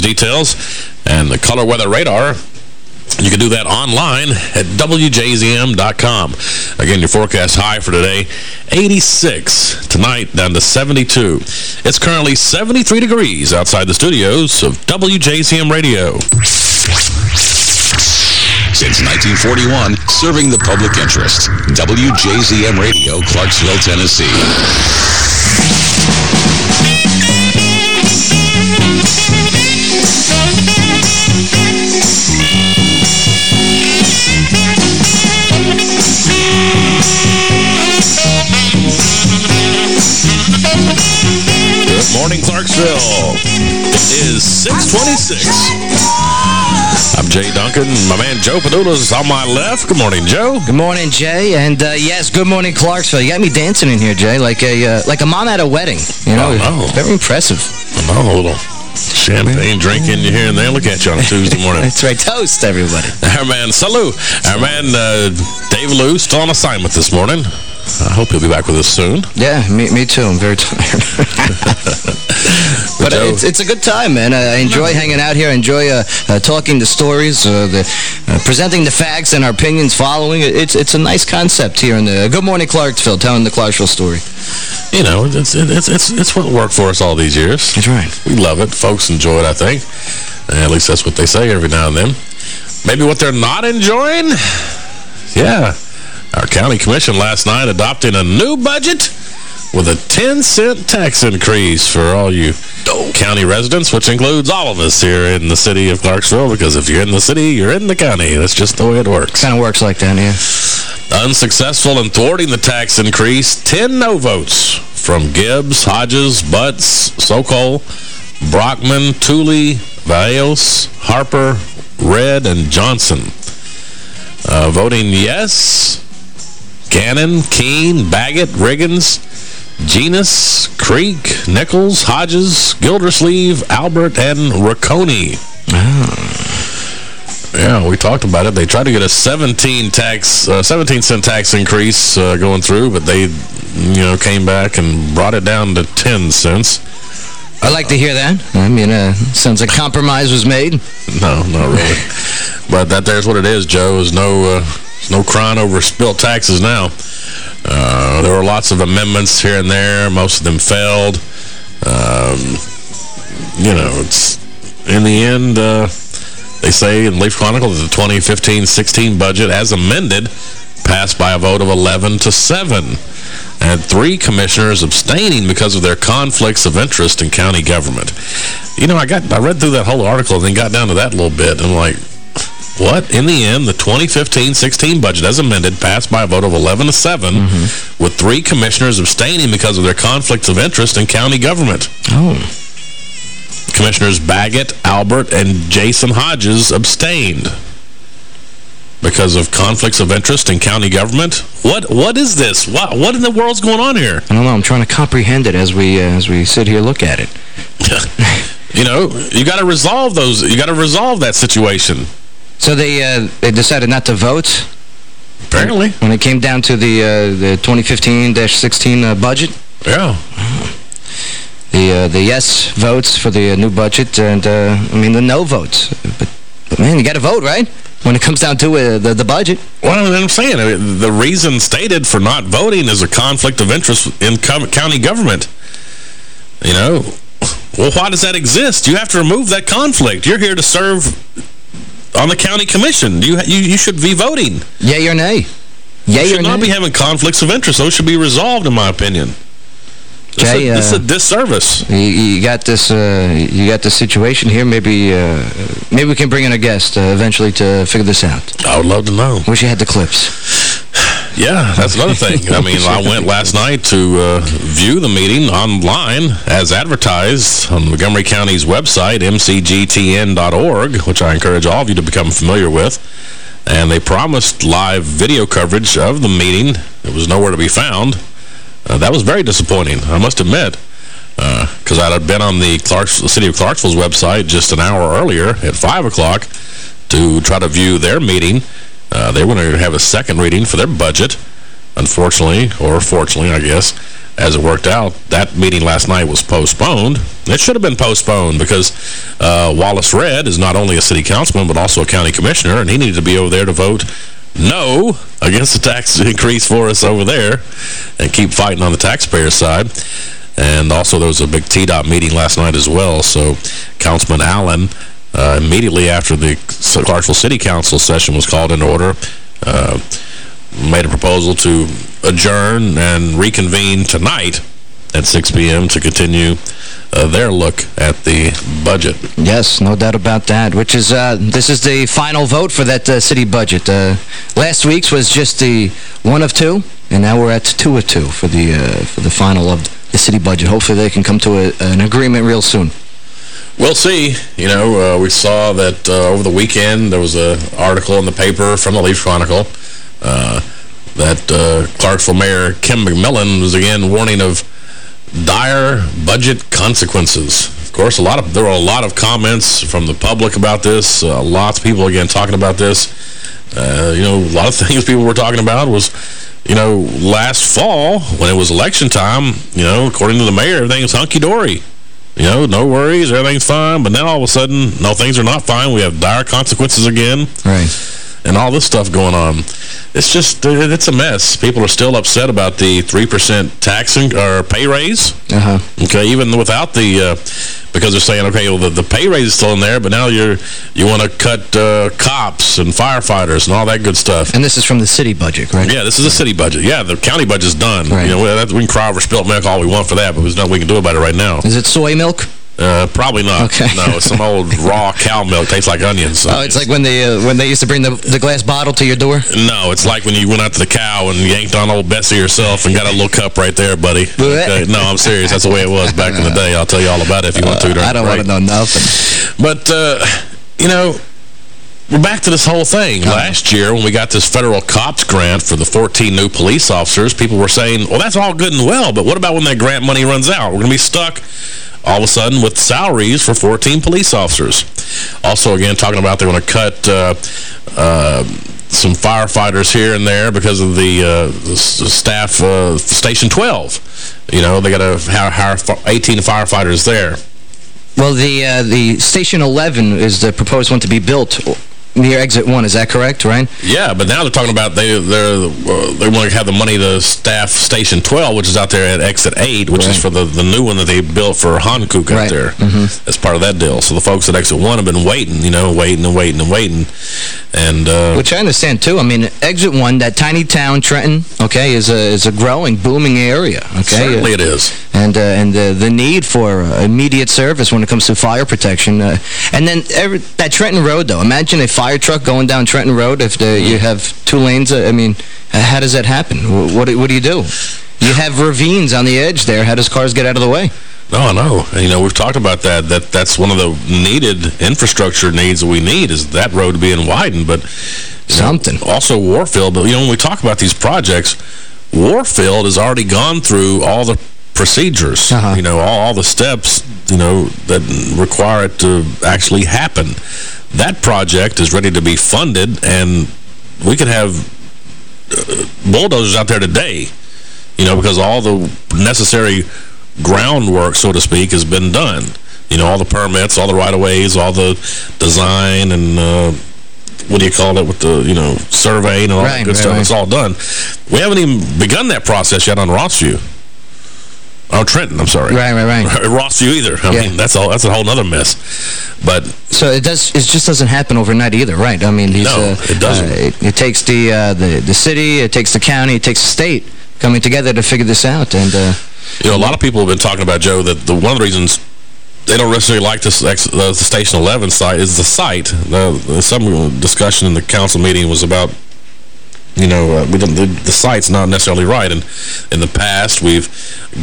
details and the color weather radar. You can do that online at WJZM.com. Again, your forecast high for today, 86. Tonight, down to 72. It's currently 73 degrees outside the studios of WJZM Radio. Since 1941, serving the public interest. WJZM Radio, Clarksville, Tennessee. Morning, Clarksville. It is 626. I'm Jay Duncan. My man Joe Padula is on my left. Good morning, Joe. Good morning, Jay. And, uh, yes, good morning, Clarksville. You got me dancing in here, Jay, like a uh, like a mom at a wedding. You know, Oh, no. very impressive. I'm a little champagne drinking you here and there. Look at you on a Tuesday morning. That's right. Toast, everybody. Our man, Salou. Our man, uh, Dave Lou, still on assignment this morning. I hope he'll be back with us soon. Yeah, me, me too. I'm very tired. but uh, Joe- it's, it's a good time, man. I I enjoy hanging out here. I enjoy uh, uh, talking the stories, uh, the, uh, presenting the facts and our opinions following. It's it's a nice concept here in the Good Morning Clarksville, telling the Clarksville story. You know, it's, it's, it's, it's what worked for us all these years. That's right. We love it. Folks enjoy it, I think. at least that's what they say every now and then. Maybe what they're not enjoying? Yeah. Our county commission last night adopting a new budget with a 10-cent tax increase for all you county residents, which includes all of us here in the city of Clarksville, because if you're in the city, you're in the county. That's just the way it works. Kind of works like that, yeah. Unsuccessful in thwarting the tax increase, 10 no votes from Gibbs, Hodges, Butts, Sokol, Brockman, Tooley, Valles, Harper, Redd, and Johnson. Uh, voting yes, Gannon, Keene, Baggett, Riggins, Genus, Creek, Nichols, Hodges, Gildersleeve, Albert, and Riccone. Yeah, we talked about it. They tried to get a 17 tax, uh, 17 cent tax increase uh, going through, but they, you know, came back and brought it down to 10 cents. I like to hear that. I mean, uh, sounds like compromise was made. No, not really. but that there's what it is, Joe. Is no, uh, no crying over spilt taxes now. Uh, there were lots of amendments here and there. Most of them failed. Um, you know, it's in the end. Uh, they say in Leaf Chronicle that the 2015-16 budget, as amended, passed by a vote of 11 to 7. And three commissioners abstaining because of their conflicts of interest in county government. You know, I got I read through that whole article and then got down to that little bit. And I'm like, what? In the end, the 2015-16 budget, as amended, passed by a vote of 11 to 7, with three commissioners abstaining because of their conflicts of interest in county government. Oh. Commissioners Baggett, Albert, and Jason Hodges abstained because of conflicts of interest in county government. What What is this? What What in the world's going on here? I don't know. I'm trying to comprehend it as we uh, as we sit here look at it. you know, you got to resolve those. You got to resolve that situation. So they uh, they decided not to vote Apparently. when it came down to the uh, the 2015-16 uh, budget. Yeah. The uh, the yes votes for the uh, new budget and uh, I mean the no votes. But, but man, you got to vote, right? When it comes down to uh, the the budget. Well, I'm saying I mean, the reason stated for not voting is a conflict of interest in co county government. You know, well, why does that exist? You have to remove that conflict. You're here to serve on the county commission. You you, you should be voting. Yay or nay? You Yay or should not nay? be having conflicts of interest. Those should be resolved, in my opinion. This, Jay, is, a, this is a uh, disservice. You, you got this. Uh, you got this situation here. Maybe, uh, maybe we can bring in a guest uh, eventually to figure this out. I would love to know. Wish you had the clips. Yeah, that's another thing. I mean, I went last night to uh, view the meeting online as advertised on Montgomery County's website, mcgtn.org, which I encourage all of you to become familiar with. And they promised live video coverage of the meeting. It was nowhere to be found. Uh, that was very disappointing, I must admit. Because I had been on the, Clarks, the City of Clarksville's website just an hour earlier at 5 o'clock to try to view their meeting. Uh, they going to have a second reading for their budget, unfortunately, or fortunately, I guess. as it worked out, that meeting last night was postponed. It should have been postponed because uh, Wallace Redd is not only a city councilman but also a county commissioner, and he needed to be over there to vote no against the tax increase for us over there and keep fighting on the taxpayer side. And also there was a big TDOT meeting last night as well. So Councilman Allen, uh, immediately after the Clarksville City Council session was called in order, uh, made a proposal to adjourn and reconvene tonight at 6 p.m. to continue uh, their look at the budget. Yes, no doubt about that, which is, uh, this is the final vote for that uh, city budget. Uh, last week's was just the one of two, and now we're at two of two for the, uh, for the final of the city budget. Hopefully they can come to a, an agreement real soon. We'll see. You know, uh, we saw that over the weekend there was an article in the paper from the Leaf Chronicle that Clarksville Mayor Kim McMillan was again warning of dire budget consequences. Of course, a lot of there were a lot of comments from the public about this. Uh, lots of people, again, talking about this. Uh, you know, a lot of things people were talking about was, you know, last fall when it was election time, you know, according to the mayor, everything was hunky-dory. You know, no worries, everything's fine. But then all of a sudden, no, things are not fine. We have dire consequences again. Right and all this stuff going on. It's just, it's a mess. People are still upset about the 3% tax or pay raise. Uh -huh. Okay, even without the, uh, because they're saying, okay, well, the, the pay raise is still in there, but now you're, you want to cut uh, cops and firefighters and all that good stuff. And this is from the city budget, right? Yeah, this is the city budget. Yeah, the county budget's done. Right. You know, we, we can cry over spilt milk all we want for that, but there's nothing we can do about it right now. Is it soy milk? Uh, probably not. Okay. No, it's some old raw cow milk. Tastes like onions. So oh, it's like when they uh, when they used to bring the, the glass bottle to your door? No, it's like when you went out to the cow and yanked on old Bessie yourself and got a little cup right there, buddy. Okay. No, I'm serious. That's the way it was back in the day. I'll tell you all about it if you want to. Uh, I don't want to know nothing. But, uh, you know, we're back to this whole thing. Uh-huh. Last year, when we got this federal cops grant for the 14 new police officers, people were saying, well, that's all good and well, but what about when that grant money runs out? We're going to be stuck all of a sudden with salaries for 14 police officers. Also, again, talking about they're going to cut uh, uh, some firefighters here and there because of the, uh, the staff uh, Station 12. You know, they got to hire 18 firefighters there. Well, the uh, the Station 11 is the proposed one to be built near exit one. Is that correct, right? Yeah, but now they're talking about they they're uh, they want to have the money to staff Station 12, which is out there at exit 8, which right. is for the the new one that they built for Hankook right. out there. Mm -hmm. As part of that deal. So the folks at exit 1 have been waiting, you know, waiting and waiting and waiting. And uh, Which I understand, too. I mean, exit 1, that tiny town, Trenton, okay, is a is a growing, booming area, okay? Certainly it is. And uh, and the, the need for uh, immediate service when it comes to fire protection. Uh, and then every, that Trenton Road, though, imagine if fire truck going down Trenton Road if the, you have two lanes? Uh, I mean, uh, how does that happen? What, what do you do? You have ravines on the edge there. How does cars get out of the way? No, I know. You know, we've talked about that. That That's one of the needed infrastructure needs that we need is that road being widened. But Something. Know, also Warfield. But, you know, when we talk about these projects, Warfield has already gone through all the procedures, uh -huh. you know, all, all the steps, you know, that require it to actually happen that project is ready to be funded, and we could have uh, bulldozers out there today, you know, because all the necessary groundwork, so to speak, has been done. You know, all the permits, all the right-of-ways, all the design and... Uh, what do you call it with the, you know, surveying and all right, that good right, stuff. Right. It's all done. We haven't even begun that process yet on Rossview. Oh, Trenton, I'm sorry. Right, right, right. Rossview either. I yeah. mean, that's all. That's a whole other mess. But so it does. It just doesn't happen overnight either, right? I mean, these, no, uh, it doesn't. Uh, it, it, takes the uh, the the city, it takes the county, it takes the state coming together to figure this out. And uh, you know, a lot of people have been talking about Joe that the one of the reasons they don't necessarily like this the Station 11 site is the site. The, some discussion in the council meeting was about you know, uh, the, the, site's not necessarily right. And in the past, we've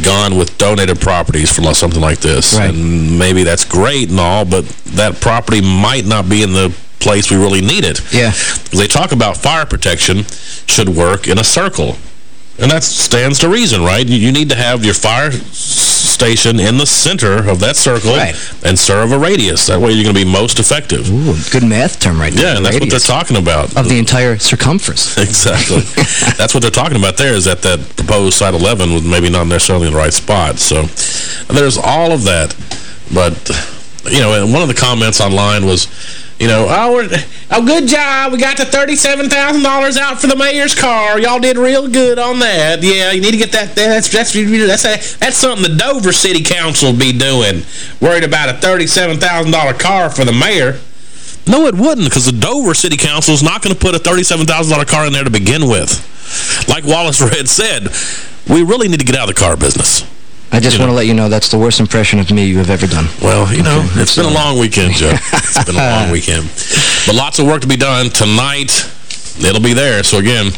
gone with donated properties for something like this. Right. And maybe that's great and all, but that property might not be in the place we really need it. Yeah. They talk about fire protection should work in a circle. And that stands to reason, right? You need to have your fire station in the center of that circle right. and serve a radius. That way you're going to be most effective. Ooh, good math term right there. Yeah, and that's radius. what they're talking about. Of the entire circumference. Exactly. that's what they're talking about there is that that proposed Site 11 was maybe not necessarily in the right spot. So there's all of that. But, you know, and one of the comments online was, you know, oh, oh, good job. We got the $37,000 out for the mayor's car. Y'all did real good on that. Yeah, you need to get that. That's that's that's, that's something the Dover City Council be doing. Worried about a $37,000 car for the mayor. No, it wouldn't, because the Dover City Council is not going to put a $37,000 car in there to begin with. Like Wallace Red said, we really need to get out of the car business. I just You want know. to let you know that's the worst impression of me you have ever done. Well, you know, it's been a long weekend, Joe. It's been a long weekend. But lots of work to be done. Tonight, it'll be there. So, again,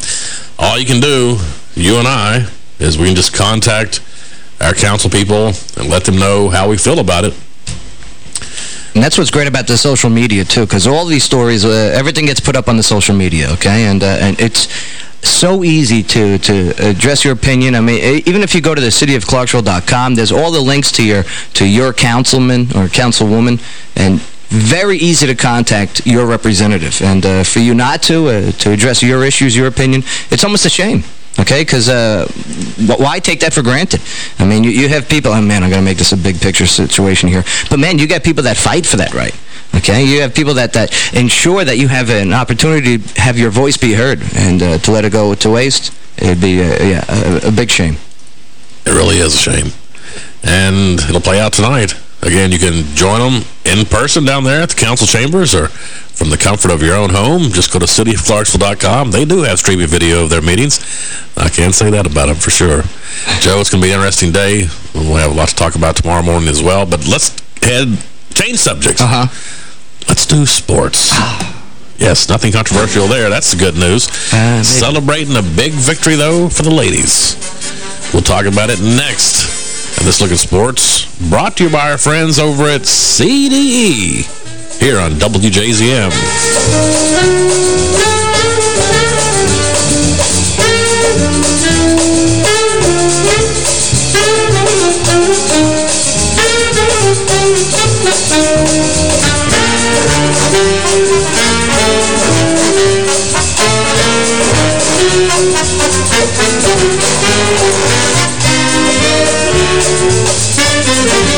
all you can do, you and I, is we can just contact our council people and let them know how we feel about it. And that's what's great about the social media, too, because all these stories, uh, everything gets put up on the social media, okay? And uh, and it's so easy to, to address your opinion. I mean, even if you go to the cityofclarksville.com, there's all the links to your to your councilman or councilwoman, and very easy to contact your representative. And uh, for you not to, uh, to address your issues, your opinion, it's almost a shame. Okay, because uh, why take that for granted? I mean, you, you have people, oh man, I'm going to make this a big picture situation here. But man, you got people that fight for that right. Okay, you have people that, that ensure that you have an opportunity to have your voice be heard. And uh, to let it go to waste, it'd be uh, yeah, a, a big shame. It really is a shame. And it'll play out tonight. Again, you can join them in person down there at the council chambers or from the comfort of your own home. Just go to cityofclarksville.com. They do have streaming video of their meetings. I can't say that about them for sure. Joe, it's going to be an interesting day. We'll have a lot to talk about tomorrow morning as well. But let's head, change subjects. Uh-huh. Let's do sports. Yes, nothing controversial there. That's the good news. Uh. Celebrating a big victory, though, for the ladies. We'll talk about it next. And this Look at Sports, brought to you by our friends over at CDE, here on WJZM.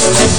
Thank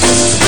Thank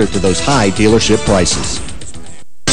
to those high dealership prices.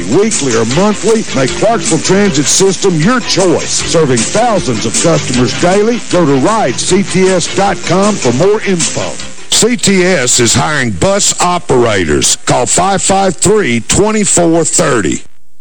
weekly, or monthly, make Clarksville Transit System your choice. Serving thousands of customers daily, go to ridects.com for more info. CTS is hiring bus operators. Call 553-2430.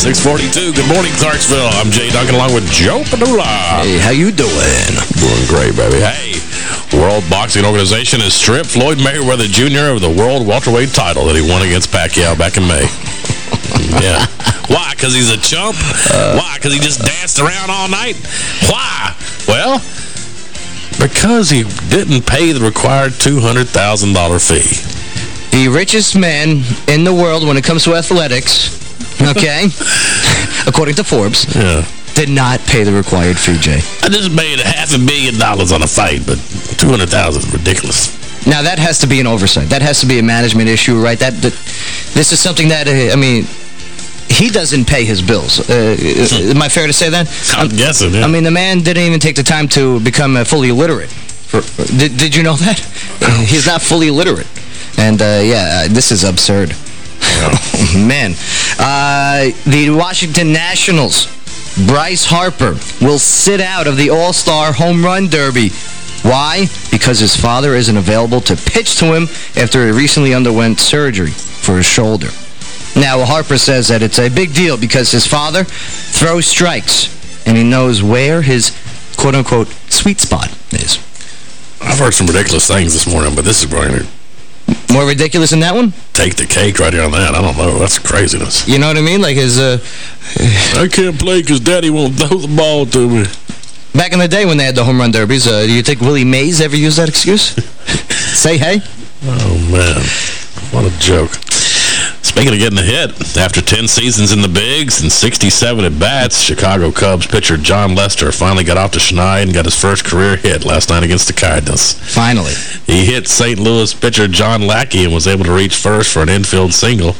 642. Good morning, Clarksville. I'm Jay Duncan along with Joe Padula. Hey, how you doing? Doing great, baby. Hey, World Boxing Organization has stripped Floyd Mayweather Jr. of the world welterweight title that he won against Pacquiao back in May. yeah. Why? Because he's a chump? Uh, Why? Because he just danced around all night? Why? Well, because he didn't pay the required $200,000 fee. The richest man in the world when it comes to athletics, okay, according to Forbes, yeah. did not pay the required fee, Jay. I just made a half a million dollars on a fight, but 200000 is ridiculous. Now, that has to be an oversight. That has to be a management issue, right? That, that This is something that, uh, I mean, he doesn't pay his bills. Uh, am I fair to say that? I'm, I'm guessing, yeah. I mean, the man didn't even take the time to become uh, fully illiterate. For, did, did you know that? He's not fully illiterate. And, uh, yeah, this is absurd. Oh, man. Uh, the Washington Nationals, Bryce Harper, will sit out of the All-Star Home Run Derby. Why? Because his father isn't available to pitch to him after he recently underwent surgery for his shoulder. Now, Harper says that it's a big deal because his father throws strikes, and he knows where his quote-unquote sweet spot is. I've heard some ridiculous things this morning, but this is to more ridiculous than that one? Take the cake right here on that. I don't know. That's craziness. You know what I mean? Like his... Uh, I can't play because Daddy won't throw the ball to me. Back in the day when they had the home run derbies, uh, do you think Willie Mays ever used that excuse? Say hey? Oh, man. What a joke. Speaking of getting a hit, after 10 seasons in the bigs and 67 at-bats, Chicago Cubs pitcher Jon Lester finally got off to Schneid and got his first career hit last night against the Cardinals. Finally. He hit St. Louis pitcher John Lackey and was able to reach first for an infield single.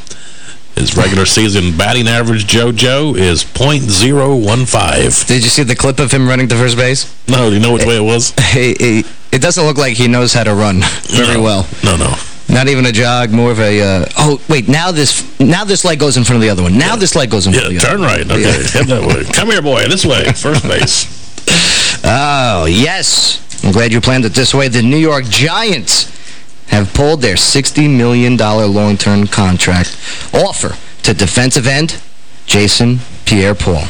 His regular season batting average, JoJo, is .015. Did you see the clip of him running to first base? No, do you know which it, way it was? It, it, doesn't look like he knows how to run very no, well. No, no. Not even a jog, more of a, uh, oh, wait, now this now this leg goes in front of the other one. Now yeah. this leg goes in front yeah, of the other one. turn right. Okay, yeah. head that way. Come here, boy, this way, first base. oh, yes. I'm glad you planned it this way. The New York Giants have pulled their $60 million long-term contract offer to defensive end Jason Pierre-Paul.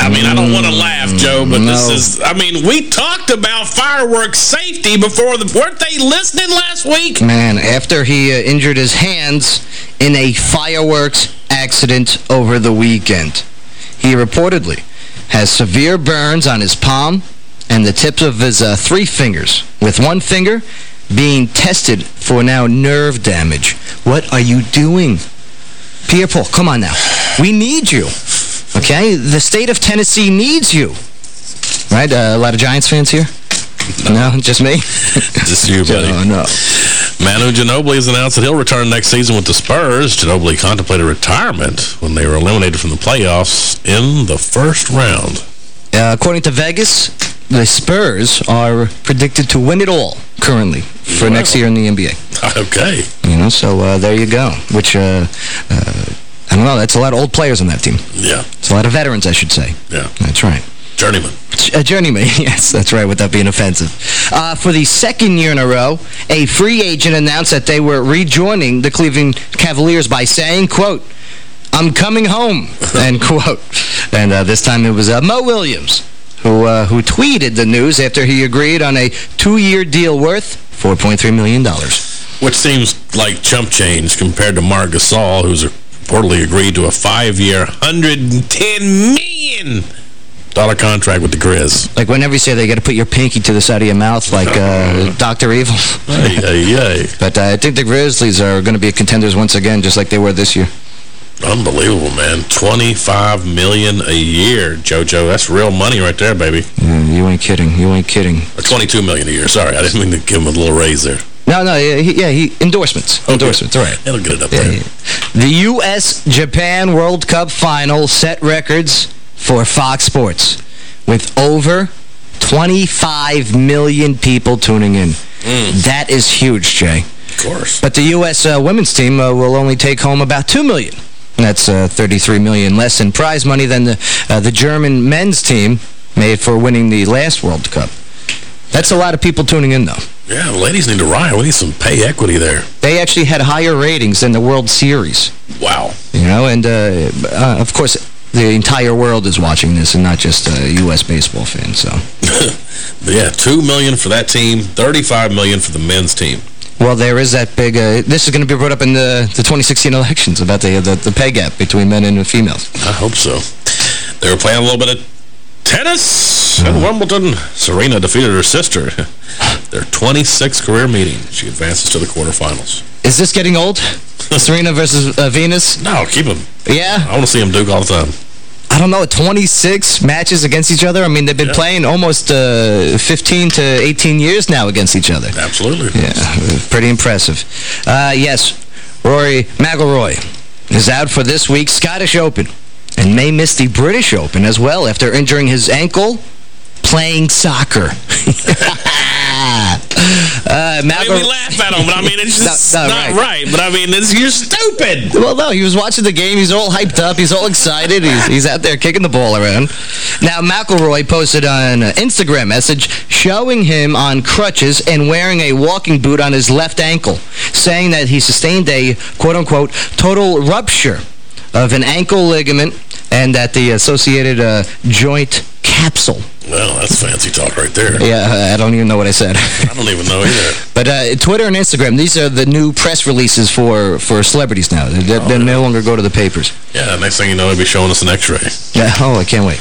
I mean, I don't want to laugh, Joe, but no. this is... I mean, we talked about fireworks safety before. The, weren't they listening last week? Man, after he uh, injured his hands in a fireworks accident over the weekend, he reportedly has severe burns on his palm and the tips of his uh, three fingers, with one finger being tested for now nerve damage. What are you doing? Pierre Paul, come on now. We need you. Okay? The state of Tennessee needs you. Right? Uh, a lot of Giants fans here? No, just me? Just you, buddy. Oh, no. Manu Ginobili has announced that he'll return next season with the Spurs. Ginobili contemplated retirement when they were eliminated from the playoffs in the first round. Uh, according to Vegas, the Spurs are predicted to win it all currently for Wow. next year in the NBA. Okay. You know, so uh, there you go. Which, uh, uh, I don't know, that's a lot of old players on that team. Yeah. It's a lot of veterans, I should say. Yeah. That's right. Journeyman. A journeyman, yes, that's right, without being offensive. Uh, for the second year in a row, a free agent announced that they were rejoining the Cleveland Cavaliers by saying, quote, I'm coming home, end quote. And uh, this time it was uh, Mo Williams who uh, who tweeted the news after he agreed on a two-year deal worth $4.3 million. Which seems like chump change compared to Marc Gasol, who's reportedly agreed to a five-year, $110 million contract with the Grizz. Like whenever you say they got to put your pinky to the side of your mouth like uh, Dr. Evil. Hey, hey, hey. But uh, I think the Grizzlies are going to be contenders once again, just like they were this year. Unbelievable, man. 25 million a year, JoJo. That's real money right there, baby. Yeah, you ain't kidding. You ain't kidding. Or 22 million a year. Sorry, I didn't mean to give him a little raise there. No, no, yeah, he, yeah, he endorsements. Endorsements, all right. It'll get it up Yeah, there. yeah. The U.S.-Japan World Cup final set records for Fox Sports with over 25 million people tuning in. That is huge, Jay. Of course. But the U.S. Uh, women's team uh, will only take home about 2 million. That's uh, 33 million less in prize money than the, uh, the German men's team made for winning the last World Cup. That's a lot of people tuning in, though. Yeah, the ladies need to riot. We need some pay equity there. They actually had higher ratings than the World Series. Wow. You know, and uh, uh, of course, the entire world is watching this and not just uh, U.S. baseball fans. So, yeah, 2 million for that team, 35 million for the men's team. well, there is that big. Uh, this is going to be brought up in the, the 2016 elections about the, the the pay gap between men and females. I hope so. They were playing a little bit of tennis at Wimbledon. Serena defeated her sister. Their 26th career meeting. She advances to the quarterfinals. Is this getting old? Serena versus uh, Venus? No, keep them. Yeah, I want to see them duke all the time. I don't know. 26 matches against each other. I mean, they've been Yeah. playing almost uh, 15 to 18 years now against each other. Absolutely. Yeah, pretty impressive. Uh, yes, Rory McIlroy is out for this week's Scottish Open and may miss the British Open as well after injuring his ankle playing soccer. uh, I mean, we laugh at him, but I mean, it's just No, no, not right. right. But I mean, you're stupid. Well, no, he was watching the game. He's all hyped up. He's all excited. He's, he's out there kicking the ball around. Now, McIlroy posted an Instagram message showing him on crutches and wearing a walking boot on his left ankle, saying that he sustained a, quote-unquote, total rupture of an ankle ligament and that the associated uh, joint capsule. Well, that's fancy talk right there. Yeah, I don't even know what I said. I don't even know either. But uh, Twitter and Instagram, these are the new press releases for, for celebrities now. They, they no longer go to the papers. Yeah, next thing you know, they'll be showing us an x-ray. Yeah, oh, I can't wait.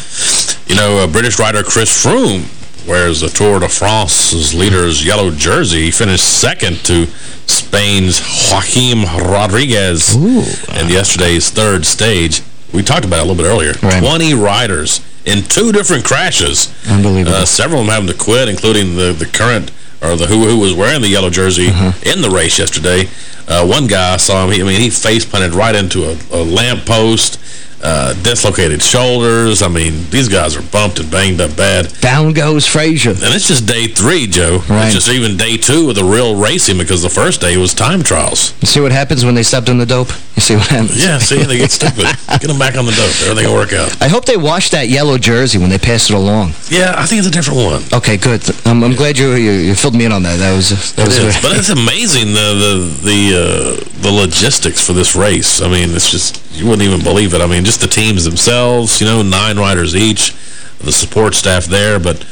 You know, uh, British rider Chris Froome wears the Tour de France's leader's yellow jersey. He finished second to Spain's Joaquim Rodriguez Ooh. in yesterday's third stage. We talked about it a little bit earlier. Right. 20 riders in two different crashes. Unbelievable. Uh, several of them having to quit, including the, the current, or the who who was wearing the yellow jersey Uh-huh. in the race yesterday. Uh, one guy I saw him, he, I mean, he face planted right into a, a lamp post, uh, dislocated shoulders. I mean, these guys are bumped and banged up bad. Down goes Frazier. And it's just day three, Joe. Right. It's just even day two of the real racing because the first day was time trials. You see what happens when they stop doing the dope? You see what happens? Yeah, see, they get stupid. Get them back on the dope. Everything will work out. I hope they wash that yellow jersey when they pass it along. Yeah, I think it's a different one. Okay, good. I'm, I'm glad you, you you filled me in on that. That was that was It is, but it's amazing the the the uh, the logistics for this race. I mean, it's just you wouldn't even believe it. I mean, just the teams themselves, you know, nine riders each, the support staff there, but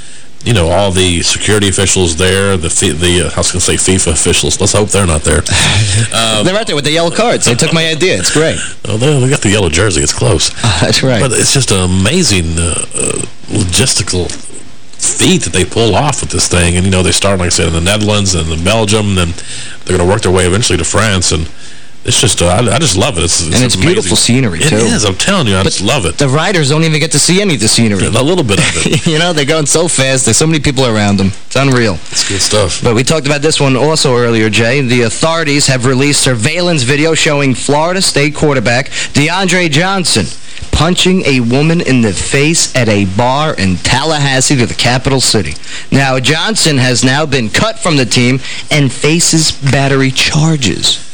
you know, all the security officials there, the, the uh, I was going to say FIFA officials. Let's hope they're not there. Um, they're right there with the yellow cards. They took my idea. It's great. Oh, they, they got the yellow jersey. It's close. Uh, that's right. But it's just an amazing uh, uh, logistical feat that they pull off with this thing. And, you know, they start, like I said, in the Netherlands and in Belgium, and then they're going to work their way eventually to France. And it's just, uh, I, I, just love it. It's, it's and it's amazing. beautiful scenery, too. It is. I'm telling you, I but just love it. The riders don't even get to see any of the scenery. A little bit of it. you know, they're going so fast. There's so many people around them. It's unreal. It's good stuff. But we talked about this one also earlier, Jay. The authorities have released surveillance video showing Florida State quarterback DeAndre Johnson punching a woman in the face at a bar in Tallahassee to the capital city. Now, Johnson has now been cut from the team and faces battery charges.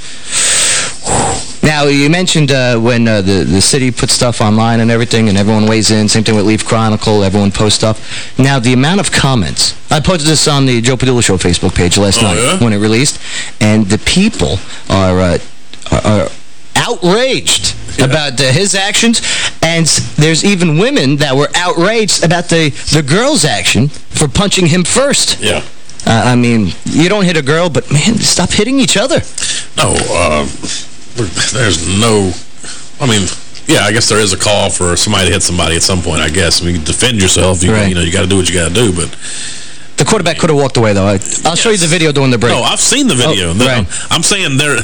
Now, you mentioned uh, when uh, the, the city puts stuff online and everything, and everyone weighs in. Same thing with Leaf Chronicle. Everyone posts stuff. Now, the amount of comments. I posted this on the Joe Padula Show Facebook page last oh, night yeah? when it released, and the people are, uh, are, are outraged yeah. about uh, his actions, and there's even women that were outraged about the, the girl's action for punching him first. Yeah. Uh, I mean, you don't hit a girl, but, man, stop hitting each other. No, uh, there's no... I mean, yeah, I guess there is a call for somebody to hit somebody at some point, I guess. I mean, you defend yourself. You, right. you know, you got to do what you got to do, but... The quarterback could have walked away, though. I, will yes. show you the video during the break. No, I've seen the video. Oh, right. I'm, I'm saying there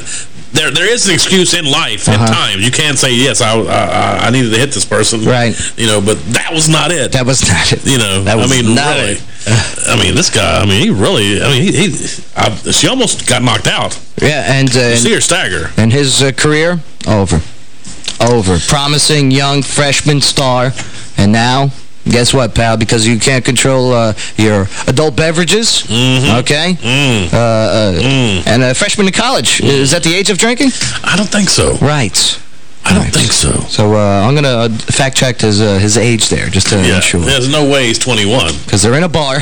there there is an excuse in life uh -huh. at times. You can't say, yes, I, I, I needed to hit this person. Right. You know, but that was not it. That was not it. You know, that was I mean, not really. It. I mean, this guy, I mean, he really, I mean, he, he I, she almost got knocked out. Yeah, and... Uh, you see her stagger. And his uh, career, over. Over. Promising young freshman star, and now... Guess what, pal? Because you can't control uh, your adult beverages, mm -hmm. okay? Mm. Uh, uh, mm. And a freshman in college. Is that the age of drinking? I don't think so. Right. I don't right. think so. So uh, I'm going to fact-check his uh, his age there, just to yeah. ensure. There's no way he's 21. Because they're in a bar.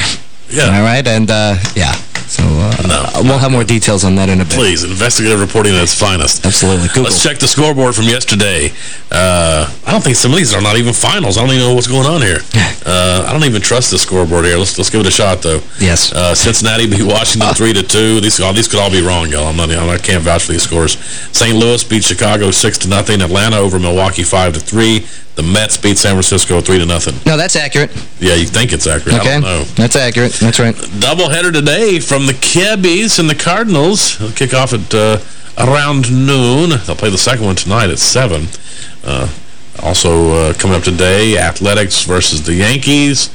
Yeah. All right, and uh, yeah. So uh, no, we'll have more details on that in a bit. Please, investigative reporting at its finest. Absolutely. Google. Let's check the scoreboard from yesterday. Uh, I don't think some of these are not even finals. I don't even know what's going on here. Uh, I don't even trust the scoreboard here. Let's let's give it a shot, though. Yes. Uh, Cincinnati beat Washington 3 to two. These all these could all be wrong, y'all. I'm not. I can't vouch for these scores. St. Louis beat Chicago 6 to nothing. Atlanta over Milwaukee 5 to 3. The Mets beat San Francisco 3 to nothing. No, that's accurate. Yeah, you think it's accurate. Okay. I don't know. That's accurate. That's right. Doubleheader today from the Cubbies and the Cardinals. They'll kick off at uh, around noon. They'll play the second one tonight at 7. Uh, also uh, coming up today, Athletics versus the Yankees.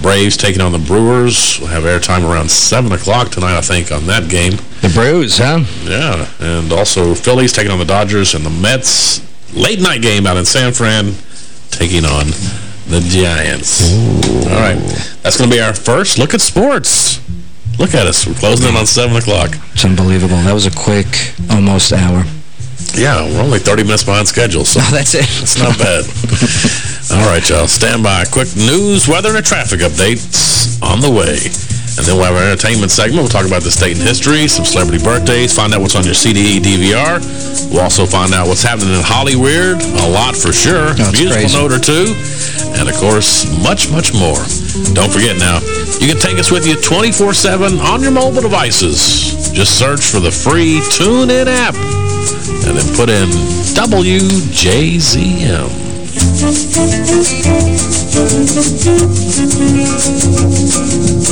Braves taking on the Brewers. We'll have airtime around 7 o'clock tonight, I think, on that game. The Brews, huh? Yeah. And also Phillies taking on the Dodgers and the Mets. Late night game out in San Fran taking on the Giants. Ooh. All right. That's going to be our first look at sports. Look at us. We're closing in on 7 o'clock. It's unbelievable. That was a quick, almost hour. Yeah, we're only 30 minutes behind schedule, so oh, that's it. It's not bad. All right, y'all. Stand by. Quick news, weather, and traffic updates on the way. And then we'll have our entertainment segment. We'll talk about the state and history, some celebrity birthdays, find out what's on your CDE DVR. We'll also find out what's happening in Hollywood. A lot for sure. That's Musical crazy. note or two. And, of course, much, much more. Don't forget now, you can take us with you 24-7 on your mobile devices. Just search for the free TuneIn app and then put in WJZM. Thank you.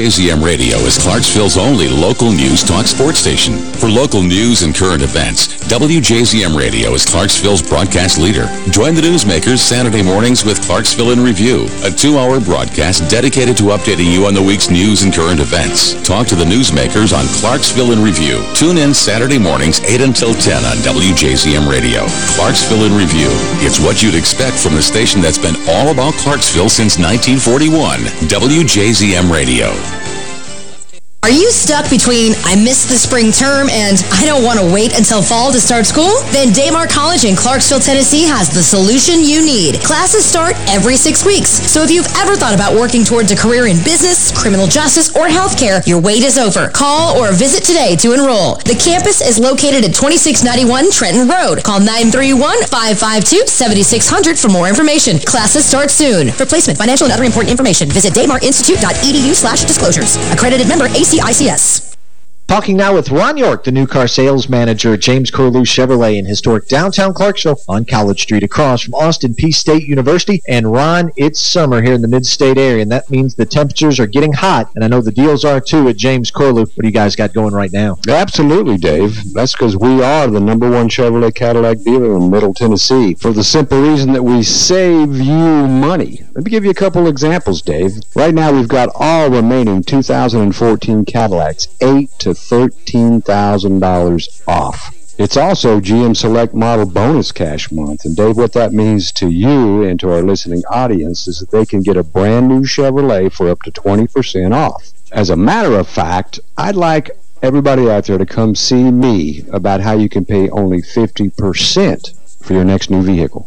WJZM Radio is Clarksville's only local news talk sports station. For local news and current events, WJZM Radio is Clarksville's broadcast leader. Join the newsmakers Saturday mornings with Clarksville in Review, a two-hour broadcast dedicated to updating you on the week's news and current events. Talk to the newsmakers on Clarksville in Review. Tune in Saturday mornings 8 until 10 on WJZM Radio. Clarksville in Review. It's what you'd expect from the station that's been all about Clarksville since 1941. WJZM Radio. Are you stuck between I missed the spring term and I don't want to wait until fall to start school? Then Daymar College in Clarksville, Tennessee has the solution you need. Classes start every six weeks. So if you've ever thought about working towards a career in business, criminal justice, or healthcare, your wait is over. Call or visit today to enroll. The campus is located at 2691 Trenton Road. Call 931-552-7600 for more information. Classes start soon. For placement, financial, and other important information, visit daymarinstitute.edu slash disclosures. Accredited member AC CICS. Talking now with Ron York, the new car sales manager at James Corlew Chevrolet in historic downtown Clarksville on College Street across from Austin Peay State University. And Ron, it's summer here in the mid-state area, and that means the temperatures are getting hot. And I know the deals are too at James Corlew. What do you guys got going right now? Absolutely, Dave. That's because we are the number one Chevrolet Cadillac dealer in Middle Tennessee for the simple reason that we save you money. Let me give you a couple examples, Dave. Right now, we've got all remaining 2014 Cadillacs 8 to $13,000 off. It's also GM Select Model Bonus Cash Month. And Dave, what that means to you and to our listening audience is that they can get a brand new Chevrolet for up to 20% off. As a matter of fact, I'd like everybody out there to come see me about how you can pay only 50% for your next new vehicle.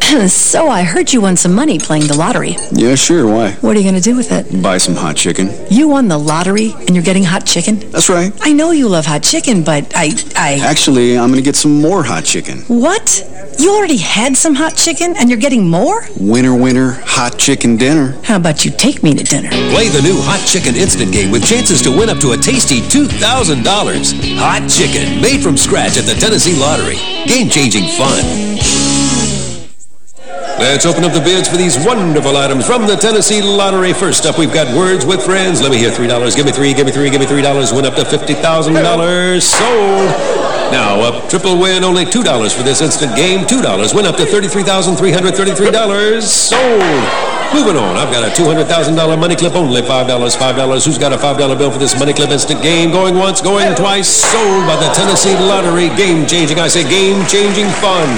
so I heard you won some money playing the lottery. Yeah, sure. Why? What are you going to do with it? Buy some hot chicken. You won the lottery and you're getting hot chicken? That's right. I know you love hot chicken, but I... I... Actually, I'm going to get some more hot chicken. What? You already had some hot chicken and you're getting more? Winner, winner, hot chicken dinner. How about you take me to dinner? Play the new Hot Chicken Instant Game with chances to win up to a tasty $2,000. Hot Chicken, made from scratch at the Tennessee Lottery. Game-changing fun. Let's open up the bids for these wonderful items from the Tennessee Lottery. First up, we've got Words with Friends. Let me hear $3. Give me 3 give me 3 give me $3. Win up to $50,000. Sold. Now, a triple win, only $2 for this instant game. $2. Win up to $33,333. Sold. Moving on, I've got a $200,000 money clip, only $5, $5. Who's got a $5 bill for this money clip instant game? Going once, going twice, sold by the Tennessee Lottery. Game-changing, I say game-changing fun.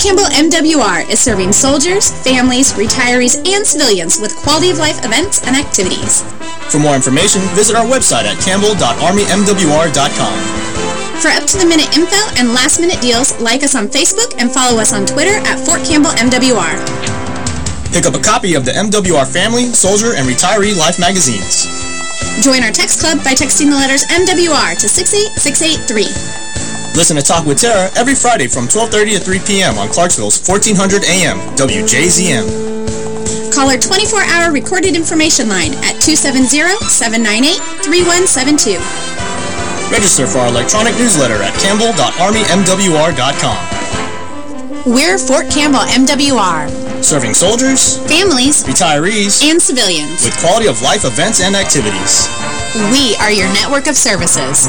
Campbell MWR is serving soldiers, families, retirees, and civilians with quality of life events and activities. For more information, visit our website at campbell.armymwr.com. For up-to-the-minute info and last-minute deals, like us on Facebook and follow us on Twitter at Fort Campbell MWR. Pick up a copy of the MWR Family, Soldier, and Retiree Life magazines. Join our text club by texting the letters MWR to 68683. Listen to Talk with Tara every Friday from 12.30 to 3 p.m. on Clarksville's 1400 AM, WJZM. Call our 24-hour recorded information line at 270-798-3172. Register for our electronic newsletter at campbell.armymwr.com. We're Fort Campbell MWR. Serving soldiers, families, retirees, and civilians with quality of life events and activities. We are your network of services.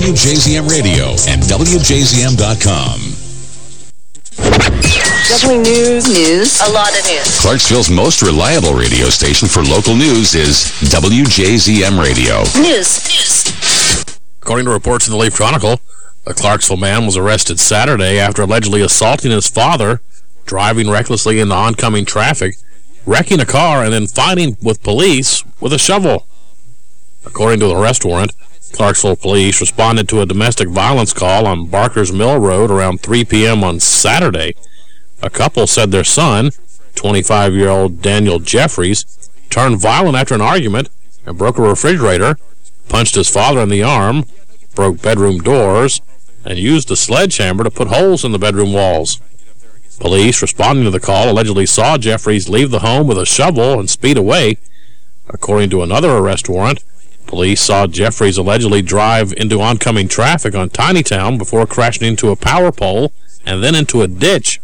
Radio and WJZM.com. Definitely news. News. A lot of news. Clarksville's most reliable radio station for local news is WJZM Radio. News. News. According to reports in the Leaf Chronicle, a Clarksville man was arrested Saturday after allegedly assaulting his father, driving recklessly into oncoming traffic, wrecking a car, and then fighting with police with a shovel. According to the arrest warrant, Clarksville police responded to a domestic violence call on Barker's Mill Road around 3 p.m. on Saturday. A couple said their son, 25-year-old Daniel Jeffries, turned violent after an argument and broke a refrigerator, punched his father in the arm, broke bedroom doors, and used a sledgehammer to put holes in the bedroom walls. Police responding to the call allegedly saw Jeffries leave the home with a shovel and speed away. According to another arrest warrant, police saw Jeffries allegedly drive into oncoming traffic on Tinytown before crashing into a power pole and then into a ditch.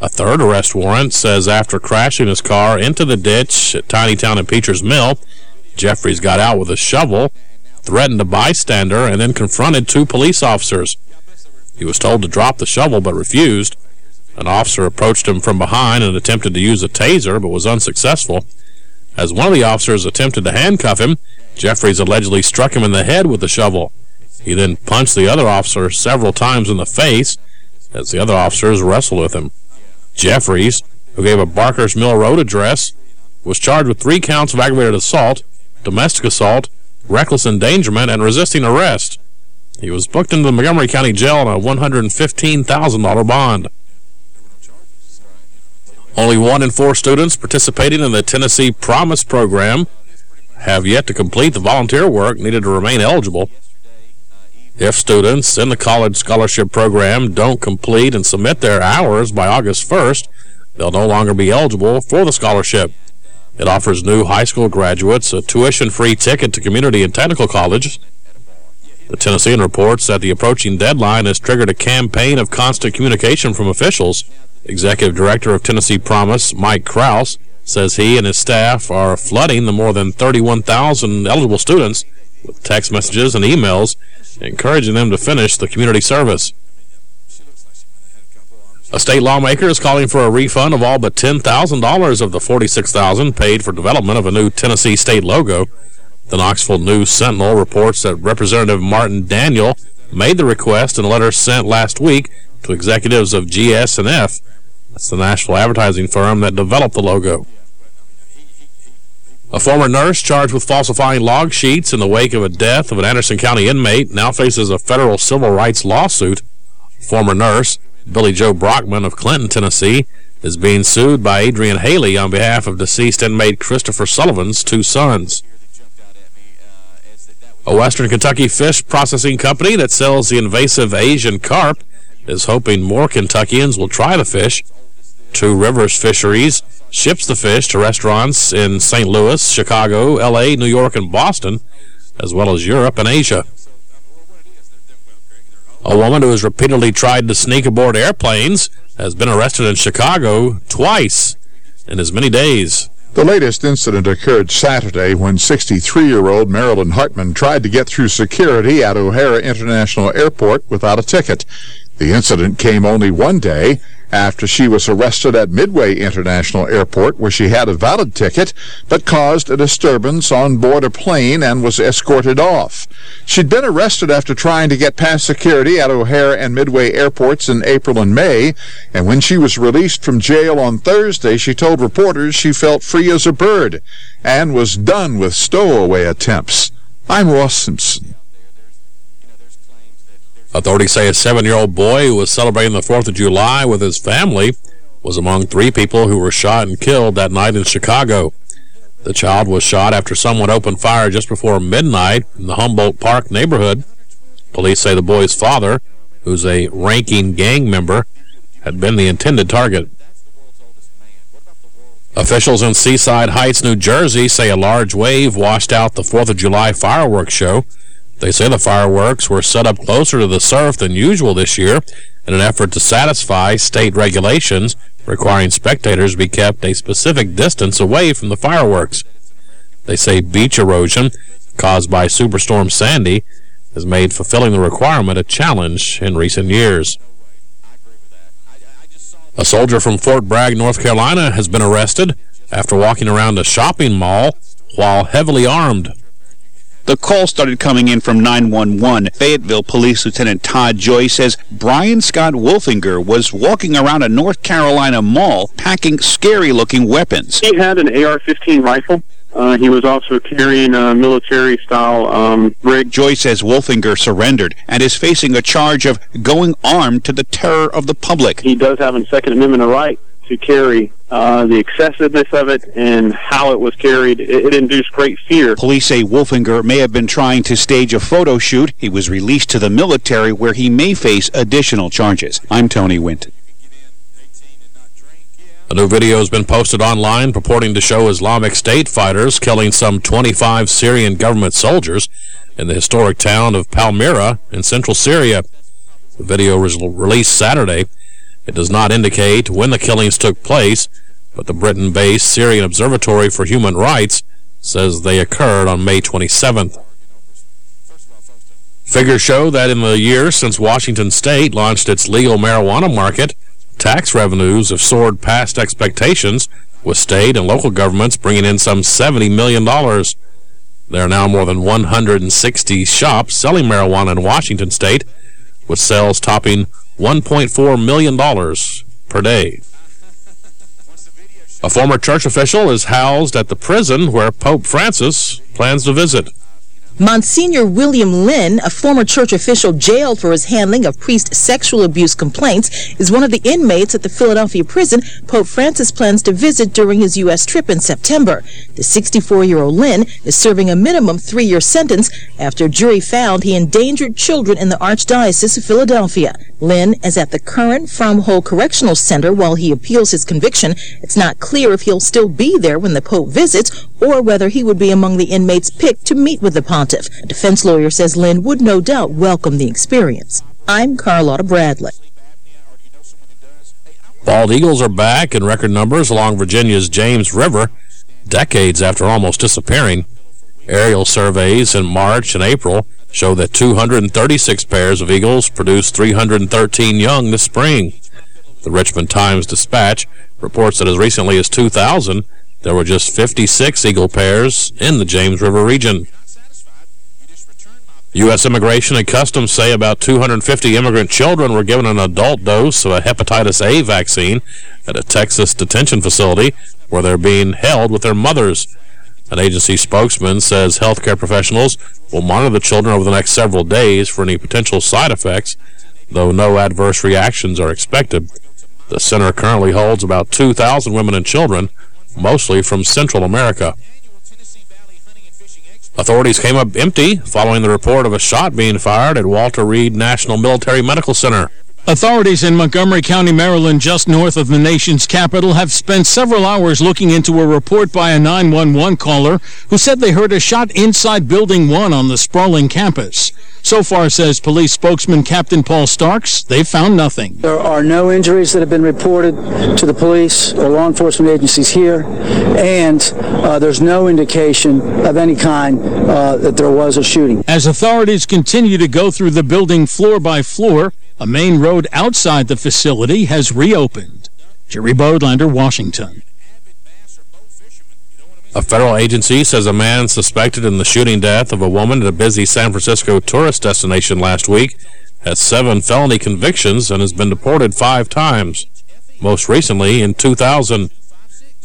A third arrest warrant says after crashing his car into the ditch at Tinytown and Peacher's Mill, Jeffries got out with a shovel, threatened a bystander, and then confronted two police officers. He was told to drop the shovel but refused. An officer approached him from behind and attempted to use a taser but was unsuccessful. As one of the officers attempted to handcuff him, Jeffries allegedly struck him in the head with the shovel. He then punched the other officer several times in the face as the other officers wrestled with him. Jeffries, who gave a Barker's Mill Road address, was charged with three counts of aggravated assault, domestic assault, reckless endangerment, and resisting arrest. He was booked into the Montgomery County Jail on a $115,000 bond. Only one in four students participating in the Tennessee Promise program have yet to complete the volunteer work needed to remain eligible. If students in the college scholarship program don't complete and submit their hours by August 1st, they'll no longer be eligible for the scholarship. It offers new high school graduates a tuition-free ticket to community and technical colleges. The Tennessean reports that the approaching deadline has triggered a campaign of constant communication from officials. Executive Director of Tennessee Promise, Mike Krause, says he and his staff are flooding the more than 31,000 eligible students with text messages and emails encouraging them to finish the community service. A state lawmaker is calling for a refund of all but $10,000 of the 46,000 paid for development of a new Tennessee state logo. The Knoxville News Sentinel reports that Representative Martin Daniel made the request in a letter sent last week to executives of GS&F. That's the national advertising firm that developed the logo. A former nurse charged with falsifying log sheets in the wake of a death of an Anderson County inmate now faces a federal civil rights lawsuit. Former nurse Billy Joe Brockman of Clinton, Tennessee, is being sued by Adrian Haley on behalf of deceased inmate Christopher Sullivan's two sons. A Western Kentucky fish processing company that sells the invasive Asian carp is hoping more Kentuckians will try the fish. Two Rivers Fisheries ships the fish to restaurants in St. Louis, Chicago, L.A., New York, and Boston, as well as Europe and Asia. A woman who has repeatedly tried to sneak aboard airplanes has been arrested in Chicago twice in as many days. The latest incident occurred Saturday when 63-year-old Marilyn Hartman tried to get through security at O'Hare International Airport without a ticket. The incident came only one day after she was arrested at Midway International Airport where she had a valid ticket but caused a disturbance on board a plane and was escorted off. She'd been arrested after trying to get past security at O'Hare and Midway airports in April and May, and when she was released from jail on Thursday, she told reporters she felt free as a bird and was done with stowaway attempts. I'm Ross Simpson. Authorities say a seven-year-old boy who was celebrating the 4th of July with his family was among three people who were shot and killed that night in Chicago. The child was shot after someone opened fire just before midnight in the Humboldt Park neighborhood. Police say the boy's father, who's a ranking gang member, had been the intended target. Officials in Seaside Heights, New Jersey say a large wave washed out the 4th of July fireworks show. They say the fireworks were set up closer to the surf than usual this year in an effort to satisfy state regulations requiring spectators be kept a specific distance away from the fireworks. They say beach erosion caused by Superstorm Sandy has made fulfilling the requirement a challenge in recent years. A soldier from Fort Bragg, North Carolina has been arrested after walking around a shopping mall while heavily armed. The call started coming in from 911. Fayetteville Police Lieutenant Todd Joy says Brian Scott Wolfinger was walking around a North Carolina mall packing scary-looking weapons. He had an AR-15 rifle. Uh, he was also carrying a military-style um, rig. Joy says Wolfinger surrendered and is facing a charge of going armed to the terror of the public. He does have a Second Amendment right to carry. Uh, the excessiveness of it and how it was carried, it, it, induced great fear. Police say Wolfinger may have been trying to stage a photo shoot. He was released to the military where he may face additional charges. I'm Tony Winton. A new video has been posted online purporting to show Islamic State fighters killing some 25 Syrian government soldiers in the historic town of Palmyra in central Syria. The video was released Saturday. It does not indicate when the killings took place, but the Britain-based Syrian Observatory for Human Rights says they occurred on May 27th. Figures show that in the year since Washington State launched its legal marijuana market, tax revenues have soared past expectations, with state and local governments bringing in some $70 million. There are now more than 160 shops selling marijuana in Washington state, with sales topping $1.4 million per day. A former church official is housed at the prison where Pope Francis plans to visit. Monsignor William Lynn, a former church official jailed for his handling of priest sexual abuse complaints, is one of the inmates at the Philadelphia prison Pope Francis plans to visit during his U.S. trip in September. The 64-year-old Lynn is serving a minimum three-year sentence after a jury found he endangered children in the Archdiocese of Philadelphia. Lynn is at the Curran-Fromhold Correctional Center while he appeals his conviction. It's not clear if he'll still be there when the Pope visits or whether he would be among the inmates picked to meet with the pontiff. A defense lawyer says Lynn would no doubt welcome the experience. I'm Carlotta Bradley. Bald eagles are back in record numbers along Virginia's James River, decades after almost disappearing. Aerial surveys in March and April show that 236 pairs of eagles produced 313 young this spring. The Richmond Times-Dispatch reports that as recently as 2000, there were just 56 eagle pairs in the James River region. U.S. Immigration and Customs say about 250 immigrant children were given an adult dose of a hepatitis A vaccine at a Texas detention facility where they're being held with their mothers. An agency spokesman says healthcare professionals will monitor the children over the next several days for any potential side effects, though no adverse reactions are expected. The center currently holds about 2,000 women and children, mostly from Central America. Authorities came up empty following the report of a shot being fired at Walter Reed National Military Medical Center. Authorities in Montgomery County, Maryland, just north of the nation's capital, have spent several hours looking into a report by a 911 caller who said they heard a shot inside Building 1 on the sprawling campus. So far, says police spokesman Captain Paul Starks, they found nothing. There are no injuries that have been reported to the police or law enforcement agencies here, and uh, there's no indication of any kind uh, that there was a shooting. As authorities continue to go through the building floor by floor, a main road outside the facility has reopened. Jerry Bodlander, Washington. A federal agency says a man suspected in the shooting death of a woman at a busy San Francisco tourist destination last week has seven felony convictions and has been deported five times, most recently in 2000.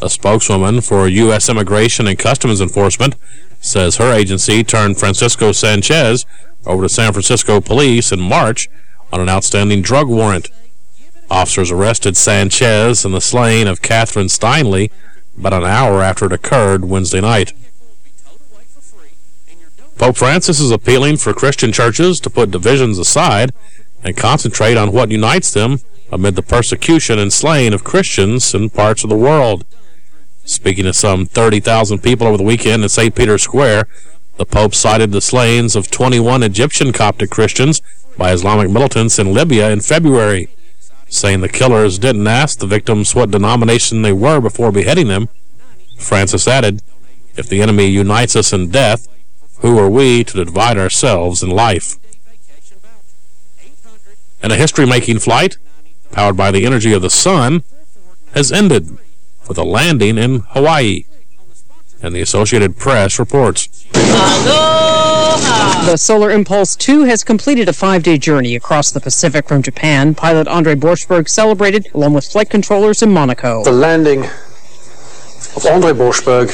A spokeswoman for U.S. Immigration and Customs Enforcement says her agency turned Francisco Sanchez over to San Francisco police in March on an outstanding drug warrant. Officers arrested Sanchez in the slaying of Kathryn Steinle about an hour after it occurred Wednesday night. Pope Francis is appealing for Christian churches to put divisions aside and concentrate on what unites them amid the persecution and slaying of Christians in parts of the world. Speaking to some 30,000 people over the weekend in St. Peter's Square, the Pope cited the slayings of 21 Egyptian Coptic Christians by Islamic militants in Libya in February, saying the killers didn't ask the victims what denomination they were before beheading them. Francis added, if the enemy unites us in death, who are we to divide ourselves in life? And a history-making flight, powered by the energy of the sun, has ended with a landing in Hawaii. And the Associated Press reports. The Solar Impulse 2 has completed a five-day journey across the Pacific from Japan. Pilot Andre Borschberg celebrated along with flight controllers in Monaco. The landing of Andre Borschberg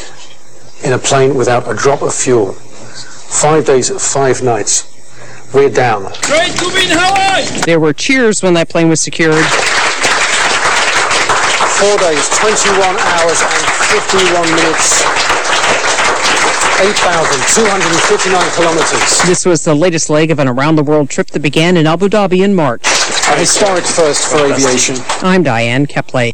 in a plane without a drop of fuel. Five days, five nights. We're down. Great to be in Hawaii! There were cheers when that plane was secured. Four days, 21 hours and 51 minutes. 8,259 kilometers. This was the latest leg of an around-the-world trip that began in Abu Dhabi in March. A historic first for aviation. I'm Diane Kepley.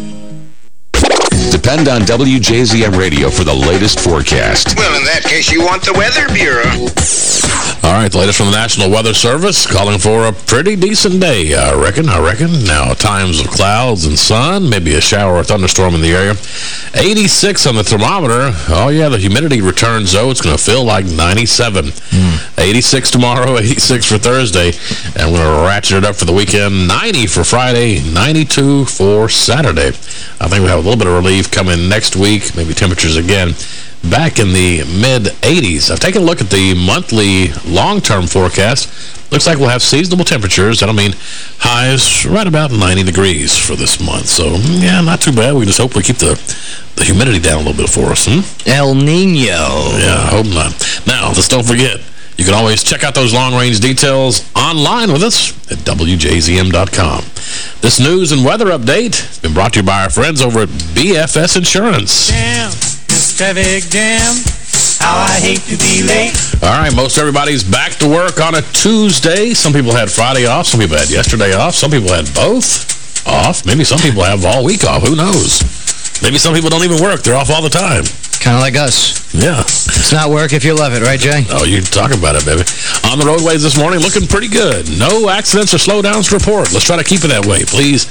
Depend on WJZM Radio for the latest forecast. Well, in that case, you want the Weather Bureau. All right, the latest from the National Weather Service, calling for a pretty decent day, I reckon, I reckon. Now, times of clouds and sun, maybe a shower or thunderstorm in the area. 86 on the thermometer. Oh, yeah, the humidity returns, though. It's going to feel like 97. Hmm. 86 tomorrow, 86 for Thursday. And we're going to ratchet it up for the weekend. 90 for Friday, 92 for Saturday. I think we have a little bit of relief coming next week, maybe temperatures again back in the mid-80s. I've taken a look at the monthly long-term forecast. Looks like we'll have seasonable temperatures. I don't mean highs right about 90 degrees for this month. So, yeah, not too bad. We just hope we keep the, the humidity down a little bit for us. Hmm? El Nino. Yeah, I hope not. Now, let's don't forget, you can always check out those long-range details online with us at WJZM.com. This news and weather update has been brought to you by our friends over at BFS Insurance. Damn, this traffic jam. How I hate to be late. All right, most everybody's back to work on a Tuesday. Some people had Friday off. Some people had yesterday off. Some people had both off. Maybe some people have all week off. Who knows? Maybe some people don't even work. They're off all the time. Kind of like us. Yeah. It's not work if you love it, right, Jay? Oh, you talk about it, baby. On the roadways this morning, looking pretty good. No accidents or slowdowns to report. Let's try to keep it that way. Please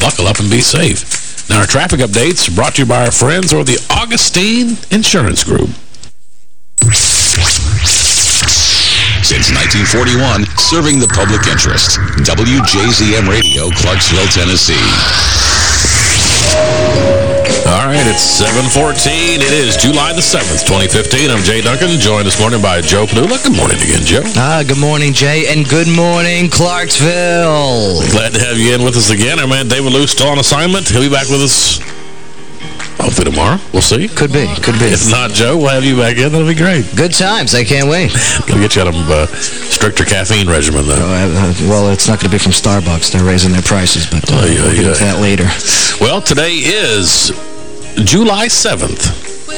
buckle up and be safe. Now, our traffic updates brought to you by our friends over the Augustine Insurance Group. Since 1941, serving the public interest. WJZM Radio, Clarksville, Tennessee. All right, it's 714. It is July the 7th, 2015. I'm Jay Duncan, joined this morning by Joe Padula. Good morning again, Joe. Ah, good morning, Jay, and good morning, Clarksville. Glad to have you in with us again. Our man David Lou still on assignment. He'll be back with us hopefully tomorrow. We'll see. Could be, could be. If not, Joe, we'll have you back in. That'll be great. Good times. I can't wait. We'll get you on a uh, stricter caffeine regimen, though. Uh, well, it's not going to be from Starbucks. They're raising their prices, but uh, Oh, yeah, we'll get yeah. into that later. Well, today is July 7th,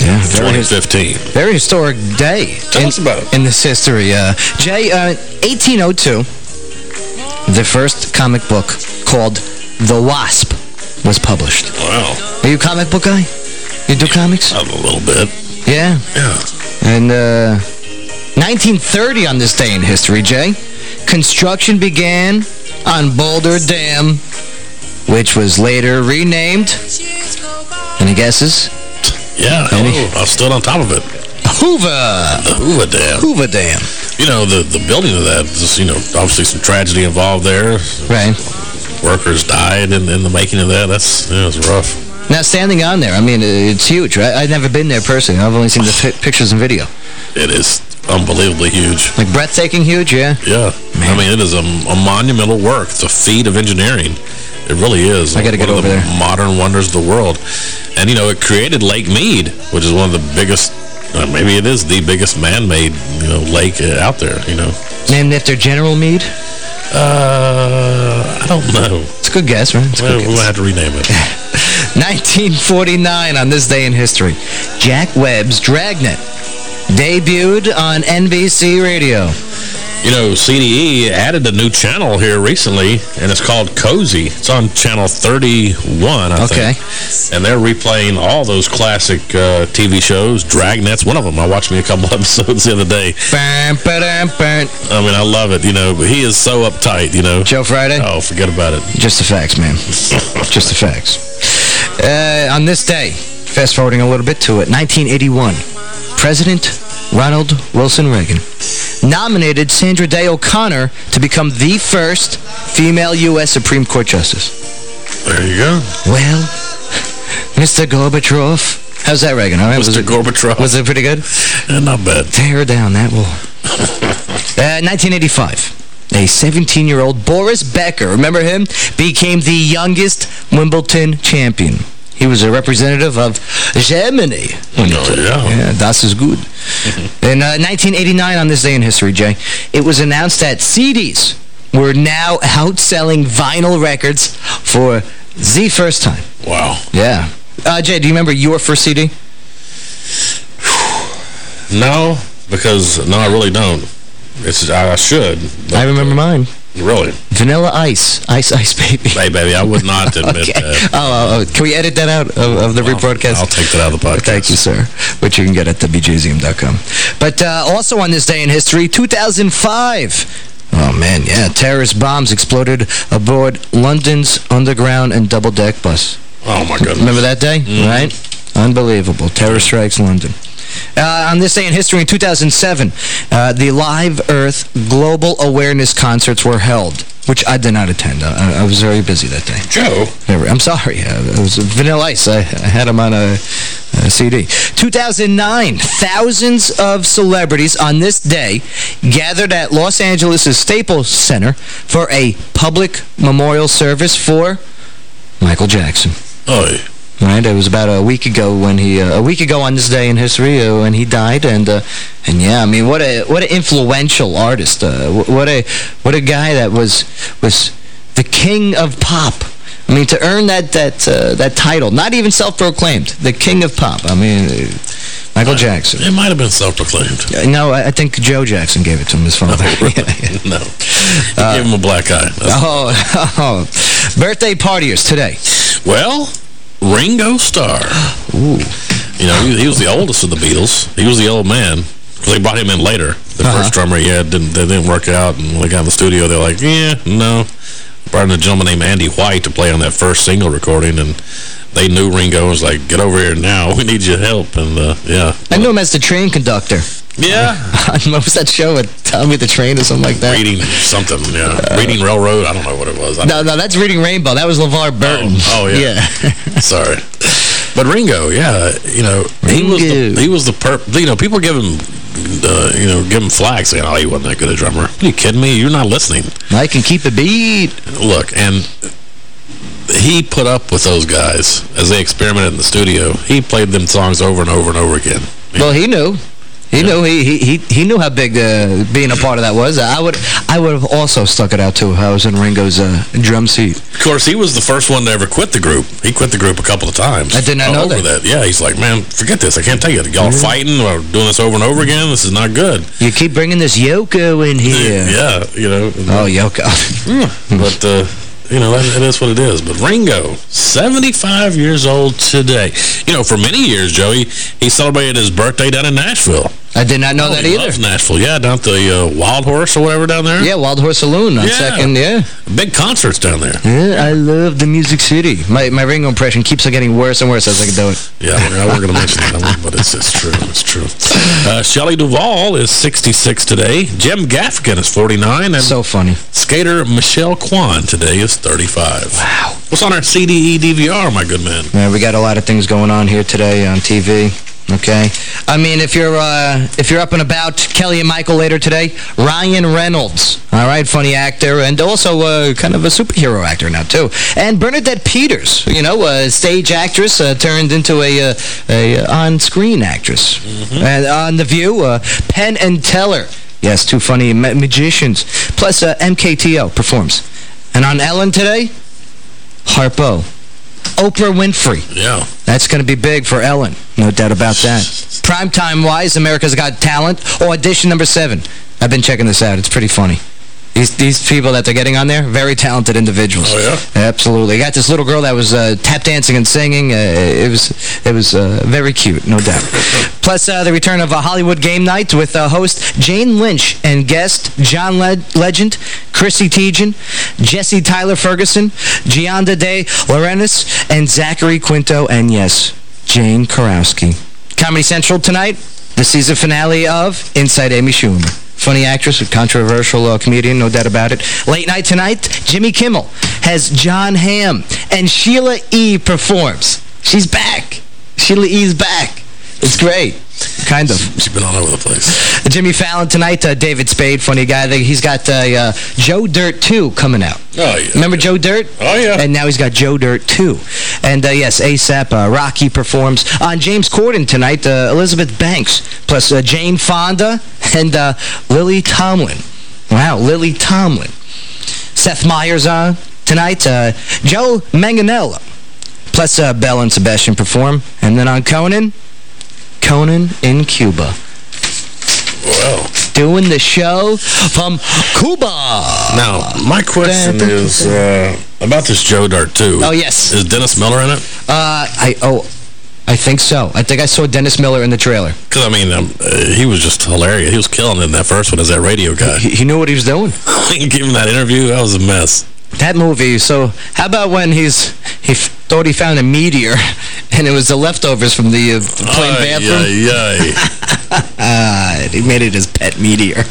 Yeah, very, his- 2015. very historic day. Tell in, us about it. In this history. Uh, Jay, uh, 1802, the first comic book called The Wasp was published. Wow. Are you a comic book guy? You do comics? A little bit. Yeah. Yeah. And uh, 1930 on this day in history, Jay, construction began on Boulder Dam, which was later renamed. Any guesses? Yeah, Any? oh, I'm still on top of it. Hoover. The Hoover Dam. Hoover Dam. You know, the, the building of that, just, you know, obviously some tragedy involved there. Right. Workers died in, in the making of that. That's, yeah, it's rough. Now, standing on there, I mean, it's huge, right? I've never been there personally. I've only seen the pictures and video. It is unbelievably huge. Like breathtaking huge, yeah? Yeah. I mean, it is a, a, monumental work. It's a feat of engineering. It really is. I got to get over the there. modern wonders of the world. And, you know, it created Lake Mead, which is one of the biggest, uh, maybe it is the biggest man-made, you know, lake uh, out there, you know. Named after General Meade? Uh, I don't know. It's a good guess, right? It's well, good we'll guess. have to rename it. 1949 on this day in history. Jack Webb's Dragnet debuted on NBC Radio. You know, CDE added a new channel here recently, and it's called Cozi. It's on channel 31, I think. okay. think. And they're replaying all those classic uh, TV shows. Dragnet's one of them. I watched me a couple episodes the other day. Bam, ba-dam, bam. I mean, I love it, you know, but he is so uptight, you know. Joe Friday? Oh, forget about it. Just the facts, man. Just the facts. Uh, on this day, fast forwarding a little bit to it, 1981, President Ronald Wilson Reagan nominated Sandra Day O'Connor to become the first female U.S. Supreme Court Justice. There you go. Well, Mr. Gorbachev, how's that, Reagan? All right, Mr. Was it, Gorbachev. Was it pretty good? Yeah, not bad. Tear down that wall. uh, 1985. A 17-year-old Boris Becker, remember him? Became the youngest Wimbledon champion. He was a representative of Germany. Oh, yeah. Yeah, das is good. in uh, 1989, on this day in history, Jay, it was announced that CDs were now outselling vinyl records for the first time. Wow. Yeah. Uh, Jay, do you remember your first CD? No, because, no, I really don't. It's I should. I remember mine. Really? Vanilla Ice. Ice Ice Baby. Hey, baby, I would not admit okay. that. Oh, oh, oh, can we edit that out of, of the Well, rebroadcast? I'll take that out of the podcast. Thank you, sir. Which you can get at WJZM.com. But uh, also on this day in history, 2005. Oh, man, yeah. Terrorist bombs exploded aboard London's underground and double-deck bus. Oh, my goodness. Remember that day? Mhm. Right? Unbelievable. Terror strikes London. Uh, on this day in history, in 2007, uh, the Live Earth Global Awareness Concerts were held, which I did not attend. I, I was very busy that day. Joe? I'm sorry. Uh, it was Vanilla Ice. I, I had them on a, a CD. 2009, thousands of celebrities on this day gathered at Los Angeles' Staples Center for a public memorial service for Michael Jackson. Oh, Right, it was about a week ago when he uh, a week ago on this day in history uh, when he died, and uh, and yeah, I mean what a what an influential artist, uh, what a what a guy that was was the king of pop. I mean to earn that that uh, that title, not even self-proclaimed, the king of pop. I mean. Uh, Michael Jackson. It might have been self-proclaimed. No, I think Joe Jackson gave it to him, his father. no. He Uh, gave him a black eye. That's- Oh, oh, birthday partiers today. Well, Ringo Starr. Ooh. You know, he, he was the oldest of the Beatles. He was the old man. They brought him in later. The Uh-huh. first drummer he had didn't, they didn't work out. And when they got in the studio, they're like, yeah, no. Brought in a gentleman named Andy White to play on that first single recording. And they knew Ringo was like, get over here now. We need your help. And, uh, yeah. I knew him as the train conductor. Yeah. what was that show with Tommy the Train or something like that? Reading something, yeah. Reading Railroad. I don't know what it was. No, no, that's Reading Rainbow. That was LeVar Burton. Oh, oh, yeah. Sorry. But Ringo, yeah, you know, he was the, he was the perp. You know, people give him, uh, you know, give him flack saying, "Oh, he wasn't that good a drummer." Are you kidding me? You're not listening. I can keep a beat. Look, and he put up with those guys as they experimented in the studio. He played them songs over and over and over again. Well, he knew. He knew he, he he knew how big uh, being a part of that was. I would I would have also stuck it out too. I was in Ringo's uh, drum seat. Of course, he was the first one to ever quit the group. He quit the group a couple of times. I did not know over that. Yeah, he's like, man, forget this. I can't take it. Y'all fighting or doing this over and over again. This is not good. You keep bringing this Yoko in here. Yeah, you know. Oh, Yoko. But, uh, you know, that, that is what it is. But Ringo, 75 years old today. You know, for many years, Joey, he celebrated his birthday down in Nashville. I did not know Oh, that either. Nashville. Yeah, down at the uh, Wild Horse or whatever down there. Yeah, Wild Horse Saloon on Yeah. second, yeah. Big concerts down there. Yeah, I love the Music City. My my Ringo impression keeps on getting worse and worse as I do it. Yeah, I wasn't going to mention that one, but it's, it's true. It's true. Uh, Shelley Duvall is 66 today. Jim Gaffigan is 49. And so funny. Skater Michelle Kwan today is 35. Wow. What's on our CDE DVR, my good man? Yeah, we got a lot of things going on here today on TV. Okay, I mean, if you're uh, if you're up and about, Kelly and Michael later today, Ryan Reynolds, all right, funny actor, and also uh, kind of a superhero actor now too, and Bernadette Peters, you know, a stage actress uh, turned into a uh, a on-screen actress, and on The View, uh, Penn and Teller, yes, two funny ma magicians, plus uh, MKTO performs, and on Ellen today, Harpo. Oprah Winfrey. Yeah. That's going to be big for Ellen. No doubt about that. Primetime-wise, America's Got Talent, audition number seven. I've been checking this out. It's pretty funny. These, these people that they're getting on there, very talented individuals. Oh, yeah? Absolutely. Got this little girl that was uh, tap dancing and singing. Uh, it was it was uh, very cute, no doubt. Plus, uh, the return of a Hollywood Game Night with uh, host Jane Lynch and guest John Le Legend, Chrissy Teigen, Jesse Tyler Ferguson, Giada De Laurentiis, and Zachary Quinto, and yes, Jane Krakowski. Comedy Central tonight, the season finale of Inside Amy Schumer. Funny actress, a controversial uh, comedian, no doubt about it. Late night tonight, Jimmy Kimmel has Jon Hamm, and Sheila E. performs. She's back. Sheila E.'s back. It's great. Kind of. She's been all over the place. Jimmy Fallon tonight, uh, David Spade, funny guy. He's got uh, uh, Joe Dirt 2 coming out. Oh, yeah. Remember Joe Dirt? Oh, yeah. And now he's got Joe Dirt 2. And, uh, yes, ASAP, uh, Rocky performs. On James Corden tonight, uh, Elizabeth Banks, plus uh, Jane Fonda and uh, Lily Tomlin. Wow, Lily Tomlin. Seth Meyers on tonight. Uh, Joe Manganiello. Plus uh, Belle and Sebastian perform. And then on Conan, Conan in Cuba. Well. Doing the show from Cuba. Now, my question is uh, about this Joe Dirt, too. Oh, yes. Is Dennis Miller in it? Uh, I, oh, I think so. I think I saw Dennis Miller in the trailer. Because, I mean, um, uh, he was just hilarious. He was killing it in that first one as that radio guy. He, he knew what he was doing. Him that interview. That was a mess. That movie, so how about when he's he f thought he found a meteor and it was the leftovers from the uh, plane Ay, bathroom? Ah, he made it his pet meteor.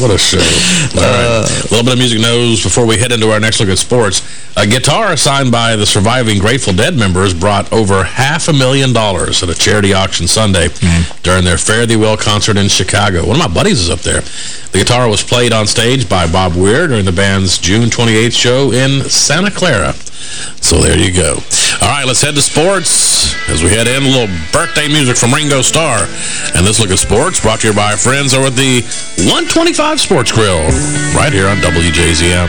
What a show. All right. Uh, a little bit of music news before we head into our next look at sports. A guitar signed by the surviving Grateful Dead members brought over half a million dollars at a charity auction Sunday hmm. during their Fare Thee Well concert in Chicago. One of my buddies is up there. The guitar was played on stage by Bob Weir during the band's June 28th show in Santa Clara. So there you go. All right, let's head to sports. As we head in, a little birthday music from Ringo Starr. And this look at sports brought to you by our friends over at the 125 Sports Grill right here on WJZM.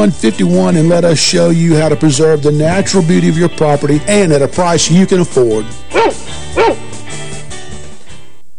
151 and let us show you how to preserve the natural beauty of your property and at a price you can afford.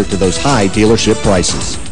to those high dealership prices.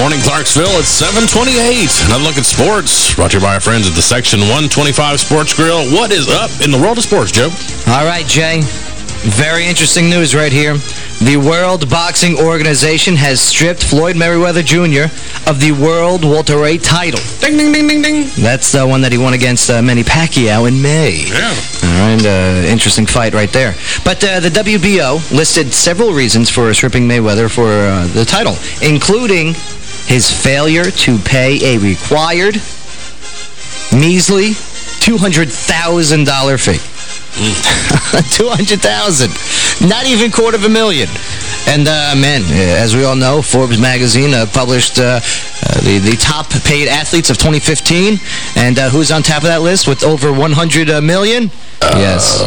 Morning, Clarksville. It's 728. Another look at sports. Brought to you by our friends at the Section 125 Sports Grill. What is up in the world of sports, Joe? All right, Jay. Very interesting news right here. The World Boxing Organization has stripped Floyd Mayweather Jr. of the World Walter welterweight title. Ding, ding, ding, ding, ding. That's the one that he won against uh, Manny Pacquiao in May. Yeah. All right, uh, interesting fight right there. But uh, the WBO listed several reasons for stripping Mayweather for uh, the title, including his failure to pay a required measly $200,000 fee. 200000 Not even quarter of a million. And, uh, man, as we all know, Forbes magazine uh, published uh, the, the top paid athletes of 2015. And uh, who's on top of that list with over 100 uh, million? yes.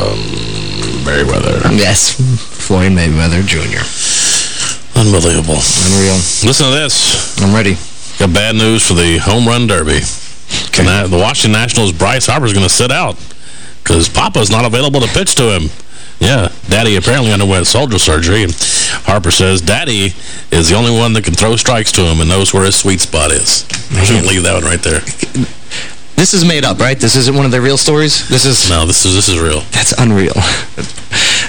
Mayweather. Yes. Floyd Mayweather Jr. Unbelievable. Unreal. Listen to this. I'm ready. Got bad news for the home run derby. Okay. The Washington Nationals' Bryce Harper is going to sit out because Papa's not available to pitch to him. Yeah, Daddy apparently underwent soldier surgery, and Harper says Daddy is the only one that can throw strikes to him and knows where his sweet spot is. Going to leave that one right there. This is made up, right? This isn't one of the real stories? This is... No, this is this is real. That's unreal.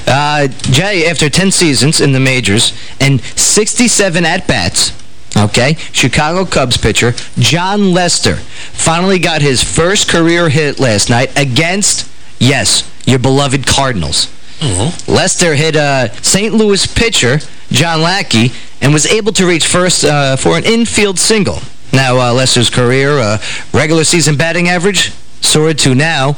Uh, Jay, after 10 seasons in the majors and 67 at-bats, okay, Chicago Cubs pitcher Jon Lester finally got his first career hit last night against, yes, your beloved Cardinals. Mm-hmm. Lester hit uh, St. Louis pitcher John Lackey and was able to reach first uh, for an infield single. Now, uh, Lester's career uh, regular season batting average soared to now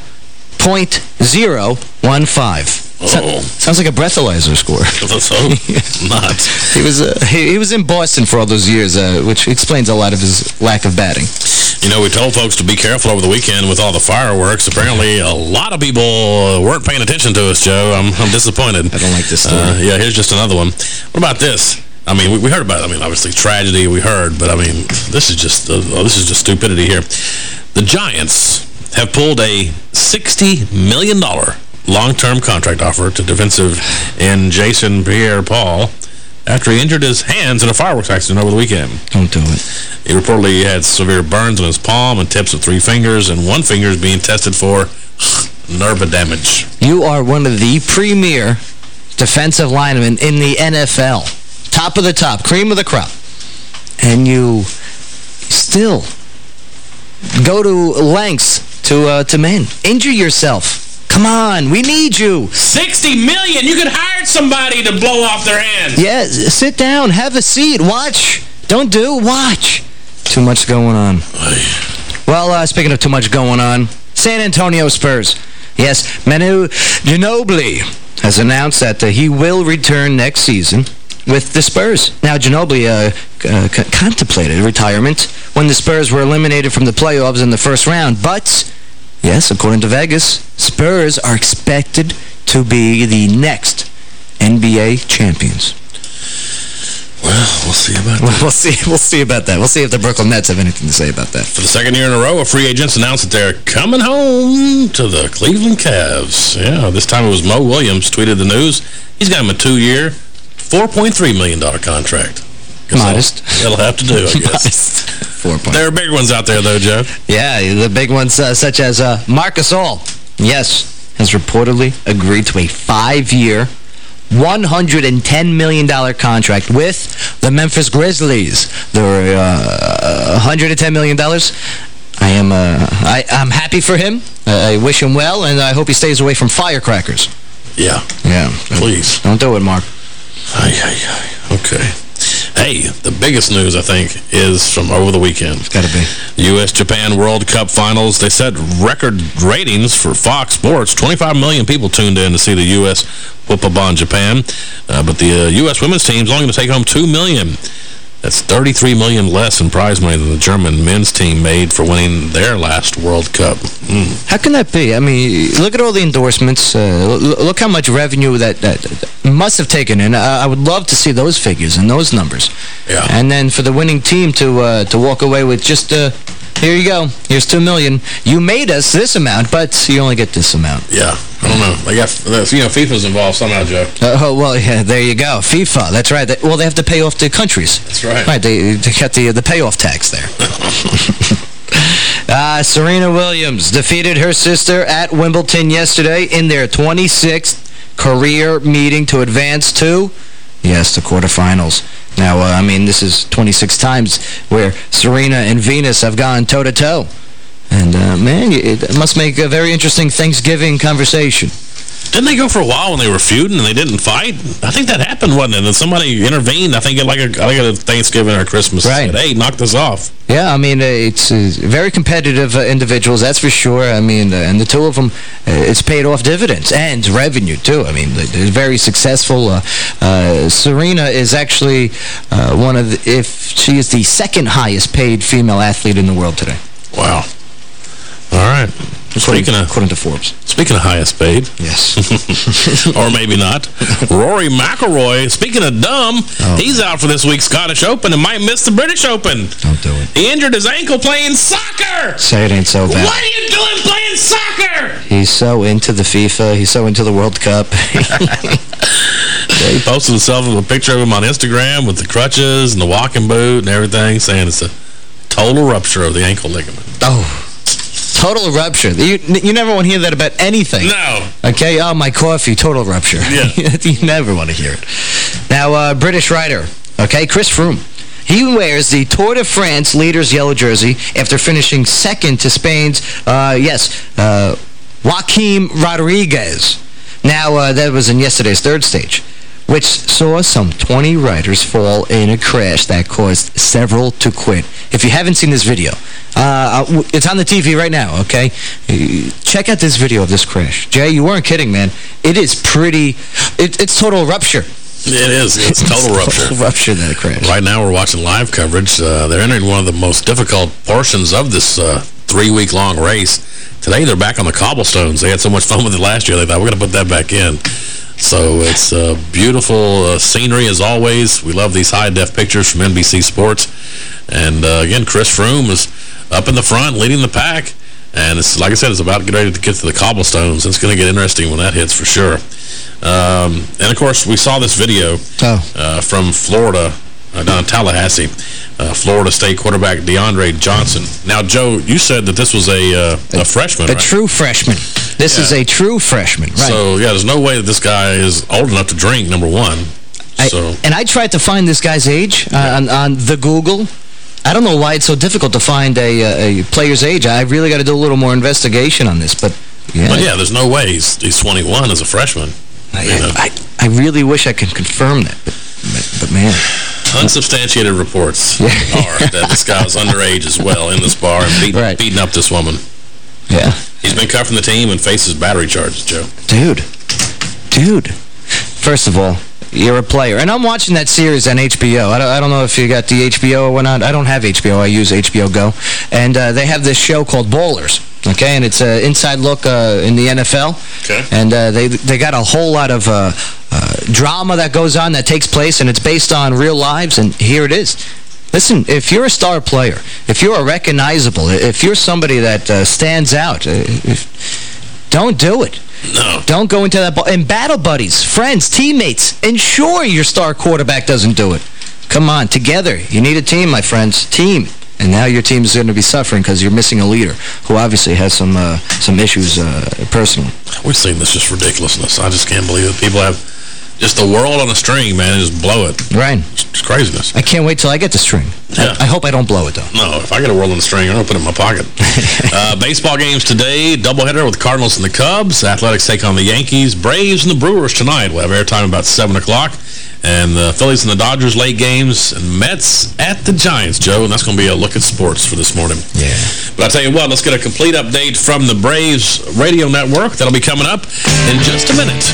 .015. Oh. Sounds like a breathalyzer score. not. He was uh, he, he was in Boston for all those years, uh, which explains a lot of his lack of batting. You know, we told folks to be careful over the weekend with all the fireworks. Apparently, a lot of people uh, weren't paying attention to us, Joe. I'm, I'm disappointed. I don't like this story. Uh, yeah, here's just another one. What about this? I mean, we, we heard about it. I mean, obviously, tragedy we heard, but I mean, this is just uh, oh, this is just stupidity here. The Giants have pulled a $60 million long-term contract offer to defensive end Jason Pierre-Paul after he injured his hands in a fireworks accident over the weekend. Don't do it. He reportedly had severe burns on his palm and tips of three fingers, and one finger is being tested for nerve damage. You are one of the premier defensive linemen in the NFL. Top of the top, cream of the crop. And you still go to lengths to uh, to men. Injure yourself. Come on, we need you. 60 million! You could hire somebody to blow off their hands. Yeah, sit down, have a seat, watch. Don't do, watch. Too much going on. Well, uh, speaking of too much going on, San Antonio Spurs. Yes, Manu Ginobili has announced that uh, he will return next season with the Spurs. Now, Ginobili uh, uh, contemplated retirement when the Spurs were eliminated from the playoffs in the first round, but... Yes, according to Vegas, Spurs are expected to be the next NBA champions. Well, we'll see about that. We'll see. We'll see about that. We'll see if the Brooklyn Nets have anything to say about that. For the second year in a row, a free agents announced that they're coming home to the Cleveland Cavs. Yeah, this time it was Mo Williams tweeted the news. He's got him a two-year, $4.3 million contract. Modest. That'll, that'll have to do, I guess. Four points. There are big ones out there, though, Joe. Yeah, the big ones uh, such as uh, Marcus All. Yes, has reportedly agreed to a five-year, $110 million contract with the Memphis Grizzlies. They're uh, $110 million. I am uh, I, I'm happy for him. I wish him well, and I hope he stays away from firecrackers. Yeah. Yeah. Please. Don't do it, Mark. Ay, ay, ay. Okay. Hey, the biggest news, I think, is from over the weekend. It's got to be. U.S.-Japan World Cup Finals. They set record ratings for Fox Sports. 25 million people tuned in to see the U.S. whoop up on Japan. Uh, but the uh, U.S. women's team's only going to take home $2 million. That's 33 million less in prize money than the German men's team made for winning their last World Cup. Mm. How can that be? I mean, look at all the endorsements. Uh, look how much revenue that, that, that must have taken in. I, I, would love to see those figures and those numbers. Yeah. And then for the winning team to uh, to walk away with just, uh, here you go, here's 2 million. You made us this amount, but you only get this amount. Yeah. I don't know. I guess, you know, FIFA's involved somehow, Joe. Uh, oh, well, yeah, there you go. FIFA, that's right. They, well, they have to pay off the countries. That's right. Right, they, they got the, the payoff tax there. uh, Serena Williams defeated her sister at Wimbledon yesterday in their 26th career meeting to advance to, yes, the quarterfinals. Now, uh, I mean, this is 26 times where Serena and Venus have gone toe-to-toe. -to -toe. And, uh, man, it must make a very interesting Thanksgiving conversation. Didn't they go for a while when they were feuding and they didn't fight? I think that happened, wasn't it? And somebody intervened, I think, at like a, think at Thanksgiving or Christmas. Right. Said, hey, knock this off. Yeah, I mean, uh, it's uh, very competitive uh, individuals, that's for sure. I mean, uh, and the two of them, uh, it's paid off dividends and revenue, too. I mean, they're very successful. Uh, Serena is actually one of the, if she is the second highest paid female athlete in the world today. Wow. All right. According, speaking of, according to Forbes. Speaking of highest paid. Yes. or maybe not. Rory McIlroy, speaking of dumb, oh. he's out for this week's Scottish Open and might miss the British Open. Don't do it. He injured his ankle playing soccer. Say it ain't so bad. What are you doing playing soccer? He's so into the FIFA. He's so into the World Cup. yeah, he posted himself a picture of him on Instagram with the crutches and the walking boot and everything, saying it's a total rupture of the ankle ligament. Oh. Total rupture. You, you never want to hear that about anything. No. Okay, oh, my coffee, total rupture. Yeah. you never want to hear it. Now, uh, British writer, okay, Chris Froome. He wears the Tour de France leader's yellow jersey after finishing second to Spain's, uh, yes, uh, Joaquim Rodriguez. Now, uh, that was in yesterday's third stage. Which saw some 20 riders fall in a crash that caused several to quit. If you haven't seen this video, uh, it's on the TV right now, okay? Check out this video of this crash. Jay, you weren't kidding, man. It is pretty... It, it's total rupture. It is. It's total rupture. total rupture that crash. Right now we're watching live coverage. Uh, they're entering one of the most difficult portions of this uh, three-week-long race. Today they're back on the cobblestones. They had so much fun with it last year. They thought, we're going to put that back in. So it's uh, beautiful uh, scenery as always. We love these high-def pictures from NBC Sports. And uh, again, Chris Froome is up in the front leading the pack. And it's like I said, it's about to get ready to get to the cobblestones. It's going to get interesting when that hits for sure. Um, and, of course, we saw this video oh. uh, from Florida, down in Tallahassee. Uh, Florida State quarterback DeAndre Johnson. Now, Joe, you said that this was a, uh, a, a freshman, A right? true freshman. This Yeah. is a true freshman, right? So, yeah, there's no way that this guy is old enough to drink, number one. I, so, and I tried to find this guy's age uh, on, on the Google. I don't know why it's so difficult to find a, a player's age. I really got to do a little more investigation on this, but yeah. but yeah, there's no way he's, he's 21 as a freshman. I. I, I really wish I could confirm that, but, but, but man. Unsubstantiated reports are that this guy was underage as well in this bar and beating, beating up this woman. Yeah. He's been cut from the team and faces battery charges, Joe. Dude. Dude. First of all, you're a player. And I'm watching that series on HBO. I don't, I don't know if you got the HBO or whatnot. I don't have HBO. I use HBO Go. And uh, they have this show called Ballers. Okay, and it's an inside look uh, in the NFL. Okay. And uh, they they got a whole lot of uh, uh, drama that goes on that takes place, and it's based on real lives, and here it is. Listen, if you're a star player, if you're a recognizable, if you're somebody that uh, stands out, if, don't do it. No. Don't go into that ball. And battle buddies, friends, teammates, ensure your star quarterback doesn't do it. Come on, together. You need a team, my friends. Team. And now your team is going to be suffering because you're missing a leader who obviously has some uh, some issues uh, personally. We've seen this just ridiculousness. I just can't believe that people have just the world on a string, man, just blow it. Right. It's craziness. I can't wait till I get the string. Yeah. I, I hope I don't blow it, though. No, if I get a world on the string, I'm going to put it in my pocket. uh, baseball games today, doubleheader with the Cardinals and the Cubs. Athletics take on the Yankees. Braves and the Brewers tonight. We'll have airtime about 7 o'clock. And the Phillies and the Dodgers late games. And Mets at the Giants, Joe. And that's going to be a look at sports for this morning. Yeah. But I tell you what, let's get a complete update from the Braves radio network. That'll be coming up in just a minute.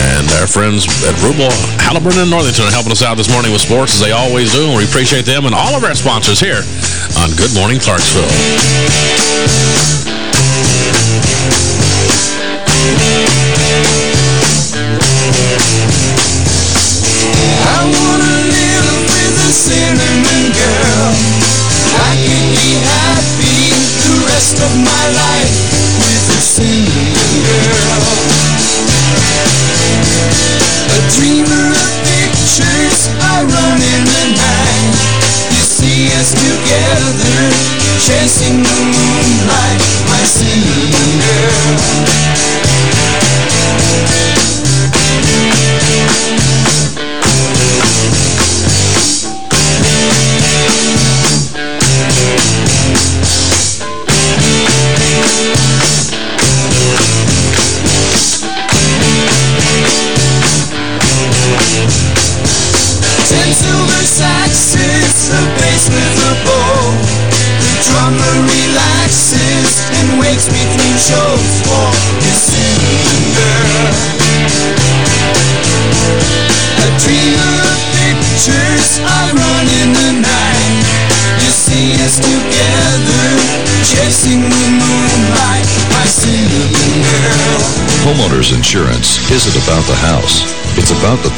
And our friends at Rubel, Halliburton, and Northington are helping us out this morning with sports, as they always do. And we appreciate them and all of our sponsors here on Good Morning Clarksville.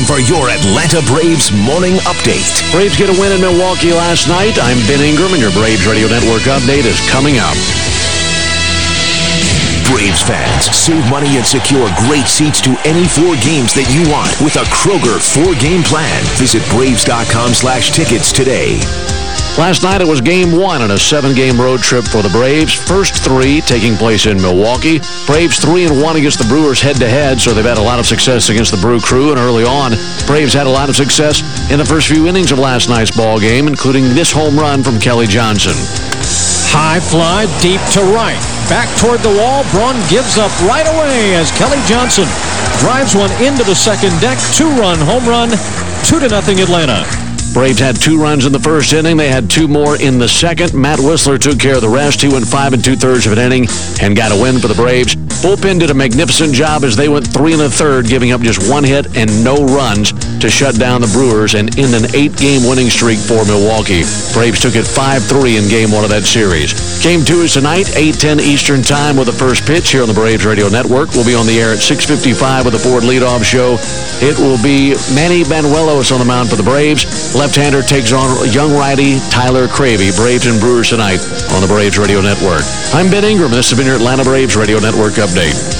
Time for your Atlanta Braves morning update. Braves get a win in Milwaukee last night. I'm Ben Ingram, and your Braves Radio Network update is coming up. Braves fans, save money and secure great seats to any four games that you want with a Kroger four-game plan. Visit Braves.com slash tickets today. Last night it was game one on a seven-game road trip for the Braves. First three taking place in Milwaukee. Braves three and one against the Brewers head-to-head, so they've had a lot of success against the Brew Crew. And early on, Braves had a lot of success in the first few innings of last night's ball game, including this home run from Kelly Johnson. High fly deep to right. Back toward the wall. Braun gives up right away as Kelly Johnson drives one into the second deck. Two-run home run. Two to nothing Atlanta. Braves had two runs in the first inning. They had two more in the second. Matt Wisler took care of the rest. He went five and two-thirds of an inning and got a win for the Braves. Bullpen did a magnificent job as they went three and a third, giving up just one hit and no runs to shut down the Brewers and end an eight-game winning streak for Milwaukee. Braves took it 5-3 in game one of that series. Game two is tonight, 8-10 Eastern Time with the first pitch here on the Braves Radio Network. We'll be on the air at 6.55 with the Ford leadoff show. It will be Manny Banuelos on the mound for the Braves. Left-hander takes on young righty Tyler Cravy. Braves and Brewers tonight on the Braves Radio Network. I'm Ben Ingram. This has been your Atlanta Braves Radio Network update.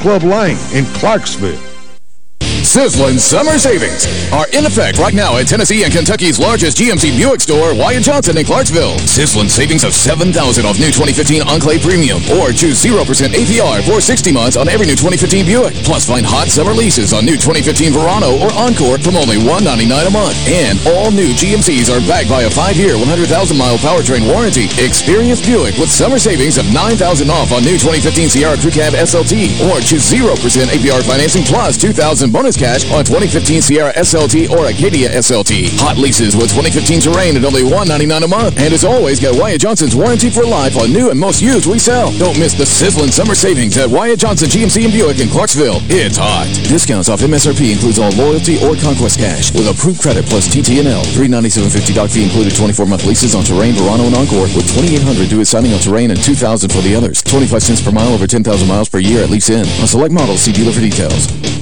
Club Lane in Clarksville. Sizzling summer savings are in effect right now at Tennessee and Kentucky's largest GMC Buick store, Wyatt Johnson in Clarksville. Sizzling savings of 7,000 off new 2015 Enclave Premium or choose 0% APR for 60 months on every new 2015 Buick. Plus find hot summer leases on new 2015 Verano or Encore from only 199 a month. And all new GMCs are backed by a 5-year, 100,000-mile powertrain warranty. Experience Buick with summer savings of 9,000 off on new 2015 Sierra Crew Cab SLT or choose 0% APR financing plus 2,000 bonus cash on 2015 Sierra SLT or Acadia SLT. Hot leases with 2015 Terrain at only 199 a month. And as always, get Wyatt Johnson's warranty for life on new and most used we sell. Don't miss the sizzling summer savings at Wyatt Johnson GMC and Buick in Clarksville. It's hot. Discounts off MSRP includes all loyalty or conquest cash with approved credit plus TTNL. $397.50 doc fee included 24-month leases on Terrain, Verano, and Encore with 2800 due at signing on Terrain and 2000 for the others. 25 cents per mile over 10,000 miles per year at lease in. On select models, see dealer for details.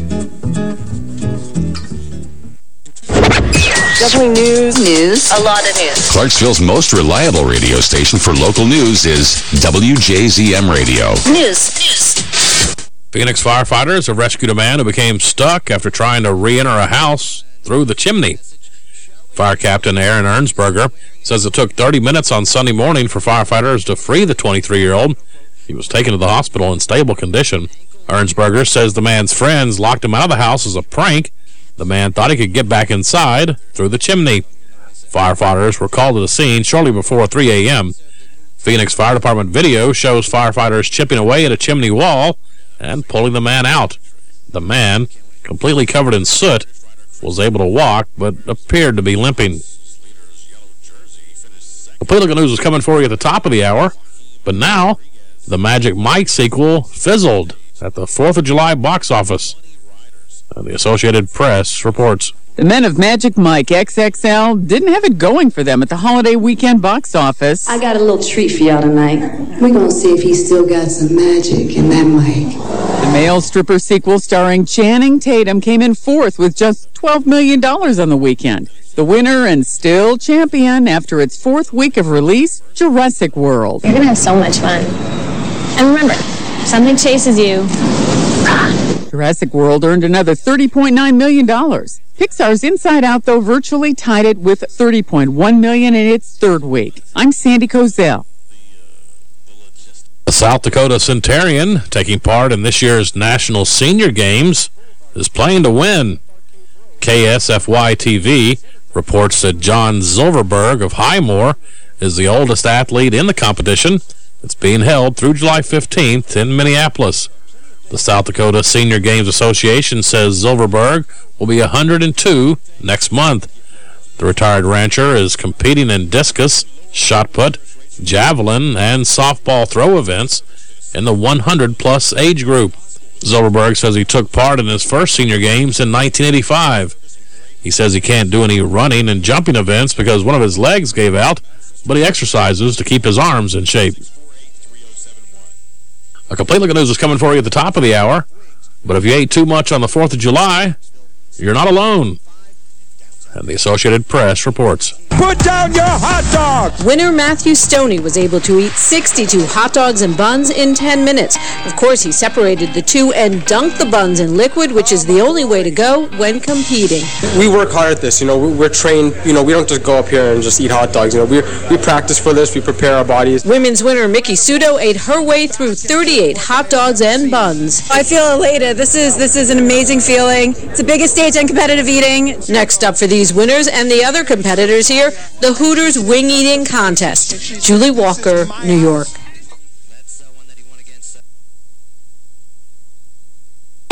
Definitely news. News. A lot of news. Clarksville's most reliable radio station for local news is WJZM Radio. News. News. Phoenix firefighters have rescued a man who became stuck after trying to re-enter a house through the chimney. Fire Captain Aaron Ernsberger says it took 30 minutes on Sunday morning for firefighters to free the 23-year-old. He was taken to the hospital in stable condition. Ernsberger says the man's friends locked him out of the house as a prank. The man thought he could get back inside through the chimney. Firefighters were called to the scene shortly before 3 a.m. Phoenix Fire Department video shows firefighters chipping away at a chimney wall and pulling the man out. The man, completely covered in soot, was able to walk but appeared to be limping. The political news is coming for you at the top of the hour, but now the Magic Mike sequel fizzled at the 4th of July box office. Uh, the Associated Press reports. The men of Magic Mike XXL didn't have it going for them at the holiday weekend box office. I got a little treat for y'all tonight. We're gonna see if he's still got some magic in that Mike. The male stripper sequel starring Channing Tatum came in fourth with just $12 million on the weekend. The winner and still champion after its fourth week of release, Jurassic World. You're gonna have so much fun. And remember, if something chases you, Jurassic World earned another $30.9 million. Pixar's Inside Out, though, virtually tied it with 30.1 million in its third week. I'm Sandy Kozel. The South Dakota Centurion, taking part in this year's National Senior Games, is playing to win. KSFY-TV reports that John Zilverberg of Highmore is the oldest athlete in the competition. It's being held through July 15th in Minneapolis. The South Dakota Senior Games Association says Zilverberg will be 102 next month. The retired rancher is competing in discus, shot put, javelin, and softball throw events in the 100-plus age group. Zilverberg says he took part in his first senior games in 1985. He says he can't do any running and jumping events because one of his legs gave out, but he exercises to keep his arms in shape. A complete look at news is coming for you at the top of the hour, but if you ate too much on the 4th of July, you're not alone. And the Associated Press reports. Put down your hot dog! Winner Matthew Stonie was able to eat 62 hot dogs and buns in 10 minutes. Of course, he separated the two and dunked the buns in liquid, which is the only way to go when competing. We work hard at this, you know, we're trained, you know, we don't just go up here and just eat hot dogs, you know, we, we practice for this, we prepare our bodies. Women's winner Miki Sudo ate her way through 38 hot dogs and buns. I feel elated. This is, this is an amazing feeling. It's the biggest stage in competitive eating. Next up for these winners and the other competitors here, the Hooters Wing Eating Contest. Julie Walker, New York.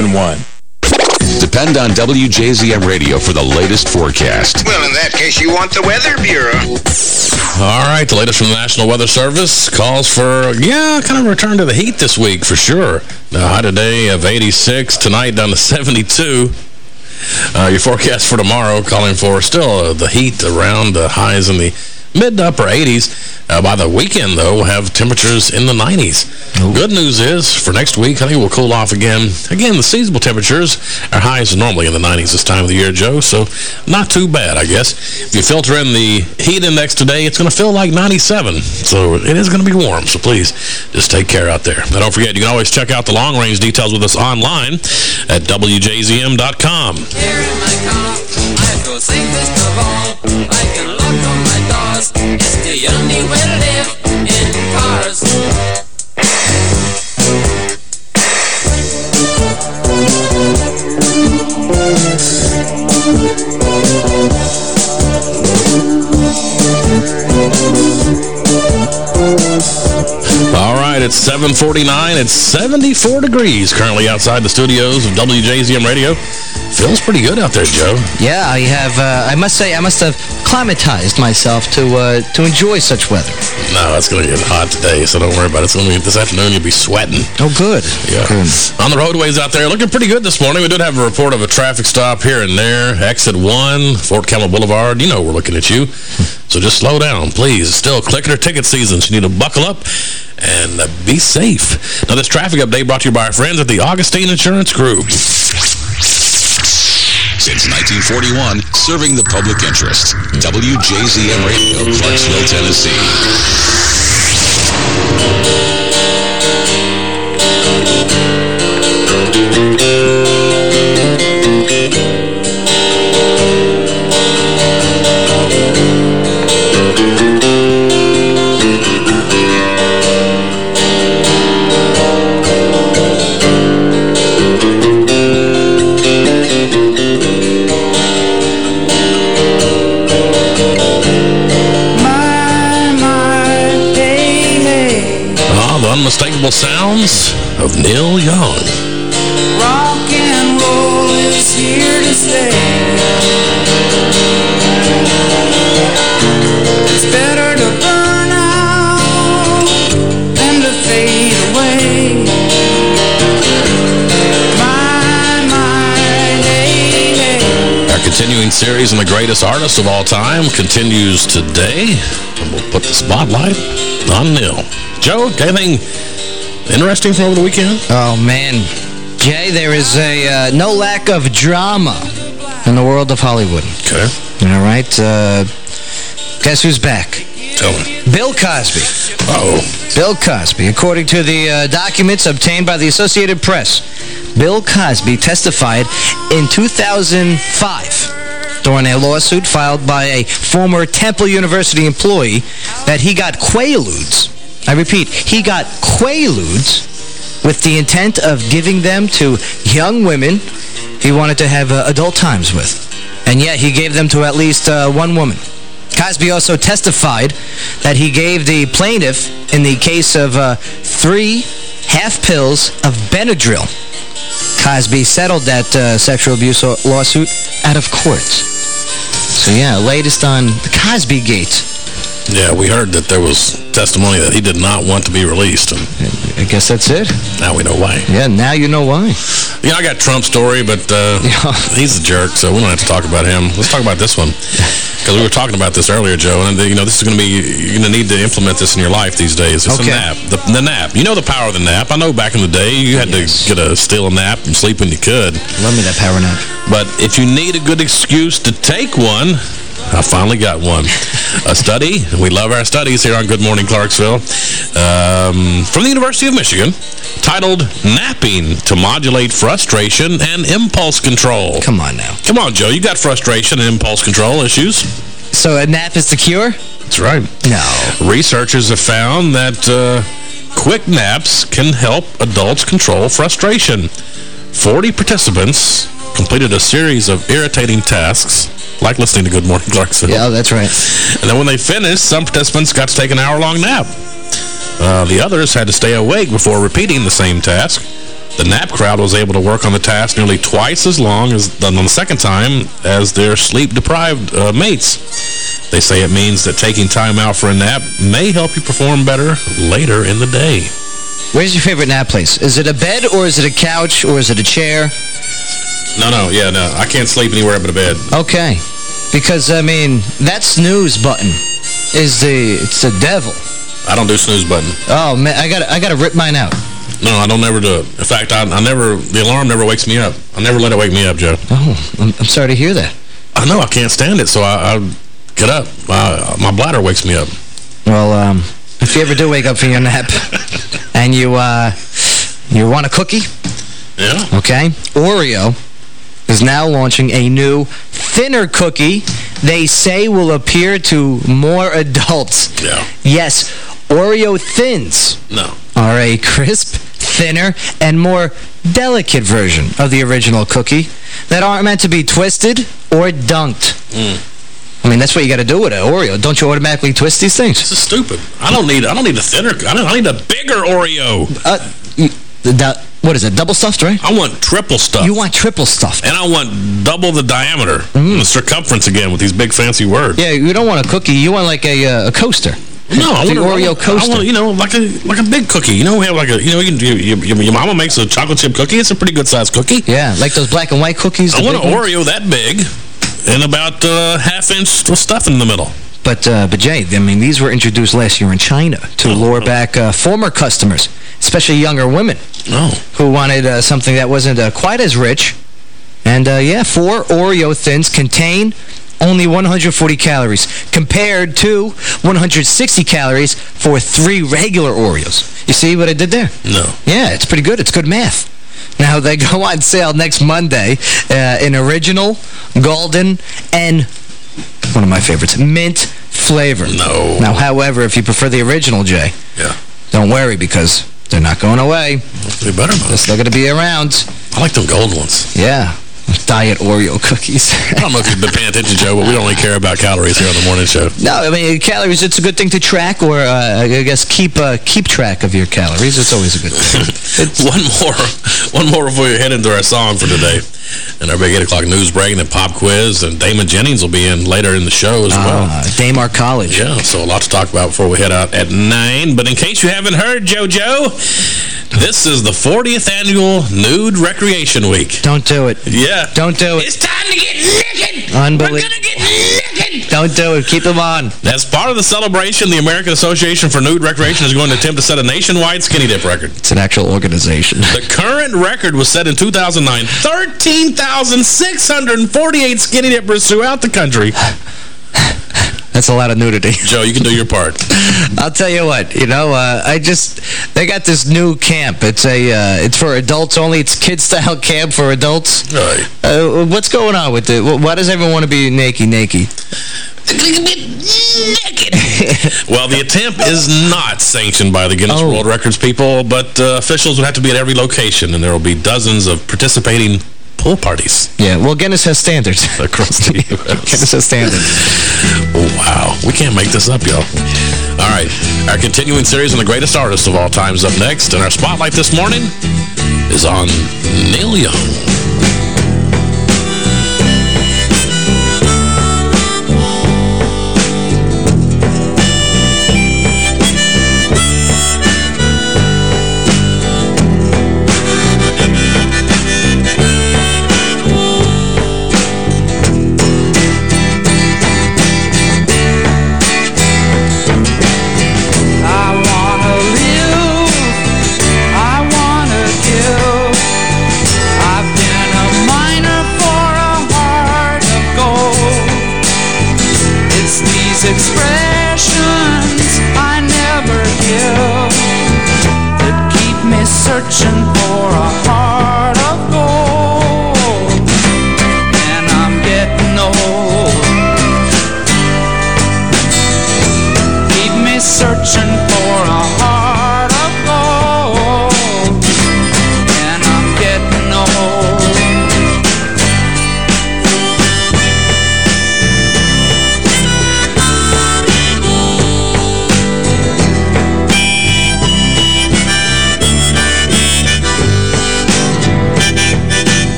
648-3071. Depend on WJZM Radio for the latest forecast. Well, in that case, you want the Weather Bureau. All right, the latest from the National Weather Service calls for, yeah, kind of return to the heat this week for sure. The high today of 86, tonight down to 72. Uh, your forecast for tomorrow calling for still uh, the heat around the highs in the mid to upper 80s. Uh, by the weekend, though, we'll have temperatures in the 90s. Good news is, for next week, I think we'll cool off again. Again, the seasonal temperatures are highs normally in the 90s this time of the year, Joe, so not too bad, I guess. If you filter in the heat index today, it's going to feel like 97, so it is going to be warm, so please just take care out there. Now, don't forget, you can always check out the long-range details with us online at WJZM.com. It's the only way to live in cars. All right, it's 749. It's 74 degrees currently outside the studios of WJZM Radio. Feels pretty good out there, Joe. Yeah, I have, uh, I must say, I must have climatized myself to uh, to enjoy such weather. No, it's going to get hot today, so don't worry about it. It's going to be, this afternoon you'll be sweating. Oh, good. Yeah. On the roadways out there, looking pretty good this morning. We did have a report of a traffic stop here and there. Exit 1, Fort Campbell Boulevard. You know we're looking at you. So just slow down, please. Still clicker ticket season, so you need to buckle up and uh, be safe. Now, this traffic update brought to you by our friends at the Augustine Insurance Group. Since 1941, serving the public interest. WJZM Radio, Clarksville, Tennessee. Unmistakable sounds of Neil Young. Rock and roll is here to stay. It's better to burn out than to fade away. My, my, hey, hey. Our continuing series on the greatest artists of all time continues today. And we'll put the spotlight on Neil. Joe, anything interesting from over the weekend? Oh, man. Jay, there is a uh, no lack of drama in the world of Hollywood. Okay. All right. Uh, guess who's back? Tell me. Bill Cosby. Uh-oh. Bill Cosby. According to the uh, documents obtained by the Associated Press, Bill Cosby testified in 2005 during a lawsuit filed by a former Temple University employee that he got Quaaludes. I repeat, he got Quaaludes with the intent of giving them to young women he wanted to have uh, adult times with. And yet he gave them to at least uh, one woman. Cosby also testified that he gave the plaintiff in the case of uh, three half pills of Benadryl. Cosby settled that uh, sexual abuse lawsuit out of court. So yeah, latest on the Cosby Gate. Yeah, we heard that there was testimony that he did not want to be released. And I guess that's it. Now we know why. Yeah, now you know why. Yeah, I got Trump's story, but uh, he's a jerk, so we don't have to talk about him. Let's talk about this one. Because we were talking about this earlier, Joe, and you know this is going to be, you're going to need to implement this in your life these days. It's Okay. a nap. The, the nap. You know the power of the nap. I know back in the day you had to get a steal a nap and sleep when you could. Love me that power nap. But if you need a good excuse to take one, I finally got one. A study, we love our studies here on Good Morning Clarksville, um, from the University of Michigan, titled Napping to Modulate Frustration and Impulse Control. Come on now. Come on, Joe. You got frustration and impulse control issues. So a nap is the cure? That's right. No. Researchers have found that uh, quick naps can help adults control frustration. 40 participants completed a series of irritating tasks, like listening to Good Morning Clarksville. Yeah, that's right. And then when they finished, some participants got to take an hour-long nap. Uh, the others had to stay awake before repeating the same task. The nap crowd was able to work on the task nearly twice as long as on the second time as their sleep-deprived uh, mates. They say it means that taking time out for a nap may help you perform better later in the day. Where's your favorite nap place? Is it a bed or is it a couch or is it a chair? No, no, yeah, no. I can't sleep anywhere but a bed. Okay. Because, I mean, that snooze button is the, it's the devil. I don't do snooze button. Oh, man, I got I got to rip mine out. No, I don't never do it. In fact, I, I never, the alarm never wakes me up. I never let it wake me up, Joe. Oh, I'm, I'm sorry to hear that. I know, I can't stand it, so I, I get up. My, my bladder wakes me up. Well, um, if you ever do wake up from your nap and you, uh, you want a cookie, Yeah. okay, Oreo is now launching a new thinner cookie they say will appear to more adults. Yeah. Yes, Oreo Thins No. are a crisp, thinner, and more delicate version of the original cookie that aren't meant to be twisted or dunked. I mean, that's what you got to do with an Oreo. Don't you automatically twist these things? This is stupid. I don't need I don't need a thinner. I, don't, I need a bigger Oreo. Uh, the, what is it? Double stuffed, right? I want triple stuff. You want triple stuffed. And I want double the diameter, the circumference again with these big fancy words. Yeah, you don't want a cookie. You want like a, uh, a coaster. No, I want a- Oreo I coaster. I want, you know, like a like a big cookie. You know, we have like a, you know, you can do, your, your, your mama makes a chocolate chip cookie. It's a pretty good sized cookie. Yeah, like those black and white cookies. I want an. Oreo that big and about uh, half inch with stuff in the middle. But, uh, but Jay, I mean, these were introduced last year in China to lure back uh, former customers, especially younger women, Oh. who wanted uh, something that wasn't uh, quite as rich. And, uh, yeah, four Oreo Thins contain only 140 calories, compared to 160 calories for three regular Oreos. You see what I did there? No. Yeah, it's pretty good. It's good math. Now, they go on sale next Monday uh, in original, golden, and one of my favorites, mint flavor. No. Now, however, if you prefer the original, Jay, Yeah. don't worry because they're not going away. They better not. They're still going to be around. I like them gold ones. Yeah. Diet Oreo cookies. I don't know if you've been paying attention, Joe, but we don't really care about calories here on the morning show. no, I mean, calories, it's a good thing to track or, uh, I guess, keep uh, keep track of your calories. It's always a good thing. one more, one more before we head into our song for today. And our big 8 o'clock news break and the pop quiz. And Damon Jennings will be in later in the show as well. Uh, Daymar College. Yeah, so a lot to talk about before we head out at 9. But in case you haven't heard, JoJo, this is the 40th annual Nude Recreation Week. Don't do it. Yeah. Don't do it. It's time to get naked! Unbelievable. We're gonna get naked! Don't do it. Keep them on. As part of the celebration, the American Association for Nude Recreation is going to attempt to set a nationwide skinny dip record. It's an actual organization. The current record was set in 2009. 13,648 skinny dippers throughout the country. That's a lot of nudity. Joe, you can do your part. I'll tell you what, you know, uh, I just, they got this new camp. It's a, uh, it's for adults only. It's kid-style camp for adults. Right. Uh, what's going on with it? Why does everyone want to be naked, naked? Well, the attempt is not sanctioned by the Guinness Oh. World Records people, but uh, officials would have to be at every location, and there will be dozens of participating pool parties Yeah, well, Guinness has standards. across the U.S. Guinness has standards. oh, Wow. We can't make this up, y'all. All right. Our continuing series on the greatest artists of all time is up next, and our spotlight this morning is on Neil Young.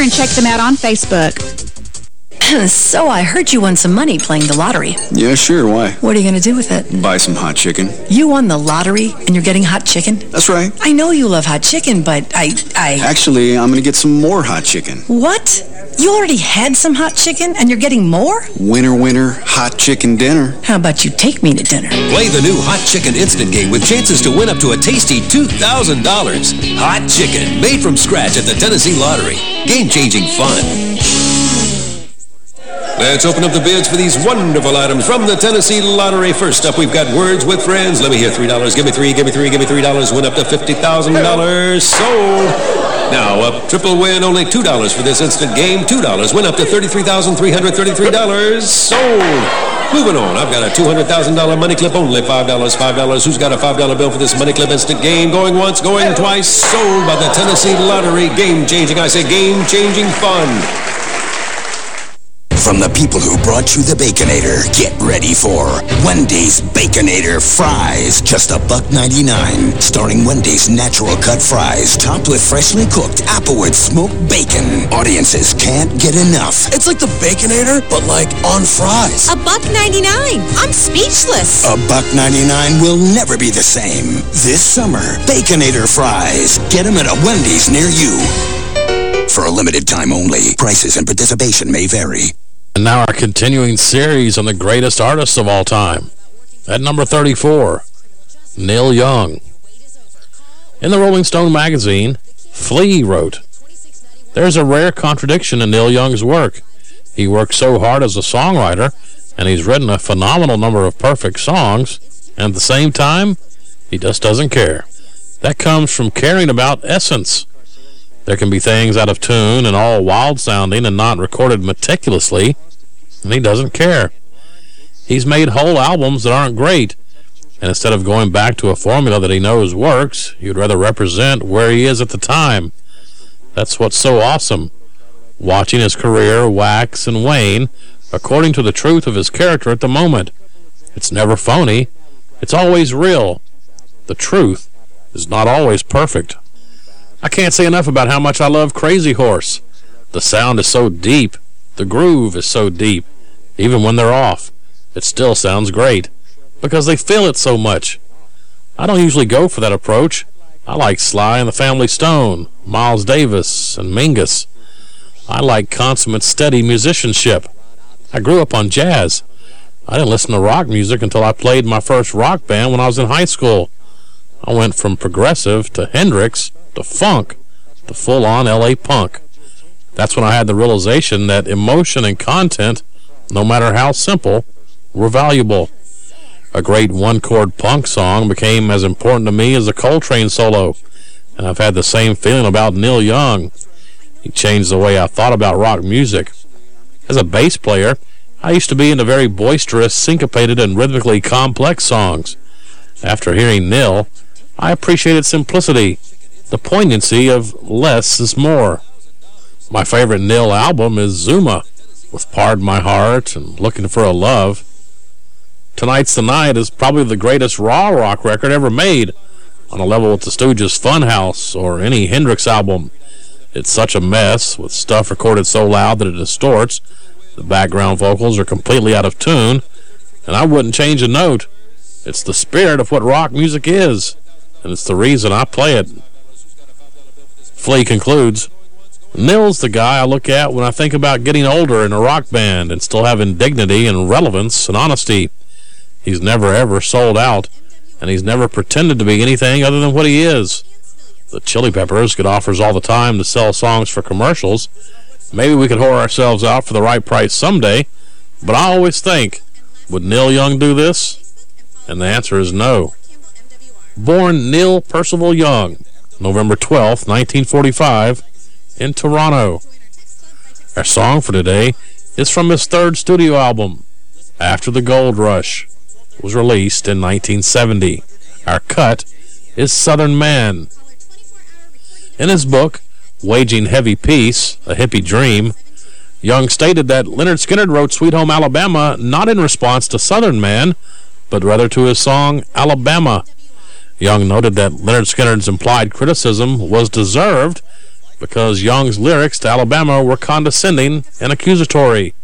and check them out on Facebook. so I heard you won some money playing the lottery. Yeah, sure. Why? What are you going to do with it? Buy some hot chicken. You won the lottery and you're getting hot chicken? That's right. I know you love hot chicken, but I... I... Actually, I'm going to get some more hot chicken. What? You already had some hot chicken and you're getting more? Winner, winner, hot chicken dinner. How about you take me to dinner? Play the new Hot Chicken Instant Game with chances to win up to a tasty $2,000. Hot Chicken, made from scratch at the Tennessee Lottery. Game-changing fun. Let's open up the bids for these wonderful items from the Tennessee Lottery. First up, we've got Words with Friends. Let me hear $3. Give me 3 give me 3 give me $3. Win up to $50,000. Sold. Now, a triple win, only $2 for this instant game. $2. Win up to $33,333. Sold. Moving on, I've got a $200,000 money clip, only $5, $5. Who's got a $5 bill for this money clip instant game? Going once, going twice, sold by the Tennessee Lottery. Game-changing, I say game-changing fun. From the people who brought you the Baconator, get ready for Wendy's Baconator Fries. Just a buck 99. Starring Wendy's natural cut fries, topped with freshly cooked Applewood smoked bacon. Audiences can't get enough. It's like the Baconator, but like on fries. A buck 99. I'm speechless. A buck 99 will never be the same. This summer, Baconator Fries. Get them at a Wendy's near you. For a limited time only. Prices and participation may vary. And now our continuing series on the greatest artists of all time. At number 34, Neil Young. In the Rolling Stone magazine, Flea wrote, There's a rare contradiction in Neil Young's work. He works so hard as a songwriter, and he's written a phenomenal number of perfect songs, and at the same time, he just doesn't care. That comes from caring about essence. There can be things out of tune and all wild-sounding and not recorded meticulously, and he doesn't care. He's made whole albums that aren't great, and instead of going back to a formula that he knows works, he'd rather represent where he is at the time. That's what's so awesome. Watching his career wax and wane according to the truth of his character at the moment. It's never phony. It's always real. The truth is not always perfect. I can't say enough about how much I love Crazy Horse. The sound is so deep. The groove is so deep. Even when they're off, it still sounds great. Because they feel it so much. I don't usually go for that approach. I like Sly and the Family Stone, Miles Davis, and Mingus. I like consummate steady musicianship. I grew up on jazz. I didn't listen to rock music until I played my first rock band when I was in high school. I went from progressive to Hendrix to funk to full-on L.A. punk. That's when I had the realization that emotion and content, no matter how simple, were valuable. A great one-chord punk song became as important to me as a Coltrane solo, and I've had the same feeling about Neil Young. He changed the way I thought about rock music. As a bass player, I used to be into very boisterous, syncopated, and rhythmically complex songs. After hearing Neil, I appreciated simplicity, the poignancy of less is more. My favorite Neil album is Zuma, with Pardon My Heart and Looking for a Love. Tonight's the Night is probably the greatest raw rock record ever made, on a level with the Stooges' Funhouse or any Hendrix album. It's such a mess, with stuff recorded so loud that it distorts. The background vocals are completely out of tune, and I wouldn't change a note. It's the spirit of what rock music is, and it's the reason I play it. Flea concludes, Neil's the guy I look at when I think about getting older in a rock band and still having dignity and relevance and honesty. He's never ever sold out, and he's never pretended to be anything other than what he is. The Chili Peppers get offers all the time to sell songs for commercials. Maybe we could whore ourselves out for the right price someday, but I always think, would Neil Young do this? And the answer is no. Born Neil Percival Young, November 12, 1945, in Toronto. Our song for today is from his third studio album, After the Gold Rush was released in 1970. Our cut is Southern Man. In his book, Waging Heavy Peace, A Hippie Dream, Young stated that Lynyrd Skynyrd wrote Sweet Home Alabama not in response to Southern Man, but rather to his song Alabama. Young noted that Lynyrd Skynyrd's implied criticism was deserved because Young's lyrics to Alabama were condescending and accusatory.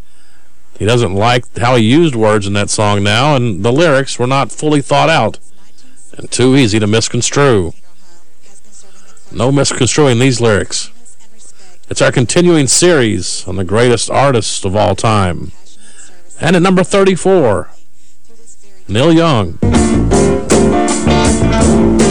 He doesn't like how he used words in that song now, and the lyrics were not fully thought out and too easy to misconstrue. No misconstruing these lyrics. It's our continuing series on the greatest artists of all time. And at number 34, Neil Young. Southern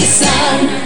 sun.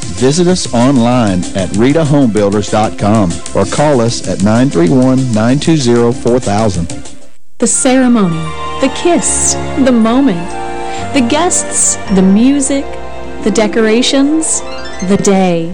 Visit us online at ritahomebuilders.com or call us at 931-920-4000. The ceremony, the kiss, the moment, the guests, the music, the decorations, the day.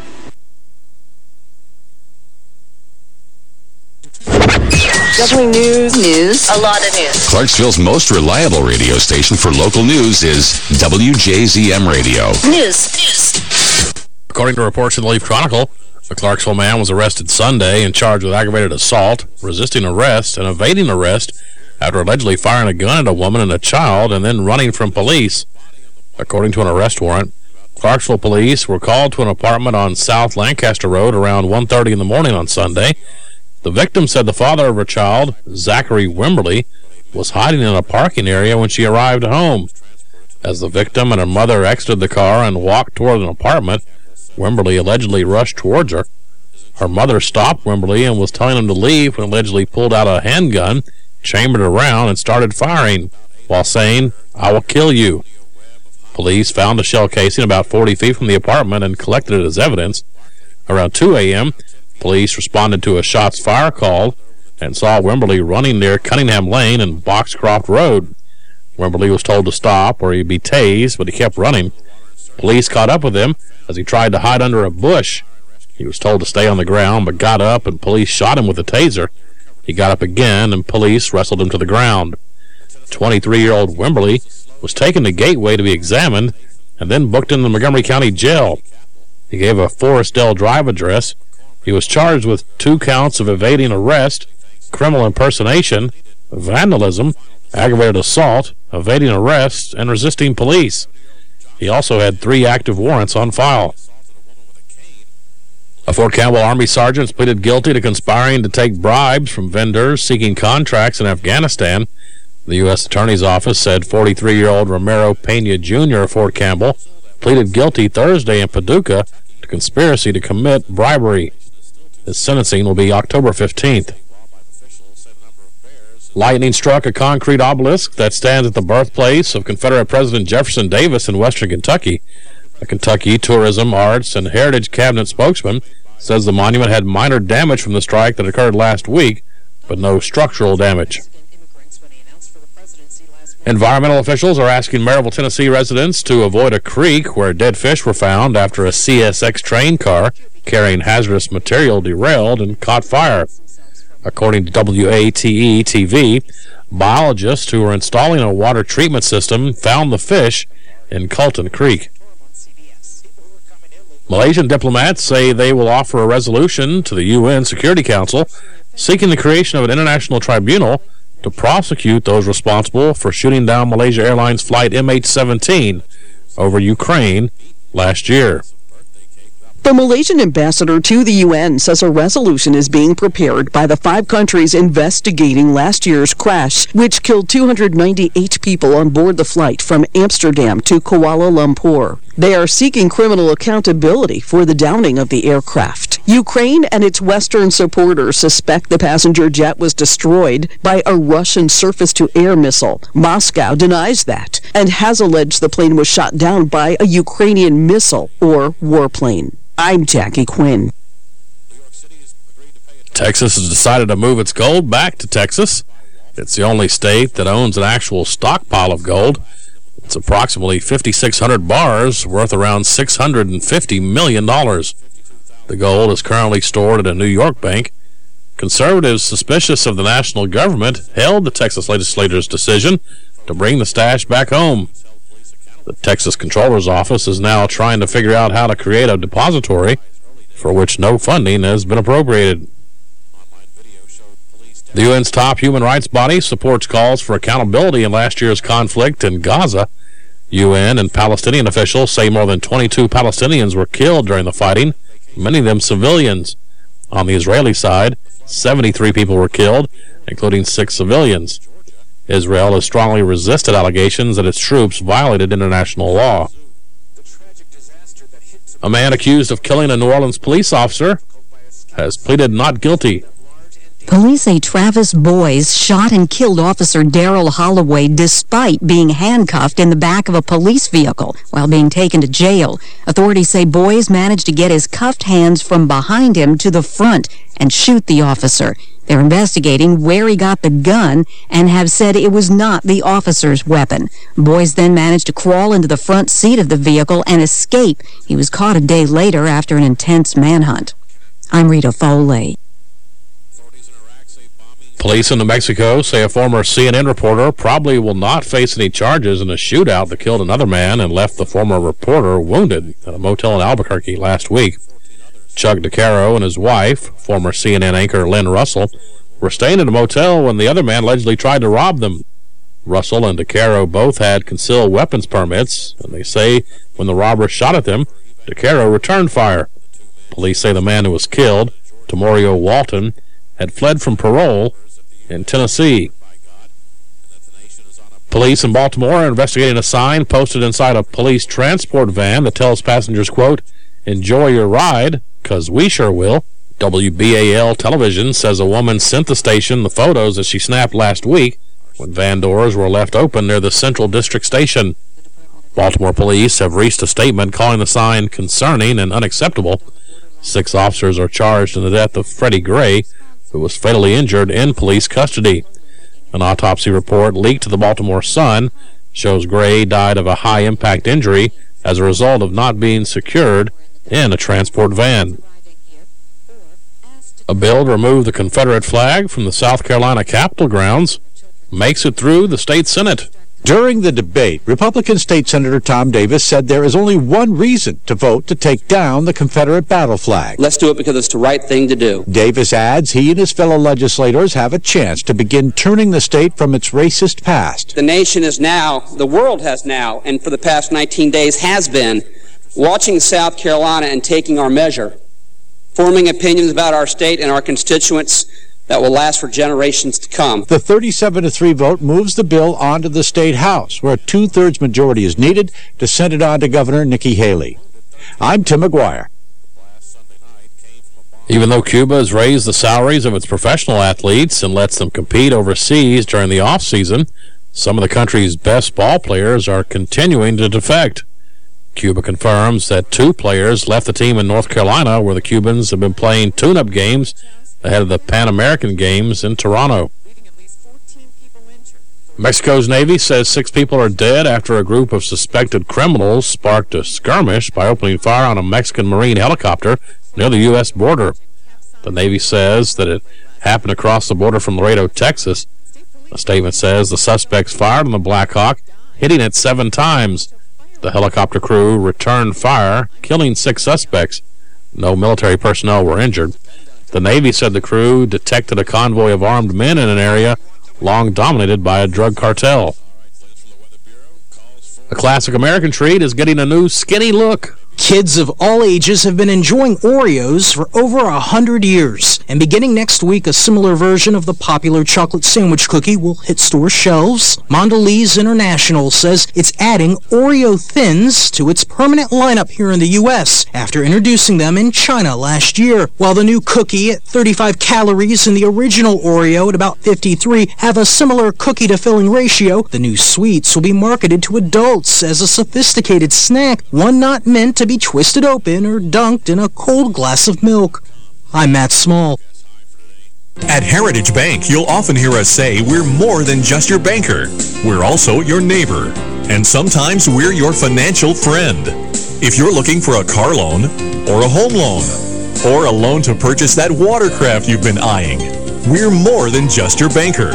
Definitely news. News. A lot of news. Clarksville's most reliable radio station for local news is WJZM Radio. News. News. According to reports in the Leaf Chronicle, a Clarksville man was arrested Sunday and charged with aggravated assault, resisting arrest, and evading arrest after allegedly firing a gun at a woman and a child and then running from police. According to an arrest warrant, Clarksville police were called to an apartment on South Lancaster Road around 1.30 in the morning on Sunday. The victim said the father of her child, Zachary Wimberly, was hiding in a parking area when she arrived home. As the victim and her mother exited the car and walked toward an apartment, Wimberly allegedly rushed towards her. Her mother stopped Wimberly and was telling him to leave when allegedly pulled out a handgun, chambered around, and started firing, while saying, I will kill you. Police found a shell casing about 40 feet from the apartment and collected it as evidence. Around 2 a.m., police responded to a shots fire call and saw Wimberly running near Cunningham Lane and Boxcroft Road. Wimberly was told to stop or he'd be tased, but he kept running. Police caught up with him as he tried to hide under a bush. He was told to stay on the ground, but got up and police shot him with a taser. He got up again and police wrestled him to the ground. 23-year-old Wimberly was taken to Gateway to be examined and then booked in the Montgomery County Jail. He gave a Forest Dell Drive address. He was charged with two counts of evading arrest, criminal impersonation, vandalism, aggravated assault, evading arrest, and resisting police. He also had three active warrants on file. A Fort Campbell Army sergeant pleaded guilty to conspiring to take bribes from vendors seeking contracts in Afghanistan. The U.S. Attorney's Office said 43-year-old Romero Pena Jr. Of Fort Campbell pleaded guilty Thursday in Paducah to conspiracy to commit bribery. His sentencing will be October 15th. Lightning struck a concrete obelisk that stands at the birthplace of Confederate President Jefferson Davis in western Kentucky. A Kentucky Tourism, Arts, and Heritage Cabinet spokesman says the monument had minor damage from the strike that occurred last week, but no structural damage. Environmental officials are asking Maryville, Tennessee residents to avoid a creek where dead fish were found after a CSX train car carrying hazardous material derailed and caught fire. According to WATE-TV, biologists who were installing a water treatment system found the fish in Colton Creek. Malaysian diplomats say they will offer a resolution to the UN Security Council seeking the creation of an international tribunal to prosecute those responsible for shooting down Malaysia Airlines Flight MH17 over Ukraine last year. The Malaysian ambassador to the UN says a resolution is being prepared by the five countries investigating last year's crash, which killed 298 people on board the flight from Amsterdam to Kuala Lumpur. They are seeking criminal accountability for the downing of the aircraft. Ukraine and its Western supporters suspect the passenger jet was destroyed by a Russian surface-to-air missile. Moscow denies that and has alleged the plane was shot down by a Ukrainian missile or warplane. I'm Jackie Quinn. Texas has decided to move its gold back to Texas. It's the only state that owns an actual stockpile of gold. It's approximately 5,600 bars worth around $650 million. The gold is currently stored at a New York bank. Conservatives suspicious of the national government held the Texas legislators' decision to bring the stash back home. The Texas Comptroller's Office is now trying to figure out how to create a depository for which no funding has been appropriated. The UN's top human rights body supports calls for accountability in last year's conflict in Gaza. UN and Palestinian officials say more than 22 Palestinians were killed during the fighting, many of them civilians. On the Israeli side, 73 people were killed, including six civilians. Israel has strongly resisted allegations that its troops violated international law. A man accused of killing a New Orleans police officer has pleaded not guilty. Police say Travis Boys shot and killed Officer Daryl Holloway despite being handcuffed in the back of a police vehicle while being taken to jail. Authorities say Boys managed to get his cuffed hands from behind him to the front and shoot the officer. They're investigating where he got the gun and have said it was not the officer's weapon. Boys then managed to crawl into the front seat of the vehicle and escape. He was caught a day later after an intense manhunt. I'm Rita Foley. Police in New Mexico say a former CNN reporter probably will not face any charges in a shootout that killed another man and left the former reporter wounded at a motel in Albuquerque last week. Chuck DeCaro and his wife, former CNN anchor Lyn Russell, were staying in a motel when the other man allegedly tried to rob them. Russell and DeCaro both had concealed weapons permits, and they say when the robber shot at them, DeCaro returned fire. Police say the man who was killed, Tamorio Walton, had fled from parole in Tennessee. Police in Baltimore are investigating a sign posted inside a police transport van that tells passengers, quote, enjoy your ride, because we sure will. WBAL television says a woman sent the station the photos that she snapped last week when van doors were left open near the Central District Station. Baltimore police have reached a statement calling the sign concerning and unacceptable. Six officers are charged in the death of Freddie Gray, who was fatally injured in police custody. An autopsy report leaked to the Baltimore Sun shows Gray died of a high-impact injury as a result of not being secured in a transport van. A bill to remove the Confederate flag from the South Carolina Capitol grounds makes it through the state Senate. During the debate, Republican State Senator Tom Davis said there is only one reason to vote to take down the Confederate battle flag. Let's do it because it's the right thing to do. Davis adds he and his fellow legislators have a chance to begin turning the state from its racist past. The nation is now, the world has now, and for the past 19 days has been, watching South Carolina and taking our measure, forming opinions about our state and our constituents, that will last for generations to come. The 37 to 3 vote moves the bill onto the State House, where a two-thirds majority is needed to send it on to Governor Nikki Haley. I'm Tim McGuire. Even though Cuba has raised the salaries of its professional athletes and lets them compete overseas during the off-season, some of the country's best ball players are continuing to defect. Cuba confirms that two players left the team in North Carolina where the Cubans have been playing tune-up games ahead of the Pan American Games in Toronto. Mexico's Navy says six people are dead after a group of suspected criminals sparked a skirmish by opening fire on a Mexican Marine helicopter near the U.S. border. The Navy says that it happened across the border from Laredo, Texas. A statement says the suspects fired on the Black Hawk, hitting it seven times. The helicopter crew returned fire, killing six suspects. No military personnel were injured. The Navy said the crew detected a convoy of armed men in an area long dominated by a drug cartel. A classic American treat is getting a new skinny look. Kids of all ages have been enjoying Oreos for over a hundred years. And beginning next week, a similar version of the popular chocolate sandwich cookie will hit store shelves. Mondelez International says it's adding Oreo Thins to its permanent lineup here in the U.S. after introducing them in China last year. While the new cookie at 35 calories and the original Oreo at about 53 have a similar cookie-to-filling ratio, the new sweets will be marketed to adults as a sophisticated snack, one not meant to be twisted open or dunked in a cold glass of milk. I'm Matt Small. At Heritage Bank, you'll often hear us say we're more than just your banker. We're also your neighbor. And sometimes we're your financial friend. If you're looking for a car loan, or a home loan, or a loan to purchase that watercraft you've been eyeing, we're more than just your banker.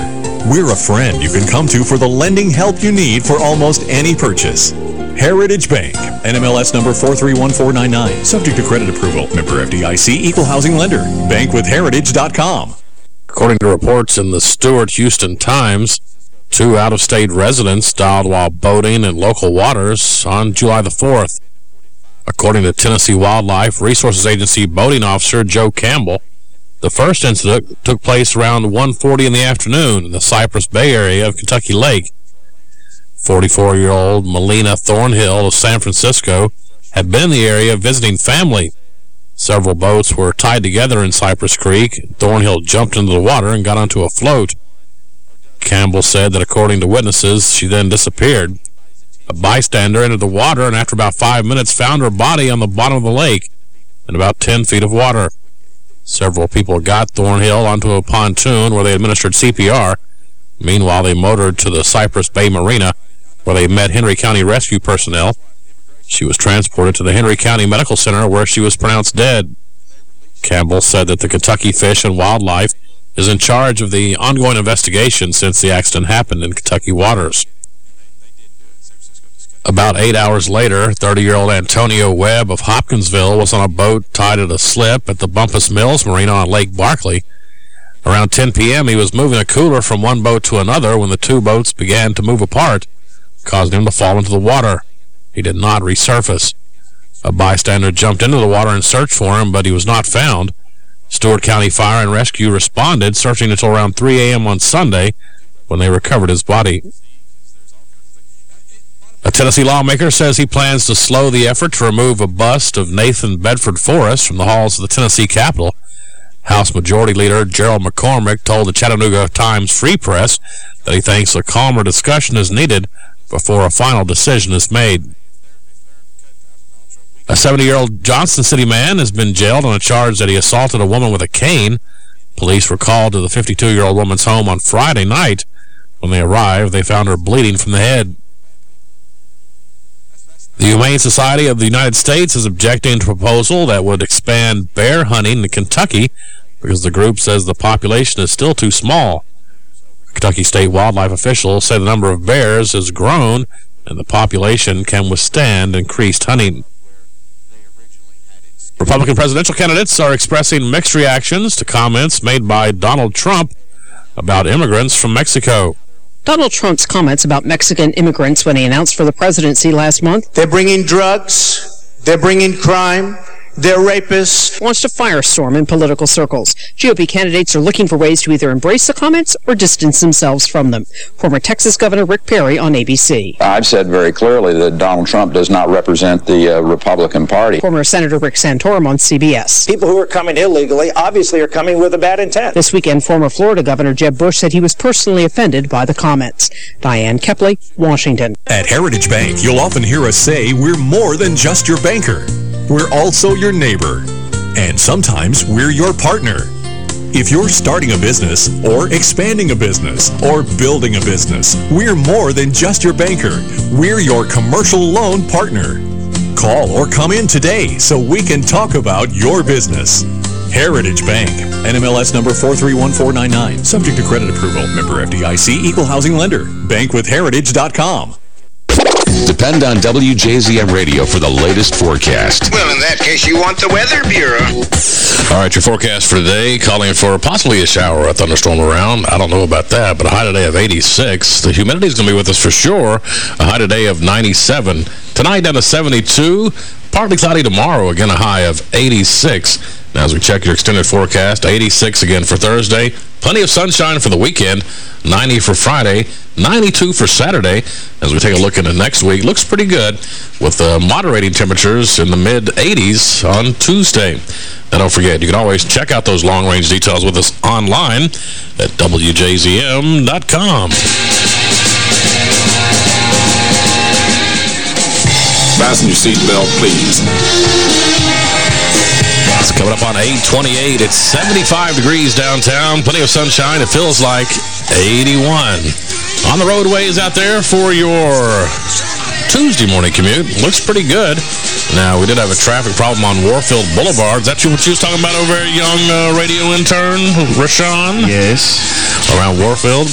We're a friend you can come to for the lending help you need for almost any purchase. Heritage Bank, NMLS number 431499, subject to credit approval, member FDIC, equal housing lender, bankwithheritage.com. According to reports in the Stewart Houston Times, two out-of-state residents died while boating in local waters on July the 4th. According to Tennessee Wildlife Resources Agency boating officer Joe Campbell, the first incident took place around 1.40 in the afternoon in the Cypress Bay area of Kentucky Lake. 44-year-old Melina Thornhill of San Francisco had been in the area visiting family. Several boats were tied together in Cypress Creek. Thornhill jumped into the water and got onto a float. Campbell said that according to witnesses, she then disappeared. A bystander entered the water and after about five minutes found her body on the bottom of the lake in about 10 feet of water. Several people got Thornhill onto a pontoon where they administered CPR. Meanwhile, they motored to the Cypress Bay Marina where they met Henry County rescue personnel. She was transported to the Henry County Medical Center where she was pronounced dead. Campbell said that the Kentucky Fish and Wildlife is in charge of the ongoing investigation since the accident happened in Kentucky waters. About eight hours later, 30-year-old Antonio Webb of Hopkinsville was on a boat tied at a slip at the Bumpus Mills Marina on Lake Barkley. Around 10 p.m., he was moving a cooler from one boat to another when the two boats began to move apart, causing him to fall into the water. He did not resurface. A bystander jumped into the water and searched for him, but he was not found. Stewart County Fire and Rescue responded, searching until around 3 a.m. on Sunday when they recovered his body. A Tennessee lawmaker says he plans to slow the effort to remove a bust of Nathan Bedford Forrest from the halls of the Tennessee Capitol. House Majority Leader Gerald McCormick told the Chattanooga Times Free Press that he thinks a calmer discussion is needed before a final decision is made. A 70-year-old Johnson City man has been jailed on a charge that he assaulted a woman with a cane. Police were called to the 52-year-old woman's home on Friday night. When they arrived, they found her bleeding from the head. The Humane Society of the United States is objecting to a proposal that would expand bear hunting in Kentucky because the group says the population is still too small. Kentucky state wildlife officials say the number of bears has grown and the population can withstand increased hunting. Republican presidential candidates are expressing mixed reactions to comments made by Donald Trump about immigrants from Mexico. Donald Trump's comments about Mexican immigrants when he announced for the presidency last month. They're bringing drugs. They're bringing crime. They're rapists. Wants to firestorm in political circles. GOP candidates are looking for ways to either embrace the comments or distance themselves from them. Former Texas Governor Rick Perry on ABC. I've said very clearly that Donald Trump does not represent the uh, Republican Party. Former Senator Rick Santorum on CBS. People who are coming illegally obviously are coming with a bad intent. This weekend, former Florida Governor Jeb Bush said he was personally offended by the comments. Diane Kepley, Washington. At Heritage Bank, you'll often hear us say we're more than just your banker. We're also your neighbor. And sometimes we're your partner. If you're starting a business, or expanding a business, or building a business, we're more than just your banker. We're your commercial loan partner. Call or come in today so we can talk about your business. Heritage Bank, NMLS number 431499, subject to credit approval, member FDIC, equal housing lender, bankwithheritage.com. Depend on WJZM Radio for the latest forecast. Well, in that case, you want the Weather Bureau. All right, your forecast for today, calling for possibly a shower or a thunderstorm around. I don't know about that, but a high today of 86. The humidity is going to be with us for sure. A high today of 97. Tonight down to 72. Partly cloudy tomorrow, again a high of 86. Now, as we check your extended forecast, 86 again for Thursday. Plenty of sunshine for the weekend. 90 for Friday. 92 for Saturday. As we take a look into next week, looks pretty good with uh, moderating temperatures in the mid-80s on Tuesday. And don't forget, you can always check out those long-range details with us online at WJZM.com. Fasten your seatbelt, please. Coming up on 828. It's 75 degrees downtown. Plenty of sunshine. It feels like 81. On the roadways out there for your Tuesday morning commute. Looks pretty good. Now, we did have a traffic problem on Warfield Boulevard. Is that what you was talking about over there, young uh, radio intern, Rashawn? Yes. Around Warfield?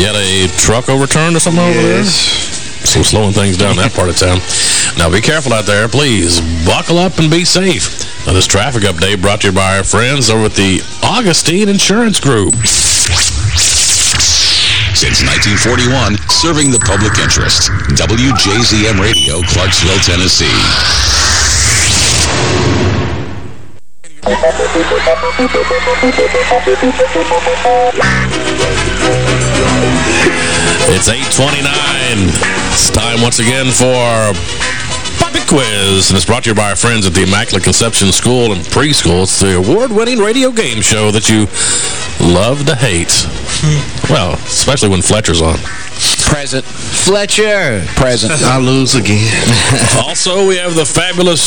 You had a truck overturned or something yes. over there? Yes. Seems slowing things down that part of town. Now, be careful out there, please. Buckle up and be safe. Now, this traffic update brought to you by our friends over at the Augustine Insurance Group. Since 1941, serving the public interest. WJZM Radio, Clarksville, Tennessee. It's 829. It's time once again for Puppy Quiz. And it's brought to you by our friends at the Immaculate Conception School and Preschool. It's the award-winning radio game show that you love to hate. Hmm. well, especially when Fletcher's on. Present. Fletcher. Present. I lose again. also, we have the fabulous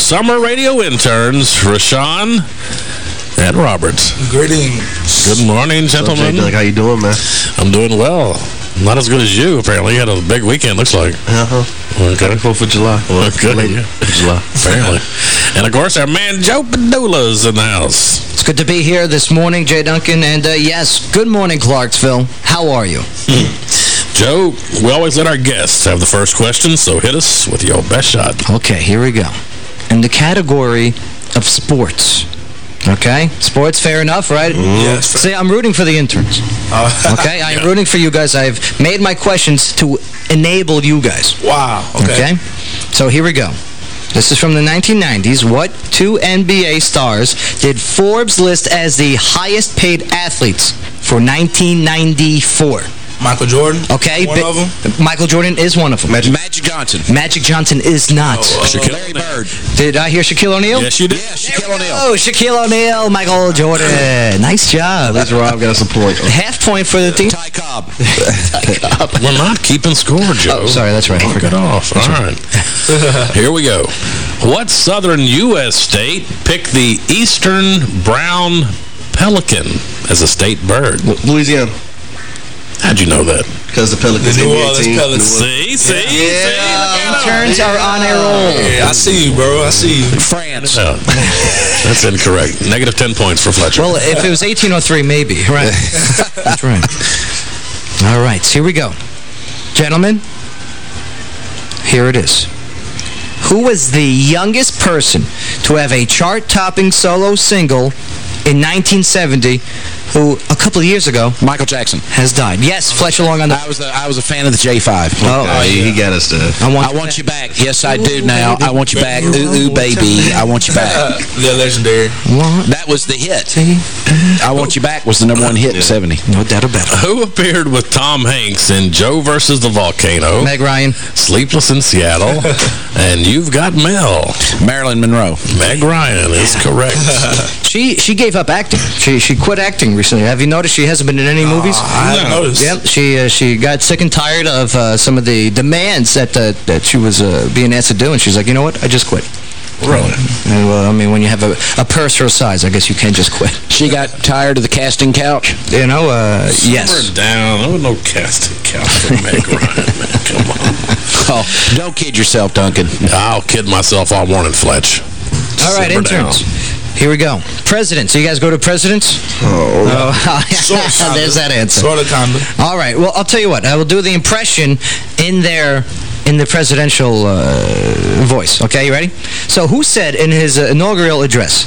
summer radio interns, Rashawn and Roberts. Greetings. Good morning, gentlemen. So, How you doing, man? I'm doing well. Not as good as you, apparently. You had a big weekend, looks like. Uh-huh. Okay. 4th of July. Well, good. Late July. Apparently. and, of course, our man Joe Padula's in the house. It's good to be here this morning, Jay Duncan. And, uh, yes, good morning, Clarksville. How are you? Joe, we always let our guests have the first question, so hit us with your best shot. Okay, here we go. In the category of sports, okay? Sports, fair enough, right? Mm-hmm. Yes. See, I'm rooting for the interns. Oh. okay? I'm Yeah. rooting for you guys. I've made my questions to enable you guys. Wow. Okay. So here we go. This is from the 1990s. What two NBA stars did Forbes list as the highest paid athletes for 1994? Michael Jordan. Okay. One of them. Michael Jordan is one of them. Magic- Magic Johnson. Magic Johnson is not. Oh, uh, Shaquille Larry Bird. Did I hear Shaquille O'Neal? Yes, you did. Yeah, Shaquille O'Neal. Oh, Shaquille O'Neal, Michael Jordan. nice job. That's Rob got us a point. Half point for the team. Ty Cobb. We're not keeping score, Joe. Oh, sorry, that's right. I it off. All right. Here we go. What southern U.S. state picked the eastern brown pelican as a state bird? Louisiana. How'd you know that? Because the Pelicans. The New NBA Orleans team. Pelicans. See, see, Yeah. Turns are on a roll. Yeah, I see you, bro. I see you. France. No, oh. that's incorrect. Negative 10 points for Fletcher. Well, if it was 1803, maybe. Right. That's right. All right, here we go. Gentlemen, here it is. Who was the youngest person to have a chart-topping solo single in 1970 who a couple of years ago Michael Jackson has died. Yes, Fletcher Long on the. I was a, I was a fan of the J5. Oh, he, oh, he got us to... I want, I want you back. Yes, I do now. I want you back. Ooh, ooh, baby. I want you back. the legendary. That was the hit. I Want You Back was the number one hit in 70. No doubt about it. Who appeared with Tom Hanks in Joe versus the Volcano? Meg Ryan. Sleepless in Seattle. and You've Got Mail. Marilyn Monroe. Meg Ryan is correct. She she gave up acting. She she quit acting recently. Have you noticed she hasn't been in any movies? I haven't noticed. Yep. She uh, she got sick and tired of uh, some of the demands that uh, that she was uh, being asked to do, and she's like, you know what? I just quit. Really? And, well, I mean, when you have a, a purse her size, I guess you can't just quit. She got tired of the casting couch. You know, uh, Simmer yes. down. There was no casting couch for Meg Ryan, man. Come on. Oh, don't kid yourself, Duncan. I'll kid myself all morning, Fletch. All right, Simmer down. Here we go. Presidents. So you guys go to presidents? Oh, Oh, there's that answer. Sort of, kind. All right. Well, I'll tell you what. I will do the impression in their in the presidential uh, voice. Okay, you ready? So, who said in his uh, inaugural address,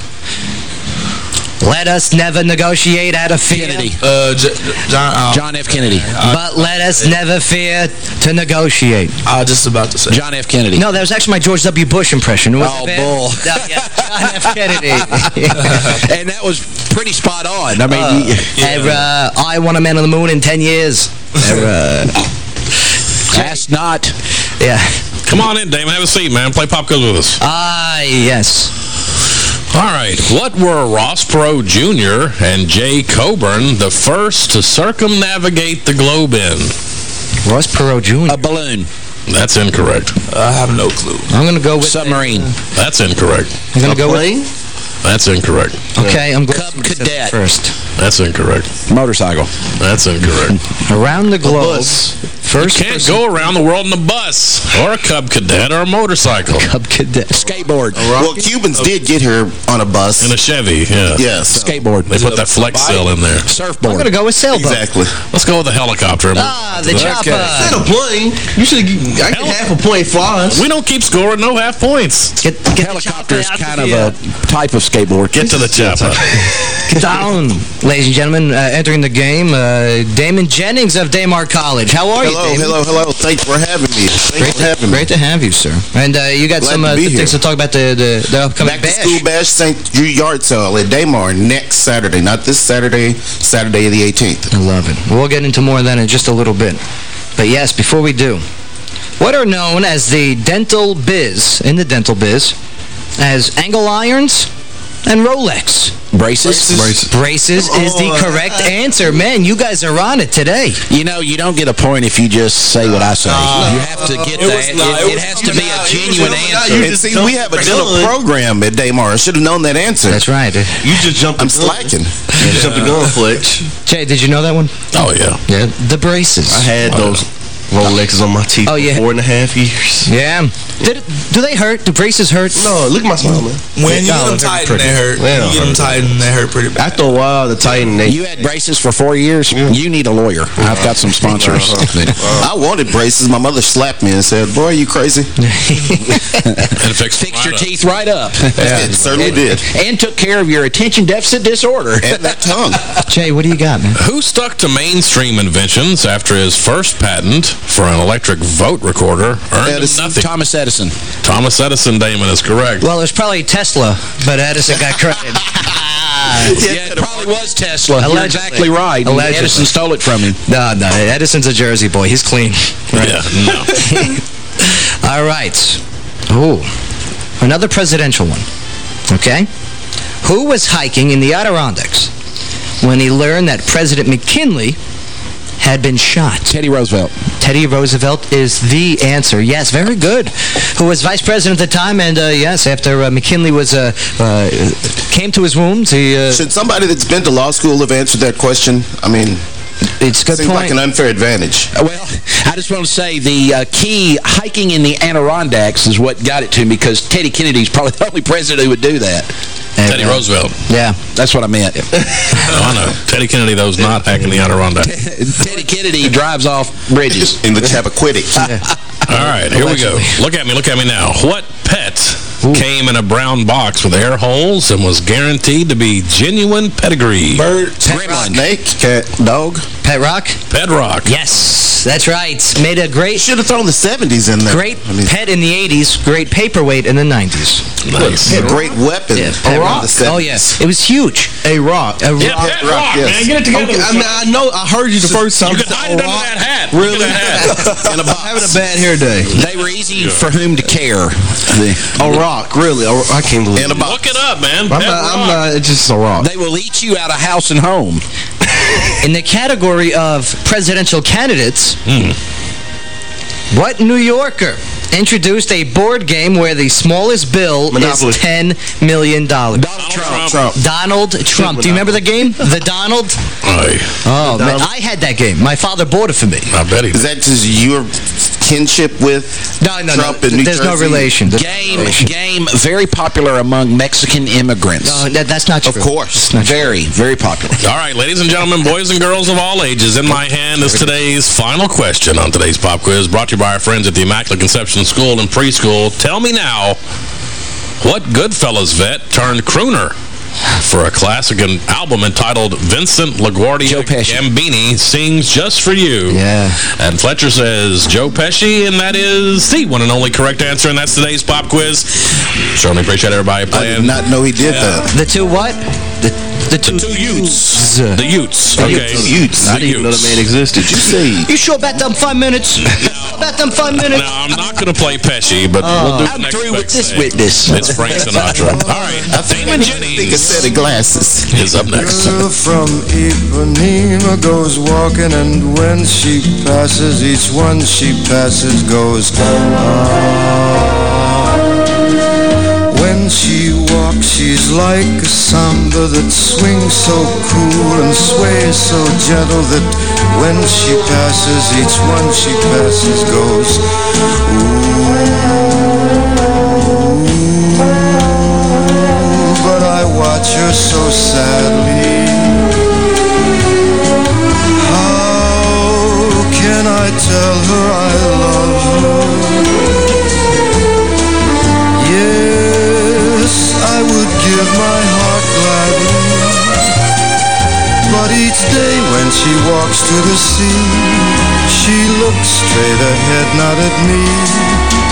"Let us never negotiate out of fear, Kennedy. Uh, J John... Uh, John F. Kennedy. but let us never fear to negotiate"? I was just about to say. John F. Kennedy. No, that was actually my George W. Bush impression. Was Oh, bull. No, yeah, John F. Kennedy. and that was pretty spot on. I mean, you- And, uh, I want a man on the moon in 10 years. And, uh, not. yeah. Come on in, Damon. Have a seat, man. Play pop quiz with us. Ah, yes. All right. What were Ross Perot Jr. and Jay Coburn the first to circumnavigate the globe in? Ross Perot Jr. A balloon. That's incorrect. I have no clue. I'm going to go with... Submarine. That's incorrect. I'm going to go with... That's incorrect. Okay, I'm going Cub Cadet. first. That's incorrect. Motorcycle. That's incorrect. Around the globe, first you can't person- go around the world in a bus or a Cub Cadet or a motorcycle. Cub Cadet. Skateboard. Well, Cubans did get here on a bus. In a Chevy, yeah. Yes. Skateboard. They put that flex cell in there. Surfboard. I'm going to go with sailboat. Exactly. Let's go with the helicopter. Ah, the Okay. chopper. a plane. You should I get half a point flies. We don't keep scoring no half points. Get, get Helicopter is kind of a type of skateboard. Get to the chopper. Down, ladies and gentlemen. Uh, entering the game, uh, Damon Jennings of Daymar College. How are Hello, you, Damon? hello, hello. Thanks for having me. Thanks Great for to, having me. great to have you, sir. And uh, you got Glad some to uh, things to talk about the, the, the upcoming Back to school bash St. Jude Yard Sale at Daymar next Saturday. Not this Saturday, Saturday the 18th. I love it. We'll get into more of that in just a little bit. But yes, before we do, what are known as the dental biz, in the dental biz, as angle irons and Rolex? Braces. Braces. Braces is the oh. correct answer. Man, you guys are on it today. You know, you don't get a point if you just say what I say. Ah. you have to get It that. was It, it it has to be a genuine answer. And see, we have a dental program at Daymar. I should have known that answer. That's right. You just jumped I'm slacking. You just jumped the gun, Fletch. Jay, did you know that one? Oh, yeah. Yeah, the braces. I had those Rolexes on my teeth Oh, yeah. for four and a half years. Yeah. Did do they hurt? Do braces hurt? No, look at my smile, man. When you Oh, get them they're tightened, pretty. they hurt. Yeah. you get them tightened, they hurt pretty bad. After a while, the tighten they You had braces for four years. You need a lawyer. I've got some sponsors. I wanted braces. My mother slapped me and said, boy, are you crazy? And fix Fixed your teeth right up. It certainly did. And took care of your attention deficit disorder. And that tongue. Jay, what do you got, man? Who stuck to mainstream inventions after his first patent for an electric vote recorder earned him Edison. nothing? Thomas Edison. Thomas Edison, Damon, is correct. Well, it was probably Tesla, but Edison got credit. yeah, it probably was Tesla. You're exactly right. Allegedly. Edison stole it from him. no, no, Edison's a Jersey boy. He's clean. Yeah, no. All right. Ooh, another presidential one. Okay. Who was hiking in the Adirondacks when he learned that President McKinley had been shot? Teddy Roosevelt. Teddy Roosevelt is the answer. Yes, very good. Who was vice president at the time, and uh, yes, after uh, McKinley was uh, uh, came to his wounds, he... Uh, Should somebody that's been to law school have answered that question? I mean, it's a good seems point. like an unfair advantage. Uh, Well, I just want to say the uh, key hiking in the Adirondacks is what got it to me because Teddy Kennedy's probably the only president who would do that. And, Teddy Roosevelt. Yeah. That's what I meant. No, I know. Teddy Kennedy, though, is not hacking the Adirondacks. Teddy Kennedy drives off bridges. In the Chappaquiddick. All right, here we go. Look at me, look at me now. What pet came in a brown box with air holes and was guaranteed to be genuine pedigree. Bird, snake, cat, dog. Pet Rock? Pet Rock. Yes, that's right. Made a great... Should have thrown the 70s in there. Great pet in the 80s, great paperweight in the 90s. Nice. Had a great weapon. Yeah, around Pet Rock. the 70s. Oh, yeah. It was huge. A rock. A rock. Yeah, Pet Rock, yes. man. Get it together. Okay, I, mean, I know. I heard you the first time. You can hide it under that hat. Really? That hat. In a box. Having a bad hair day. They were easy for whom to care. A rock, really. A, I can't believe In a it. box. Look it up, man. I'm Pet not, I'm not, it's just a rock. They will eat you out of house and home. In the category of presidential candidates, Hmm. what New Yorker introduced a board game where the smallest bill Monopoly. is $10 million? Donald Trump. Trump. Donald Trump. Do you remember the game? The Donald? Aye. Oh, man. I had that game. My father bought it for me. I bet he Is that just your kinship with No, no, Trump no. in New There's no Jersey? relation. There's no Game, relation. game, very popular among Mexican immigrants. No, that, that's not true. Of course. Very, very popular. All right, ladies and gentlemen, boys and girls of all ages, in my hand is today's final question on today's pop quiz, brought to you by our friends at the Immaculate Conception School and Preschool. Tell me now, what Goodfellas vet turned crooner for a classic an album entitled Vincent LaGuardia Joe Pesci. Gambini Sings Just For You? Yeah. And Fletcher says Joe Pesci, and that is the one and only correct answer, and that's today's pop quiz. Certainly appreciate everybody I did not know he did that. The two what? The, the two, Two Utes. The Utes. Okay. Utes. The Utes. existed. Did you say? You sure about them five minutes? about them five minutes? No, I'm not going to play Pesci, but we'll do the I'm next through with this thing. witness. It's Frank Sinatra. All right, Damon Think a set of glasses. is up next. Girl from Ipanema goes walking and when she passes, each one she passes goes ah. When she walks, she's like a samba that swings so cool and sways so gentle that when she passes, each one she passes goes ooh. But I watch her so sadly. How can I tell her I love give my heart gladly. But each day when she walks to the sea, she looks straight ahead, not at me.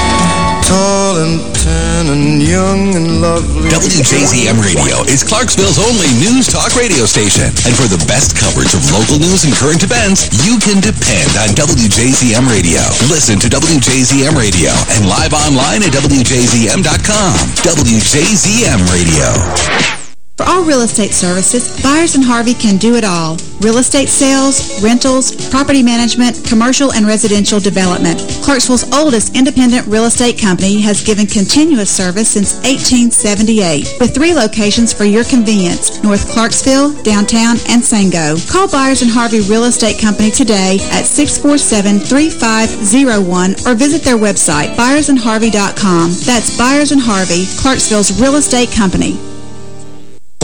Tall and tan and young and lovely. WJZM Radio is Clarksville's only news talk radio station. And for the best coverage of local news and current events, you can depend on WJZM Radio. Listen to WJZM Radio and live online at WJZM.com. WJZM Radio. For all real estate services, Byers and Harvey can do it all. Real estate sales, rentals, property management, commercial and residential development. Clarksville's oldest independent real estate company has given continuous service since 1878, with three locations for your convenience, North Clarksville, downtown, and Sango. Call Byers and Harvey Real Estate Company today at 647-3501 or visit their website, byersandharvey.com. That's Byers and Harvey, Clarksville's real estate company.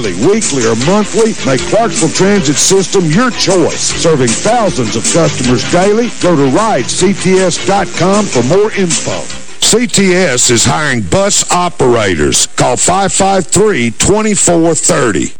daily, weekly, or monthly, make Clarksville Transit System your choice. Serving thousands of customers daily, go to ridects.com for more info. CTS is hiring bus operators. Call 553-2430.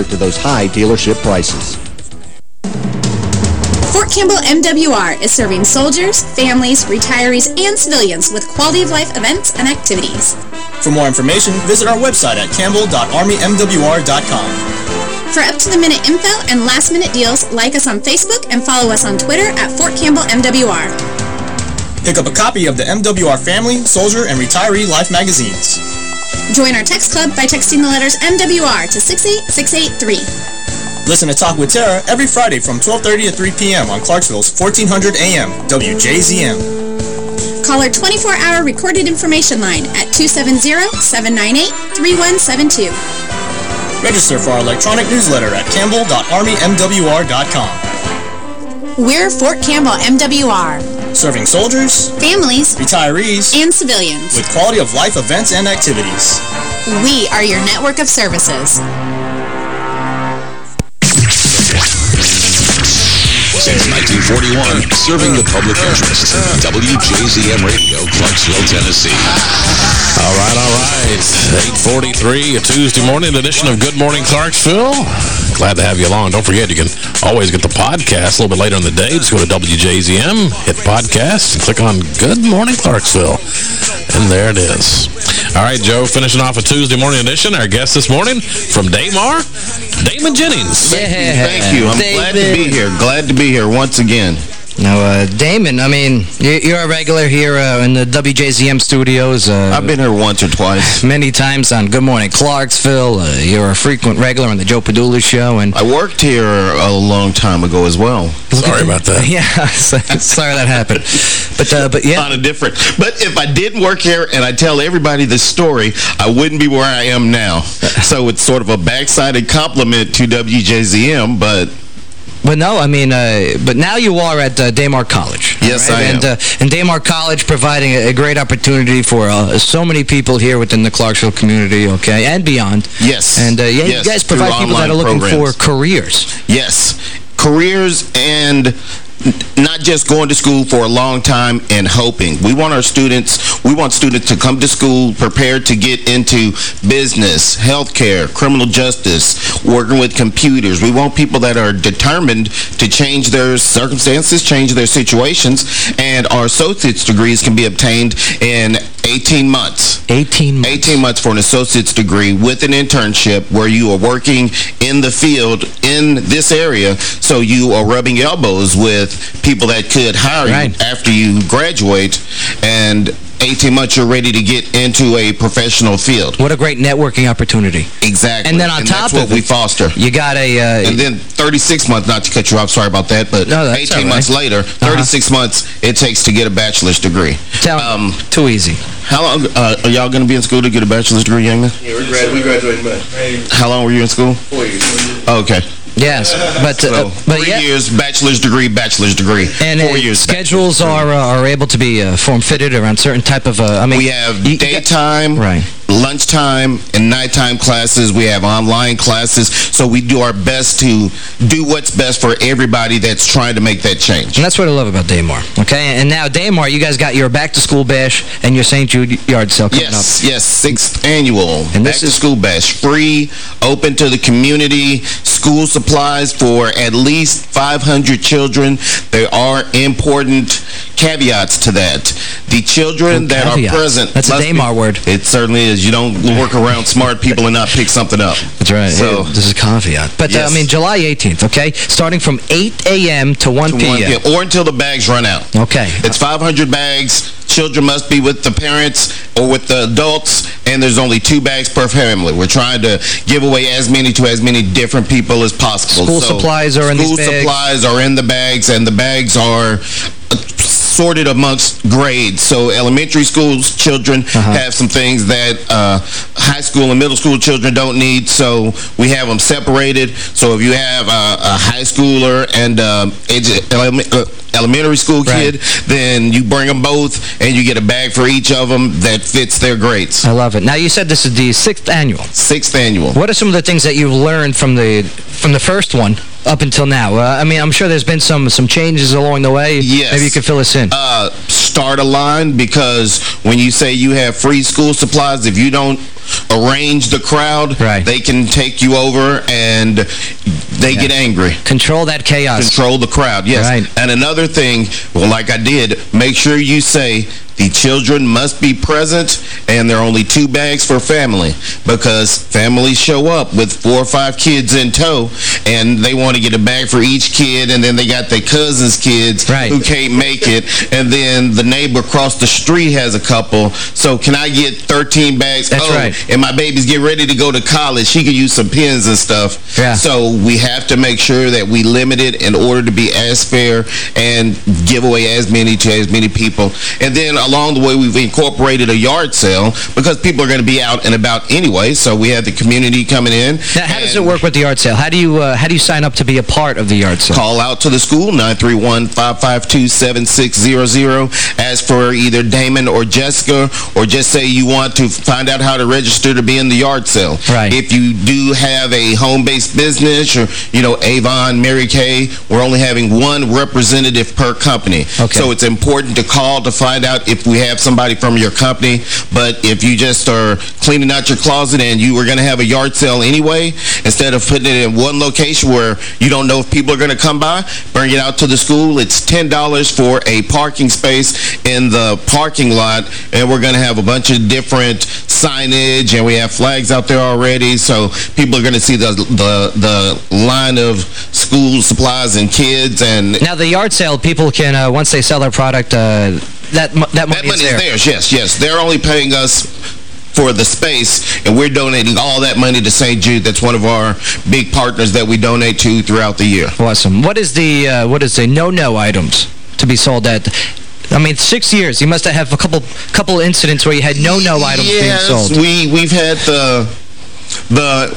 to those high dealership prices. Fort Campbell MWR is serving soldiers, families, retirees, and civilians with quality of life events and activities. For more information, visit our website at campbell.armymwr.com. For up-to-the-minute info and last-minute deals, like us on Facebook and follow us on Twitter at Fort Campbell MWR. Pick up a copy of the MWR Family, Soldier, and Retiree Life magazines. Join our text club by texting the letters MWR to 68683. Listen to Talk with Tara every Friday from 12.30 to 3 p.m. on Clarksville's 1400 AM, WJZM. Call our 24-hour recorded information line at 270-798-3172. Register for our electronic newsletter at campbell.armymwr.com. We're Fort Campbell MWR. Serving soldiers, families, retirees, and civilians with quality of life events and activities. We are your network of services. Since 1941, serving the public interest. WJZM Radio, Clarksville, Tennessee. All right, all right. 843, a Tuesday morning edition of Good Morning Clarksville. Glad to have you along. Don't forget, you can always get the podcast a little bit later in the day. Just go to WJZM, hit podcast, and click on Good Morning Clarksville. And there it is. All right, Joe, finishing off a Tuesday morning edition. Our guest this morning from Daymar, Damon Jennings. Yeah. Thank you. I'm glad to be here. Glad to be here once again. Now, uh, Damon, I mean, you're a regular here uh, in the WJZM studios. Uh, I've been here once or twice. Many times on Good Morning Clarksville. Uh, you're a frequent regular on the Joe Padula Show. and I worked here a long time ago as well. Sorry about that. Yeah, sorry that happened. But, uh, but yeah. On a different. But if I didn't work here and I tell everybody this story, I wouldn't be where I am now. so it's sort of a backsided compliment to WJZM, but... But no, I mean, uh, but now you are at uh, Daymar College. Yes, right? I am. And, uh, and Daymar College providing a, a great opportunity for uh, so many people here within the Clarksville community, okay, and beyond. Yes. And uh, yeah, yes, you guys provide people that are looking programs. for careers. Yes. Careers and not just going to school for a long time and hoping. We want our students, we want students to come to school prepared to get into business, healthcare, criminal justice, working with computers. We want people that are determined to change their circumstances, change their situations, and our associate's degrees can be obtained in 18 months. 18 months. 18 months for an associate's degree with an internship where you are working in the field in this area, so you are rubbing elbows with people that could hire you after you graduate, and 18 months you're ready to get into a professional field. What a great networking opportunity. Exactly. And then on top that's what of we foster. You got a... Uh, and then 36 months, not to cut you off, sorry about that, but No, 18 all right. months later, 36 months it takes to get a bachelor's degree. Tell um, Too easy. How long uh, are y'all going to be in school to get a bachelor's degree, young man? Yeah, we, grad we graduated in May. How long were you in school? Four years. Oh, okay. Yes, but uh, but Three yeah. years, bachelor's degree, bachelor's degree. And Four uh, years. schedules are uh, are able to be uh, form fitted around certain type of. Uh, I mean, we have you- you got- daytime, right. lunchtime, and nighttime classes. We have online classes. So we do our best to do what's best for everybody that's trying to make that change. And that's what I love about Daymar. Okay, and now Daymar, you guys got your back to school bash and your St. Jude yard sale coming Yes, up. yes, sixth annual And Back this to is- School Bash. Free, open to the community, school supplies for at least 500 children. There are important caveats to that. The children Oh, that are present... That's a be- word. It certainly is. You don't work around smart people and not pick something up. That's right. So, this is caveat. But uh, I mean, July 18th. Okay, starting from 8 a.m. to 1 to p.m. one p.m., or until the bags run out. Okay. It's 500 bags. Children must be with the parents or with the adults, and there's only two bags per family. We're trying to give away as many to as many different people as possible. School supplies are in these School supplies are in the bags, and the bags are uh, sorted amongst grades. So elementary school's children Uh-huh. have some things that uh, high school and middle school children don't need, so we have them separated. So if you have a, a high schooler and um, uh, elementary school kid, then you bring them both, and you get a bag for each of them that fits their grades. I love it. Now, you said this is the sixth annual. Sixth annual. What are some of the things that you've learned from the from the first one up until now? Uh, I mean, I'm sure there's been some some changes along the way. Yes. Maybe you could fill us in. Uh, start a line because when you say you have free school supplies, if you don't arrange the crowd, Right. they can take you over and they get angry. Control that chaos. Control the crowd, yes. Right. And another thing, well, like I did, make sure you say the children must be present and there are only two bags for family because families show up with four or five kids in tow and they want to get a bag for each kid and then they got their cousins' kids Right. who can't make it and then the neighbor across the street has a couple. So can I get 13 bags? That's oh, right. And my baby's getting ready to go to college. She could use some pens and stuff. Yeah. So we have to make sure that we limit it in order to be as fair and give away as many to as many people. And then along the way, we've incorporated a yard sale because people are going to be out and about anyway. So we have the community coming in. Now, how does it work with the yard sale? How do you uh, how do you sign up to be a part of the yard sale? Call out to the school, 931-552-7600. Ask for either Damon or Jessica, or just say you want to find out how to register to be in the yard sale. Right. If you do have a home-based business, or, you know, Avon, Mary Kay, we're only having one representative per company. Okay. So it's important to call to find out if we have somebody from your company. But if you just are cleaning out your closet and you were going to have a yard sale anyway, instead of putting it in one location where you don't know if people are going to come by, bring it out to the school. It's $10 for a parking space in the parking lot, and we're going to have a bunch of different signage, and we have flags out there already, so people are going to see the, the, the line of school supplies and kids, and Now, the yard sale, people can, uh, once they sell their product, uh, that, that money That money is there. theirs, yes, yes. They're only paying us for the space, and we're donating all that money to St. Jude. That's one of our big partners that we donate to throughout the year. Awesome. What is the uh, what is the no-no items to be sold at? I mean, six years. You must have a couple couple incidents where you had no-no items yes, being sold. we, we've had the, the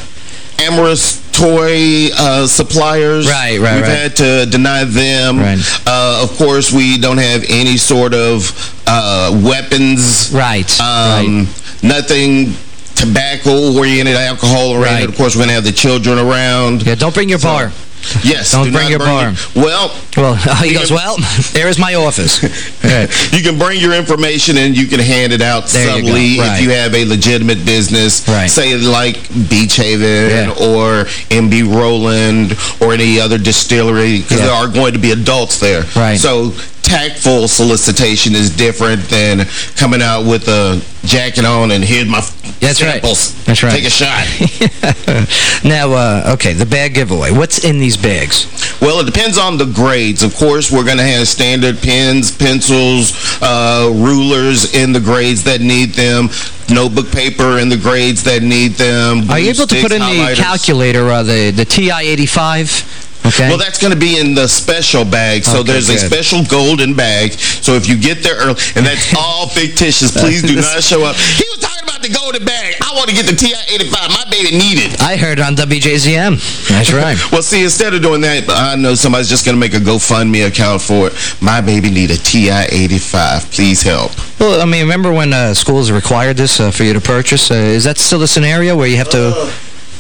Amorous toy uh, suppliers. Right, right, We've right. had to deny them. Right. Uh, of course, we don't have any sort of uh, weapons. Right, Um, Nothing tobacco-oriented, alcohol-oriented. Right. Of course, we're going to have the children around. Yeah, don't bring your So- bar. Yes. Don't do bring your bar. it. Well, Well, he goes, can- well, there is my office. Right. you can bring your information and you can hand it out There you go. Right. if you have a legitimate business. Right. Say like Beachaven Yeah. or MB Roland or any other distillery because Yeah. there are going to be adults there. Right. So tactful solicitation is different than coming out with a jacket on and here's my That's right. That's right. Take a shot. now, uh, okay, the bag giveaway. What's in these bags? Well, it depends on the grades. Of course, we're going to have standard pens, pencils, uh, rulers in the grades that need them, notebook paper in the grades that need them. Are you able to put in the calculator, uh, the, the TI-85? Okay. Well, that's going to be in the special bag. So Okay, there's a special golden bag. So if you get there early, and that's all fictitious, please do not show up. He was about the golden bag? I want to get the TI-85. My baby need it. I heard on WJZM. That's right. well, see, instead of doing that, I know somebody's just going to make a GoFundMe account for it. My baby need a TI-85. Please help. Well, I mean, remember when uh, schools required this uh, for you to purchase? Uh, is that still the scenario where you have to... Uh,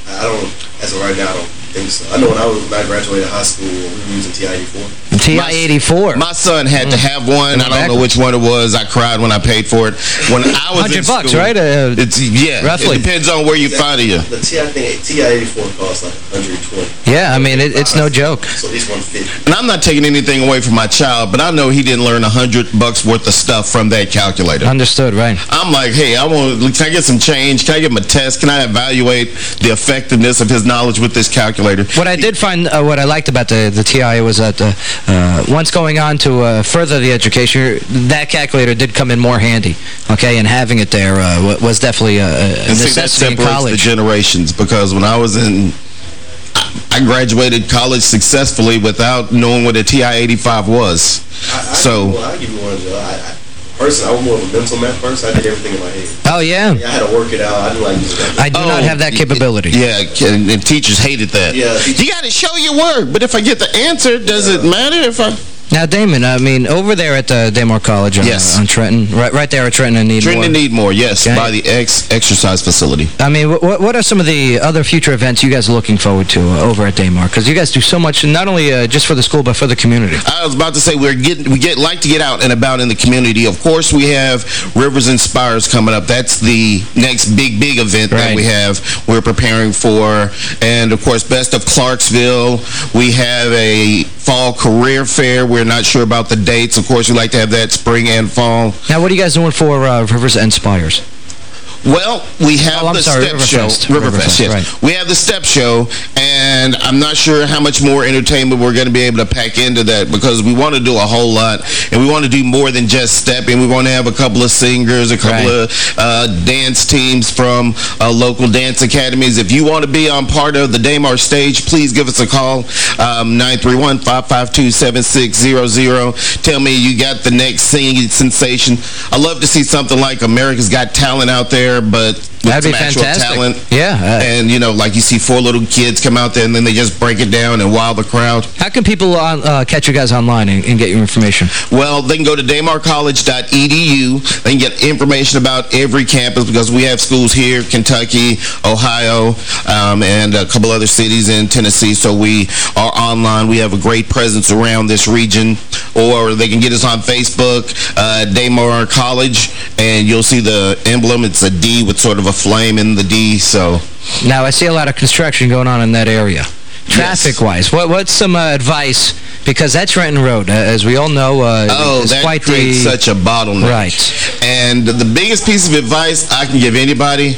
I don't, as of right now, I don't think so. I know when I, was, when I graduated high school, we were using TI-84. TI-84. My son had to have one. I don't know which one it was. I cried when I paid for it. When I was 100 in bucks, school, right? Uh, it's, yeah, roughly. it depends on where you find it. The TI thing, TI-84 costs like 120. Yeah, I mean, it, it's no joke. So at least 150. And I'm not taking anything away from my child, but I know he didn't learn a 100 bucks worth of stuff from that calculator. Understood, right. I'm like, hey, I want. Can I get some change? Can I give him a test? Can I evaluate the effectiveness of his knowledge with this calculator? What I did find, uh, what I liked about the, the TI was that uh, uh, once going on to uh, further the education, that calculator did come in more handy, okay? And having it there uh, was definitely a, a And see, that necessity in separates the generations because when I was in, I graduated college successfully without knowing what a TI-85 was. I, I so, Give you I give you one, Joe. I, I, personally, I was more of a mental math person. I did everything in my head. Oh, yeah? yeah I had to work it out. I didn't like using that. I do not oh, have that capability. yeah, and, and teachers hated that. Yeah, You got to show your work, but if I get the answer, does it matter if I... Now, Damon, I mean, over there at uh, Daymar College on, Yes. on Trenton, right, right there at Trenton and Needmore. Trenton Needmore, yes, Okay. by the ex exercise facility. I mean, what, what are some of the other future events you guys are looking forward to uh, over at Daymar? Because you guys do so much, not only uh, just for the school, but for the community. I was about to say we're getting we get like to get out and about in the community. Of course, we have Rivers and Spires coming up. That's the next big big event that we have. We're preparing for, and of course, Best of Clarksville. We have a fall career fair. We're not sure about the dates. Of course, we like to have that spring and fall. Now, what are you guys doing for uh, Rivers and Spires? Well, we have Oh, the sorry, step Riverfest. show. Riverfest, Riverfest, yes. right. We have the step show, and I'm not sure how much more entertainment we're going to be able to pack into that because we want to do a whole lot, and we want to do more than just stepping. We want to have a couple of singers, a couple Right. of uh, dance teams from uh, local dance academies. If you want to be on part of the Daymar stage, please give us a call, um, 931-552-7600. Tell me you got the next singing sensation. I love to see something like America's Got Talent out there, but That'd be some actual fantastic. talent. Yeah. uh, And, you know, like you see four little kids come out there and then they just break it down and wow the crowd. how can people on, uh, catch you guys online and, and get your information? Well, they can go to daymarcollege.edu. They can get information about every campus because we have schools here, Kentucky, Ohio, um, and a couple other cities in Tennessee. So we are online. We have a great presence around this region. Or they can get us on Facebook, uh, Daymar College, and you'll see the emblem. It's a D with sort of a flame in the D. So Now, I see a lot of construction going on in that area. Traffic-wise, what, what's some uh, advice? Because that's Trenton Road, uh, as we all know, uh, Oh, is that quite creates the... such a bottleneck. Right. And the biggest piece of advice I can give anybody,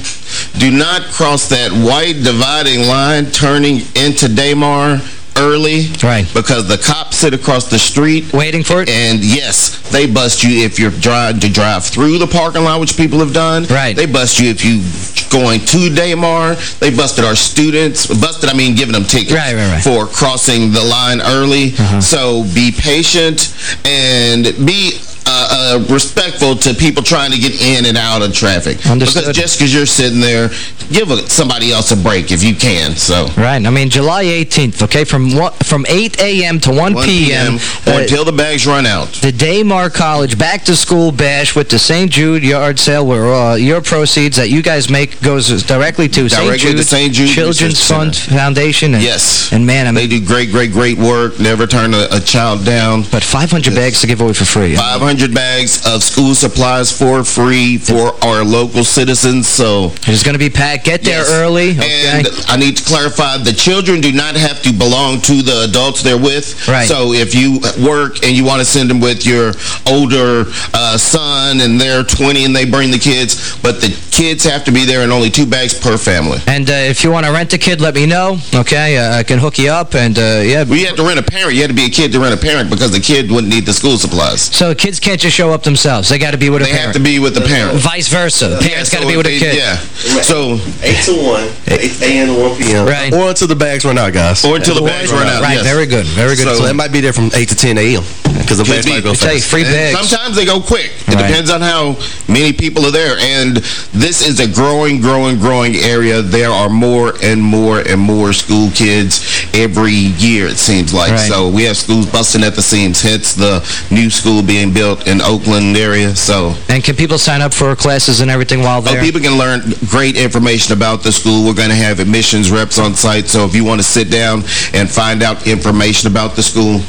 do not cross that white dividing line turning into Daymar early. Right. Because the cops sit across the street. Waiting for it? And yes, they bust you if you're trying to drive through the parking lot, which people have done. Right. They bust you if you going to Daymar. They busted our students. Busted, I mean giving them tickets Right, right, right. for crossing the line early. Uh-huh. So be patient and be uh, uh, respectful to people trying to get in and out of traffic. Understood. Because just because you're sitting there, give a, somebody else a break if you can. So Right. I mean, July 18th, okay, from one, from 8 a.m. to 1, 1 p.m. uh, until the bags run out. the Daymar College Back to School Bash with the St. Jude Yard Sale, where uh, your proceeds that you guys make goes directly to St. Jude, St. Jude Children's Fund Foundation. And, Yes. And man, I mean, They do great, great, great work. Never turn a, a child down. but 500 bags to give away for free. 500 bags of school supplies for free for our local citizens. So It's going to be packed. Get there Yes. early. Okay. And I need to clarify, the children do not have to belong to the adults they're with. Right. So if you work and you want to send them with your older uh, son and they're 20 and they bring the kids, but the kids have to be there and only two bags per family. And uh, if you want to rent a kid, let me know. Okay, uh, I can hook you up. And uh, yeah, We had to rent a parent. You had to be a kid to rent a parent because the kid wouldn't need the school supplies. so kids can't can't just show up themselves. They got to be with a parent. They parent. have to be with the parent. Vice versa. Parents got to be with a they- kid. Yeah. So 8 to 1, 8 a.m. to 1 p.m. Right. Or until the bags run out, guys. Or until the bags run out. Right, yes. very good. Very good. So point. it might be there from 8 to 10 a.m. because the bags be. might go I tell you, fast. free And bags. Sometimes they go quick. It Right. depends on how many people are there. And this is a growing, growing, growing area. There are more and more and more school kids every year, it seems like. Right. So we have schools busting at the seams, hence the new school being built in Oakland area. So And can people sign up for classes and everything while there? Oh, there? people can learn great information about the school. We're going to have admissions reps on site, so if you want to sit down and find out information about the school,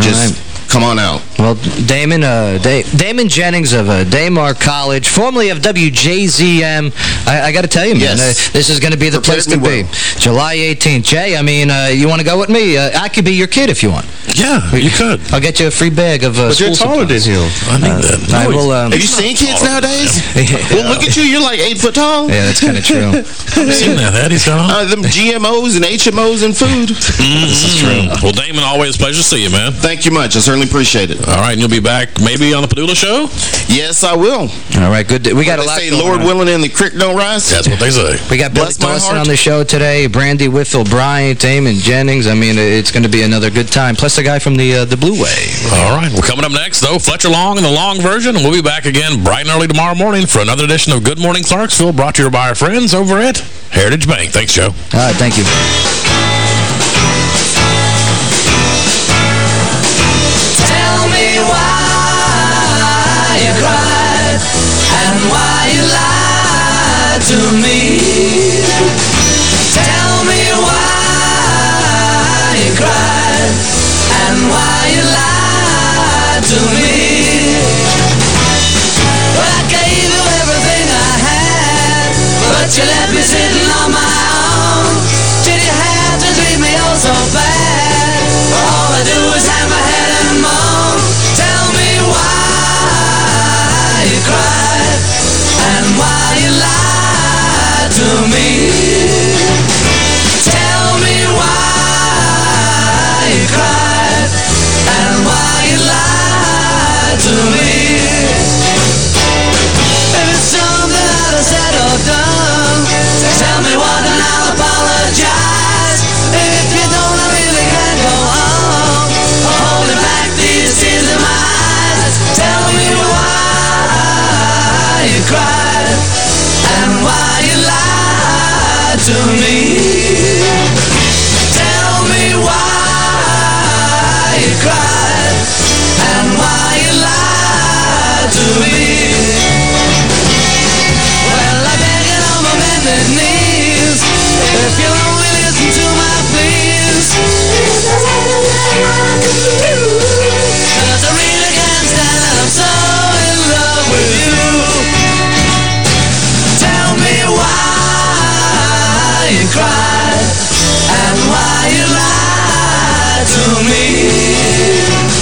just come on out. Well, Damon, uh, Da- Damon Jennings of uh, Daymar College, formerly of WJZM. I, I got to tell you, man, Yes. uh, this is going to be the Prepared place to me be. July 18th. Jay, I mean, uh, you want to go with me? Uh, I could be your kid if you want. Yeah, you could. I'll get you a free bag of uh, But you're school taller than supplies. him. I need that. I will, um, Have you seen kids nowadays? Well, look at you. You're like eight foot tall. yeah, that's kind of true. I've seen that. That is he's. Uh, them GMOs and HMOs and food. this is true. Well, Damon, always a pleasure to see you, man. Thank you much. I certainly appreciate it. All right, and you'll be back maybe on the Padula show? Yes, I will. All right, good. We got a They lot say going Lord on. willing and the creek don't rise. That's what they say. We got Billy Bless my Dawson on the show today, Brandy Whitfield Bryant, Damon Jennings. I mean, it's going to be another good time. Plus the guy from the uh, the Blue Way. All right, well, coming up next, though, Fletcher Long in the long version, and we'll be back again bright and early tomorrow morning for another edition of Good Morning Clarksville, brought to you by our friends over at Heritage Bank. Thanks, Joe. All right, thank you. To me. Tell me why you cried and why you lied to me. Well, I gave you everything I had, but you left me sitting on my cried and why you lied to me.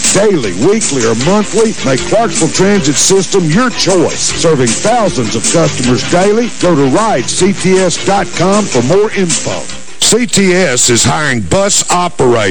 Daily, weekly, or monthly, make Clarksville Transit System your choice. Serving thousands of customers daily, go to ridects.com for more info. CTS is hiring bus operators.